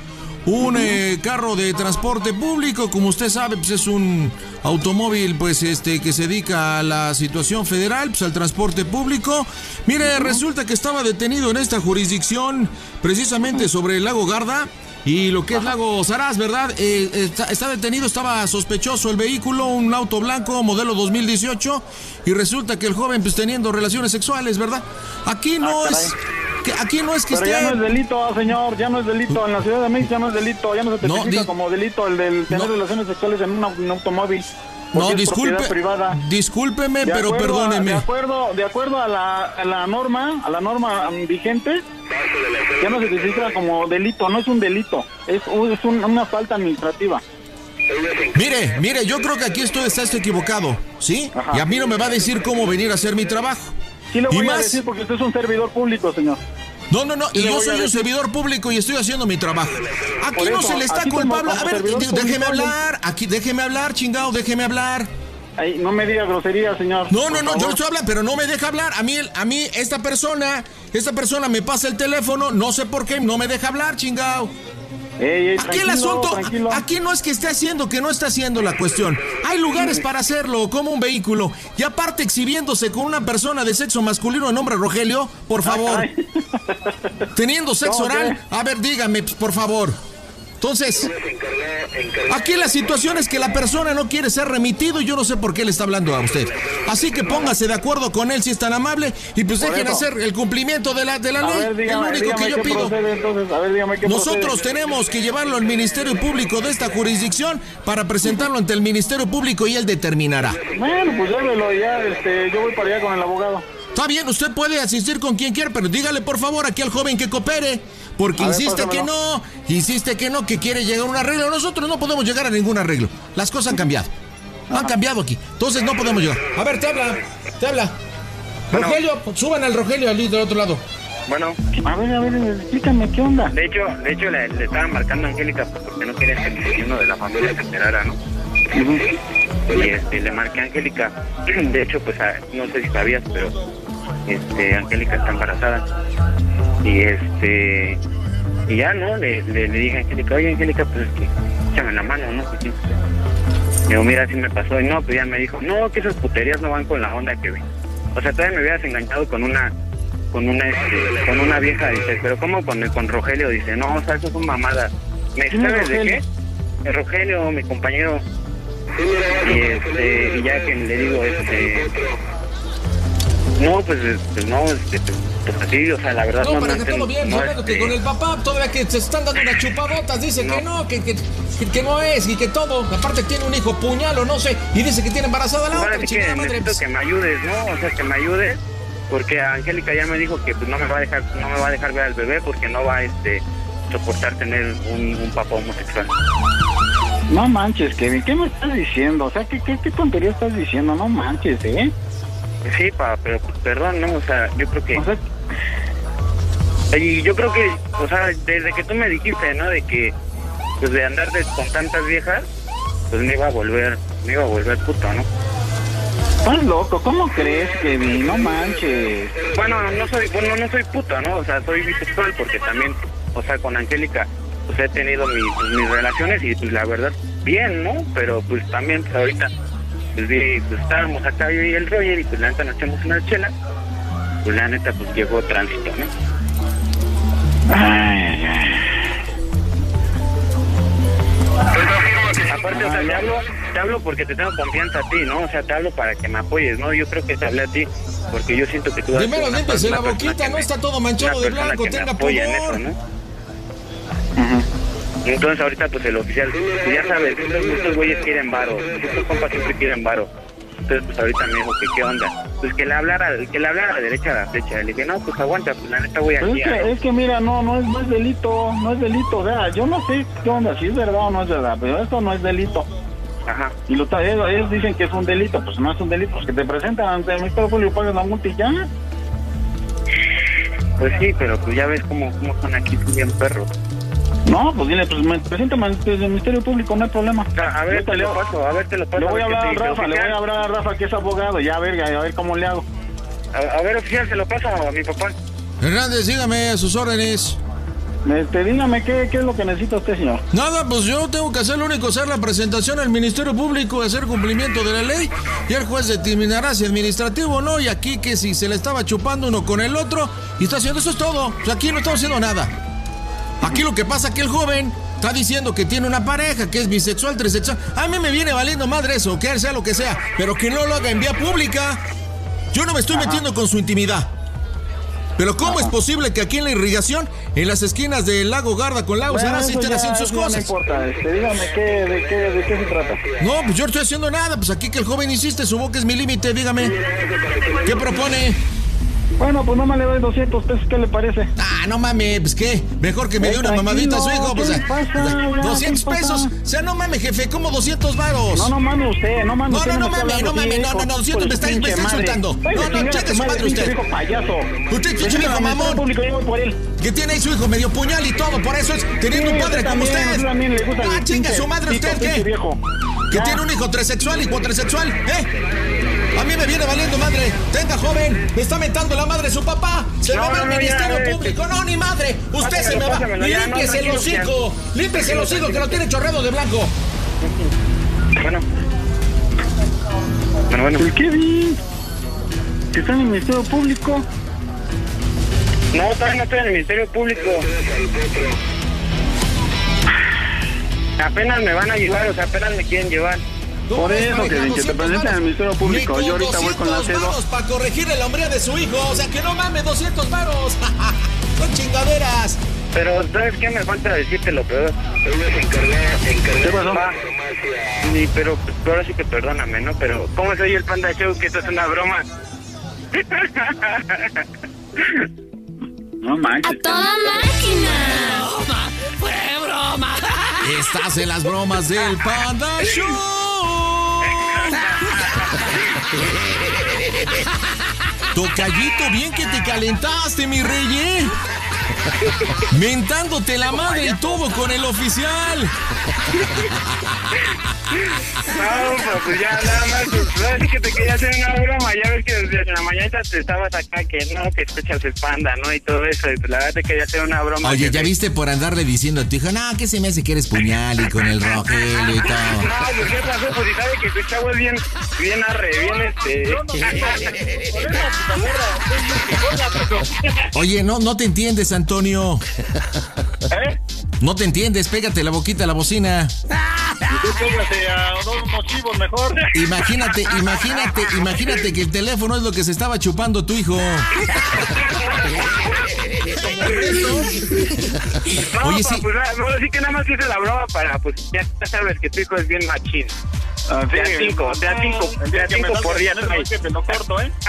Un eh, carro de transporte público, como usted sabe, pues es un automóvil pues este que se dedica a la situación federal, pues al transporte público. Mire, resulta que estaba detenido en esta jurisdicción precisamente sobre el lago Garda y lo que es lago Saraz, ¿verdad? Eh, está, está detenido, estaba sospechoso el vehículo, un auto blanco modelo 2018 y resulta que el joven pues teniendo relaciones sexuales, ¿verdad? Aquí no es que aquí no es que Pero esté ya no es delito, señor, ya no es delito. En la Ciudad de México ya no es delito, ya no se No, tipifica di- como delito el del tener relaciones sexuales en un, au- un automóvil. No, disculpe, privada. discúlpeme, De pero a- perdóneme. de acuerdo, de acuerdo a la, a la norma, a la norma vigente, ya no se tipifica como delito, no es un delito, es, un- es un- una falta administrativa. Mire, mire, yo creo que aquí esto está equivocado, ¿sí? Y a mí no me va a decir cómo venir a hacer mi trabajo. Sí le y voy a más, decir porque usted es un servidor público, señor. No, no, no, y yo a soy un servidor público y estoy haciendo mi trabajo. Aquí no se le está culpable. A ver, déjeme hablar, aquí déjeme hablar, chingado, déjeme hablar. Ay, no me diga grosería, señor. No, no, no, yo favor. estoy hablando, pero no me deja hablar. A mí, a mí, esta persona, esta persona me pasa el teléfono, no sé por qué, no me deja hablar, chingado. Ey, ey, Aquí el asunto, tranquilo. aquí no es que esté haciendo, que no está haciendo la cuestión. Hay lugares para hacerlo, como un vehículo. Y aparte exhibiéndose con una persona de sexo masculino de nombre Rogelio, por favor. Teniendo sexo ¿Cómo oral. A ver, dígame, por favor. Entonces, aquí la situación es que la persona no quiere ser remitido y yo no sé por qué le está hablando a usted. Así que póngase de acuerdo con él si es tan amable y pues dejen hacer el cumplimiento de la, de la ley. ver, dígame, es lo único que yo pido. procede, entonces. A ver, dígame qué Nosotros procede. tenemos que llevarlo al Ministerio Público de esta jurisdicción para presentarlo ante el Ministerio Público y él determinará. Bueno, pues llévelo ya, este, yo voy para allá con el abogado. Está bien, usted puede asistir con quien quiera, pero dígale por favor aquí al joven que coopere, porque A ver, insiste que no, insiste que no, que quiere llegar a un arreglo. Nosotros no podemos llegar a ningún arreglo. Las cosas han cambiado. Han cambiado aquí. Entonces no podemos llegar. A ver, te habla, te habla. Rogelio, suban al Rogelio allí del otro lado. Bueno. A ver, a ver, explícame, ¿qué onda? De hecho, de hecho le, le estaban marcando a Angélica porque no quería que uno de la familia se enterara, ¿no? Y este, le marqué a Angélica. De hecho, pues a- no sé si sabías, pero este, Angélica está embarazada. Y este, y ya, ¿no? Le, le, le dije a Angélica, oye Angélica, pues que échame la mano, ¿no? Que sí. Digo, mira, así me pasó. Y no, pues ya me dijo, no, que esas puterías no van con la onda que ve. O sea, todavía me hubieras enganchado con una con una este, con una vieja dice pero cómo con con Rogelio dice no o sea eso son mamadas me ¿Quién es sabes de Rogelio? qué El Rogelio mi compañero y este y ya que le digo este no pues, este, no este, pues así o sea la verdad No, no, para no que todo bien, no, Fernando, que este, con el papá todavía que se están dando unas chupadotas, dice que no, que, que, que- que no es y que todo. Aparte tiene un hijo puñal o no sé, y dice que tiene embarazada la Ahora otra, sí que madre. necesito que me ayudes, ¿no? O sea, que me ayudes, porque Angélica ya me dijo que pues, no me va a dejar, no me va a dejar ver al bebé porque no va a este soportar tener un, un papá homosexual. No manches, Kevin, ¿qué me estás diciendo? O sea, ¿qué, qué, qué tontería estás diciendo? No manches, ¿eh? Sí, pa, pero perdón, ¿no? O sea, yo creo que... y yo creo que, o sea, desde que tú me dijiste, ¿no? De que, pues de andar de- con tantas viejas, pues me iba a volver, me iba a volver puto, ¿no? Estás loco, ¿cómo crees, Kevin? No manches. Bueno, no soy, bueno, no soy puto, ¿no? O sea, soy bisexual porque también, o sea, con Angélica, pues he tenido mis, pues, mis relaciones y pues la verdad, bien, ¿no? Pero pues también, pues ahorita, pues, vi, pues estábamos acá yo y el Roger y pues la neta nos echamos una chela, pues la neta, pues llegó tránsito, ¿no? Ay, ay. Aparte, o sea, te hablo, te hablo porque te tengo confianza a ti, ¿no? O sea, te hablo para que me apoyes, ¿no? Yo creo que te hablé a ti porque yo siento que tú... Primero persona la boquita, no me- está todo manchado de blanco, tenga pudor. eso, ¿no? Entonces ahorita pues el oficial, pues, ya sabes, estos, estos güeyes quieren varo, estos compas siempre quieren varo. Entonces pues ahorita me dijo que qué onda, pues que le hablara, que le hablara a la derecha a la flecha. Le dije, no, pues aguanta, pues la neta voy aquí es, que, es que mira, no, no es, no es delito, no es delito. O sea, yo no sé qué onda, si es verdad o no es verdad, pero esto no es delito. Ajá. Y lo, ellos, ellos dicen que es un delito, pues no es un delito, pues que te presentan ante el Ministerio Público, pagas la multa y ya. Pues sí, pero pues ya ves cómo, cómo son aquí, bien perros. No, pues dile, pues me preséntame ante el Ministerio Público, no hay problema. A ver, te lo paso, a ver, te lo paso. Le voy a hablar a Rafa, le voy a hablar a Rafa que es abogado, ya a ver, a ver cómo le hago. A, a ver, oficial, se lo paso a mi papá. Hernández, dígame a sus órdenes. Este, dígame, ¿qué, ¿qué es lo que necesita usted, señor? Nada, pues yo tengo que hacer lo único, hacer la presentación al Ministerio Público, hacer cumplimiento de la ley, y el juez determinará si administrativo o no, y aquí que si se le estaba chupando uno con el otro, y está haciendo, eso es todo. O sea, aquí no estamos haciendo nada. Aquí lo que pasa es que el joven está diciendo que tiene una pareja, que es bisexual, trisexual. A mí me viene valiendo madre eso, que sea lo que sea, pero que no lo haga en vía pública. Yo no me estoy metiendo con su intimidad. Pero ¿cómo es posible que aquí en la irrigación, en las esquinas del lago Garda con lago Bueno, Sarasi eso estén haciendo sus cosas? No importa, este, dígame, ¿qué, de, qué, ¿de qué se trata? No, pues yo no estoy haciendo nada. Pues aquí que el joven insiste, su boca es mi límite, dígame. ¿Qué propone? Bueno, pues no me le doy 200 pesos, ¿qué le parece? Ah, no mames, pues qué. Mejor que me dé una mamadita a su hijo. ¿qué Pues, ah, pasa? pues, Ya, 200 ¿qué le pesos. O sea, no mames, jefe, como 200 varos. No, no mames usted, no mames No, no, no mames, no mames, no, no, no, hijo, 200 me está, me insultando. No, no, chinga cheque su madre usted. viejo payaso. Usted, viejo al Ministerio mamón. Que tiene ahí su hijo medio puñal y todo, por eso es teniendo un padre como usted. Ah, chinga su madre usted, ¿qué? Que tiene un hijo trisexual y cuatrisexual, ¿eh? A mí me viene valiendo madre. Tenga, joven, me está mentando la madre su papá. Se No, me va no, al no, Ministerio este- Público. No, ni madre. Usted Pásamelo, se me va. pásamelo, ya, no, Límpiese el tranquilo, hocico. Límpiese el hocico que lo tiene chorreado de blanco. Bueno. Bueno, bueno. ¿El Kevin? ¿Que está en el Ministerio Público? No, todavía no estoy en el Ministerio Público. Apenas me van a llevar, o sea, apenas me quieren llevar. Por eso, que, que te presenten al Ministerio Público. Yo ahorita voy con la cedo. para corregirle la hombría de su hijo. O sea, que no mames, 200 varos. Son chingaderas. Pero, ¿sabes qué me falta decirte lo peor? ¿Qué pasó? Ni, pero pero ahora sí que perdóname, ¿no? Pero, ¿cómo soy el Panda Show? Que esto es una broma. No manches. ¡A toda máquina! ¡Fue broma! Estás en las bromas del Panda Show. Tocallito, bien que te calentaste, mi rey, ¿eh? Mentándote la madre y todo con el oficial. No, pues ya nada más, pues, sí que te quería hacer una broma, ya ves que desde la mañana te estabas acá que no, que escuchas el panda, ¿no? Y todo eso, y pues, la verdad te quería hacer una broma. Oye, ya te- viste por andarle diciendo a tu hijo, no, que se me hace que eres puñal y con el rogelio y todo. No, pues qué pasó, pues si sabe que tu chavo es bien, bien arre, bien este... Oye, no, no te entiendes, Antonio. ¿Eh? No te entiendes, pégate la boquita a la bocina. A mejor. Imagínate, imagínate, imagínate que el teléfono es lo que se estaba chupando tu hijo. No, Oye, pa, sí. pues ahora sí que nada más hice la broma para, pues ya sabes que tu hijo es bien machín. Ah, de a cinco, de a cinco, de a cinco por día. que te lo corto, ¿eh?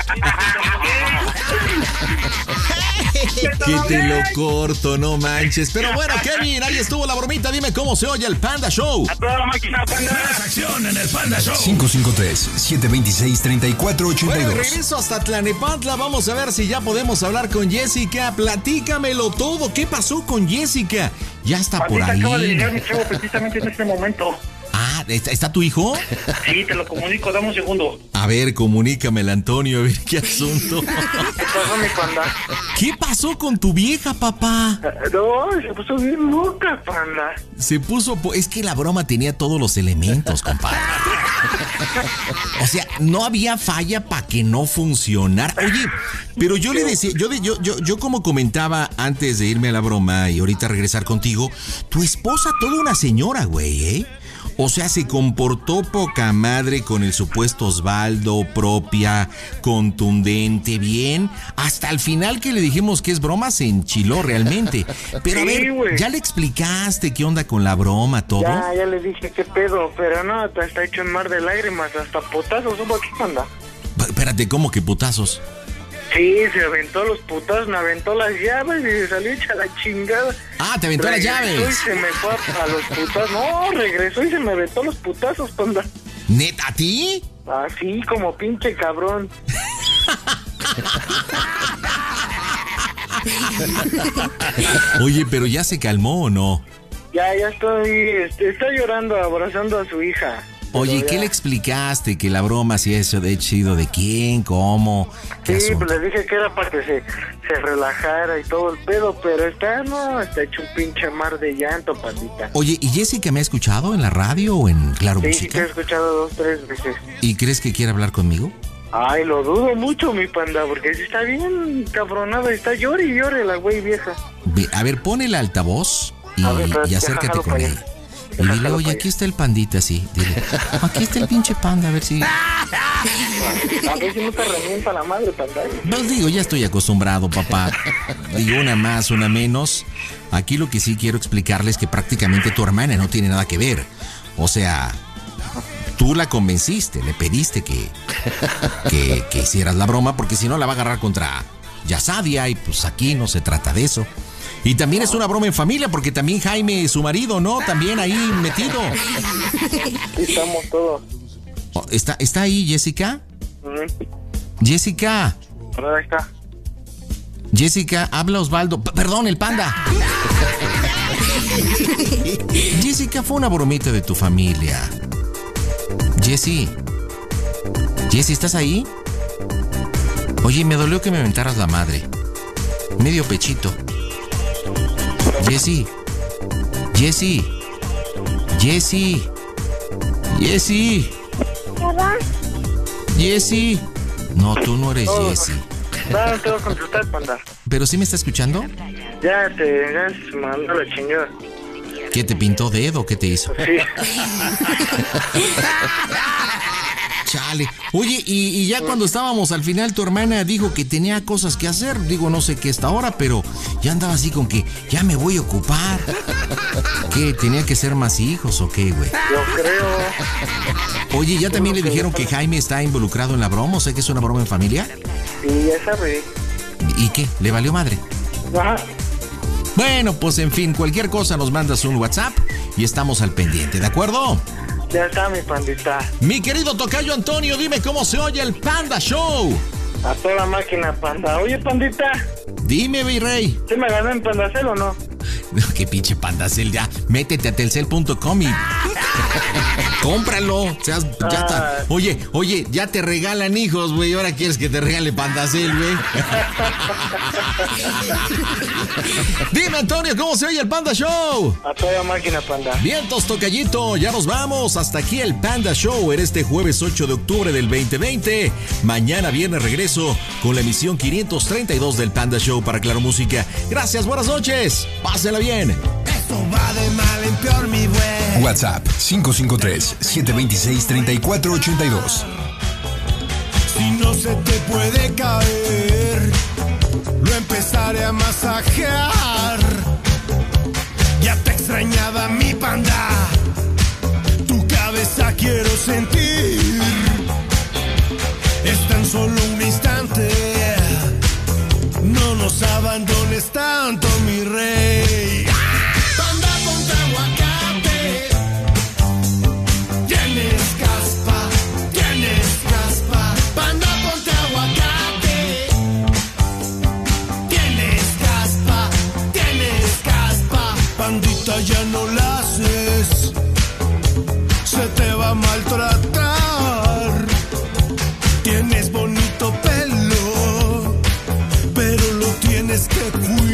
Que te lo corto, no manches. Pero bueno, Kevin, ahí estuvo la bromita. Dime cómo se oye el Panda Show. A toda la máquina, panda. Más acción en el Panda Show. 553-726-3482. Bueno, regreso hasta Tlanepantla. Vamos a ver si ya podemos hablar con Jessica. Platícamelo todo. ¿Qué pasó con Jessica? Ya está por Pandita, acaba de ahí. llegar mi chavo precisamente en este momento. Ah, ¿está, está tu hijo? Sí, te lo comunico, dame un segundo. A ver, comunícamelo, Antonio, a ver qué asunto. ¿Qué pasó, mi panda? ¿Qué pasó con tu vieja, papá? No, se puso bien loca, panda. Se puso. Es que la broma tenía todos los elementos, compadre. O sea, no había falla para que no funcionara. Oye, pero yo le decía, yo, yo, yo, yo como comentaba antes de irme a la broma y ahorita regresar contigo, tu esposa, toda una señora, güey, ¿eh? O sea, se comportó poca madre con el supuesto Osvaldo, propia, contundente, bien. Hasta el final que le dijimos que es broma, se enchiló realmente. Pero a ver. ¿ya le explicaste qué onda con la broma, todo? Ya, ya le dije qué pedo, pero no, está hecho en mar de lágrimas, hasta potazos, ¿supo qué panda? Pa- Espérate, ¿cómo que putazos? Sí, se aventó los putazos, me aventó las llaves y se salió hecha la chingada. Ah, te aventó las Regresó llaves. Y se me fue a, a los putazos. No, regresó y se me aventó los putazos, panda. ¿Neta a ti? Así como pinche cabrón. Oye, pero ya se calmó o no? Ya, ya estoy, este, está llorando, abrazando a su hija. Oye, ¿qué le explicaste? Que la broma, si eso de hecho sido de quién, cómo, qué Sí, asunto? pues le dije que era para que se, se relajara y todo el pedo, pero está, no, está hecho un pinche mar de llanto, pandita. Oye, ¿y Jessica me ha escuchado en la radio o en Claro Sí, sí te he escuchado dos, tres veces. ¿Y crees que quiere hablar conmigo? Ay, lo dudo mucho, mi panda, porque sí está bien cabronada, está llore y llore la güey vieja. A ver, pon el altavoz y, ver, y acércate con allá. Y dile, oye, aquí está el pandita, sí. Dile, aquí está el pinche panda, a ver si... A ver si no te revienta la madre, panda. Pues digo, ya estoy acostumbrado, papá. Digo, una más, una menos. Aquí lo que sí quiero explicarles es que prácticamente tu hermana no tiene nada que ver. O sea, tú la convenciste, le pediste que, que, que hicieras la broma, porque si no la va a agarrar contra Yasadia y pues aquí no se trata de eso. Y también es una broma en familia, porque también Jaime, su marido, ¿no? También ahí metido. Estamos todos. Oh, ¿Está, ¿Está ahí Jessica? Jessica. Pero ahí está. Jessica, habla Osvaldo. P- perdón, el panda. Jessica, fue una bromita de tu familia. Jessie. Jessie, ¿estás ahí? Oye, me dolió que me aventaras la madre. Medio pechito. Jessie. Jessie. Jessie. Jessie. Jessie. No, tú no eres Oh. Jessie. No, no te voy a contestar, panda. ¿Pero sí me está escuchando? Ya te, ya se mandó la chingada. ¿Qué te pintó dedo? ¿Qué te hizo? Chale. Oye, y, y ya cuando estábamos al final, tu hermana dijo que tenía cosas que hacer. Digo, no sé qué esta hora, pero ya andaba así con que ya me voy a ocupar. ¿Qué? ¿Tenía que ser más hijos o qué, güey? Yo creo. Oye, ¿ya también le dijeron que Jaime está involucrado en la broma? O sea, que es una broma en familia. Sí, ya sabe. ¿Y qué? ¿Le valió madre? Ajá. Bueno, pues en fin, cualquier cosa nos mandas un WhatsApp y estamos al pendiente, ¿de acuerdo? Ya está mi pandita. Mi querido Tocayo Antonio, dime cómo se oye el Panda Show. A toda máquina, panda. Oye, pandita. Dime, virrey. ¿Sí me gané en pandacel o no? Qué pinche pandacel ya. Métete a telcel.com y cómpralo. Seas- ya está. Oye, oye, ya te regalan hijos, güey. Ahora quieres que te regale pandacel, güey. Dime, Antonio, ¿cómo se oye el Panda Show? A toda máquina, panda. Vientos, tocallito, ya nos vamos. Hasta aquí el Panda Show en este jueves 8 de octubre del 2020. Mañana viernes regreso con la emisión 532 del Panda Show para Claro Música. Gracias, buenas noches. Pásenla bien. Va de mal en peor, mi güey. WhatsApp 553-726-3482. Si no se te puede caer, lo empezaré a masajear. Ya te extrañaba mi panda, tu cabeza quiero sentir. Es tan solo un instante, no nos abandones tanto, mi rey. Panda, ponte aguacate. Tienes caspa, tienes caspa. Panda, ponte aguacate. Tienes caspa, tienes caspa. Pandita, ya no la haces. Se te va a maltratar. Lo tienes que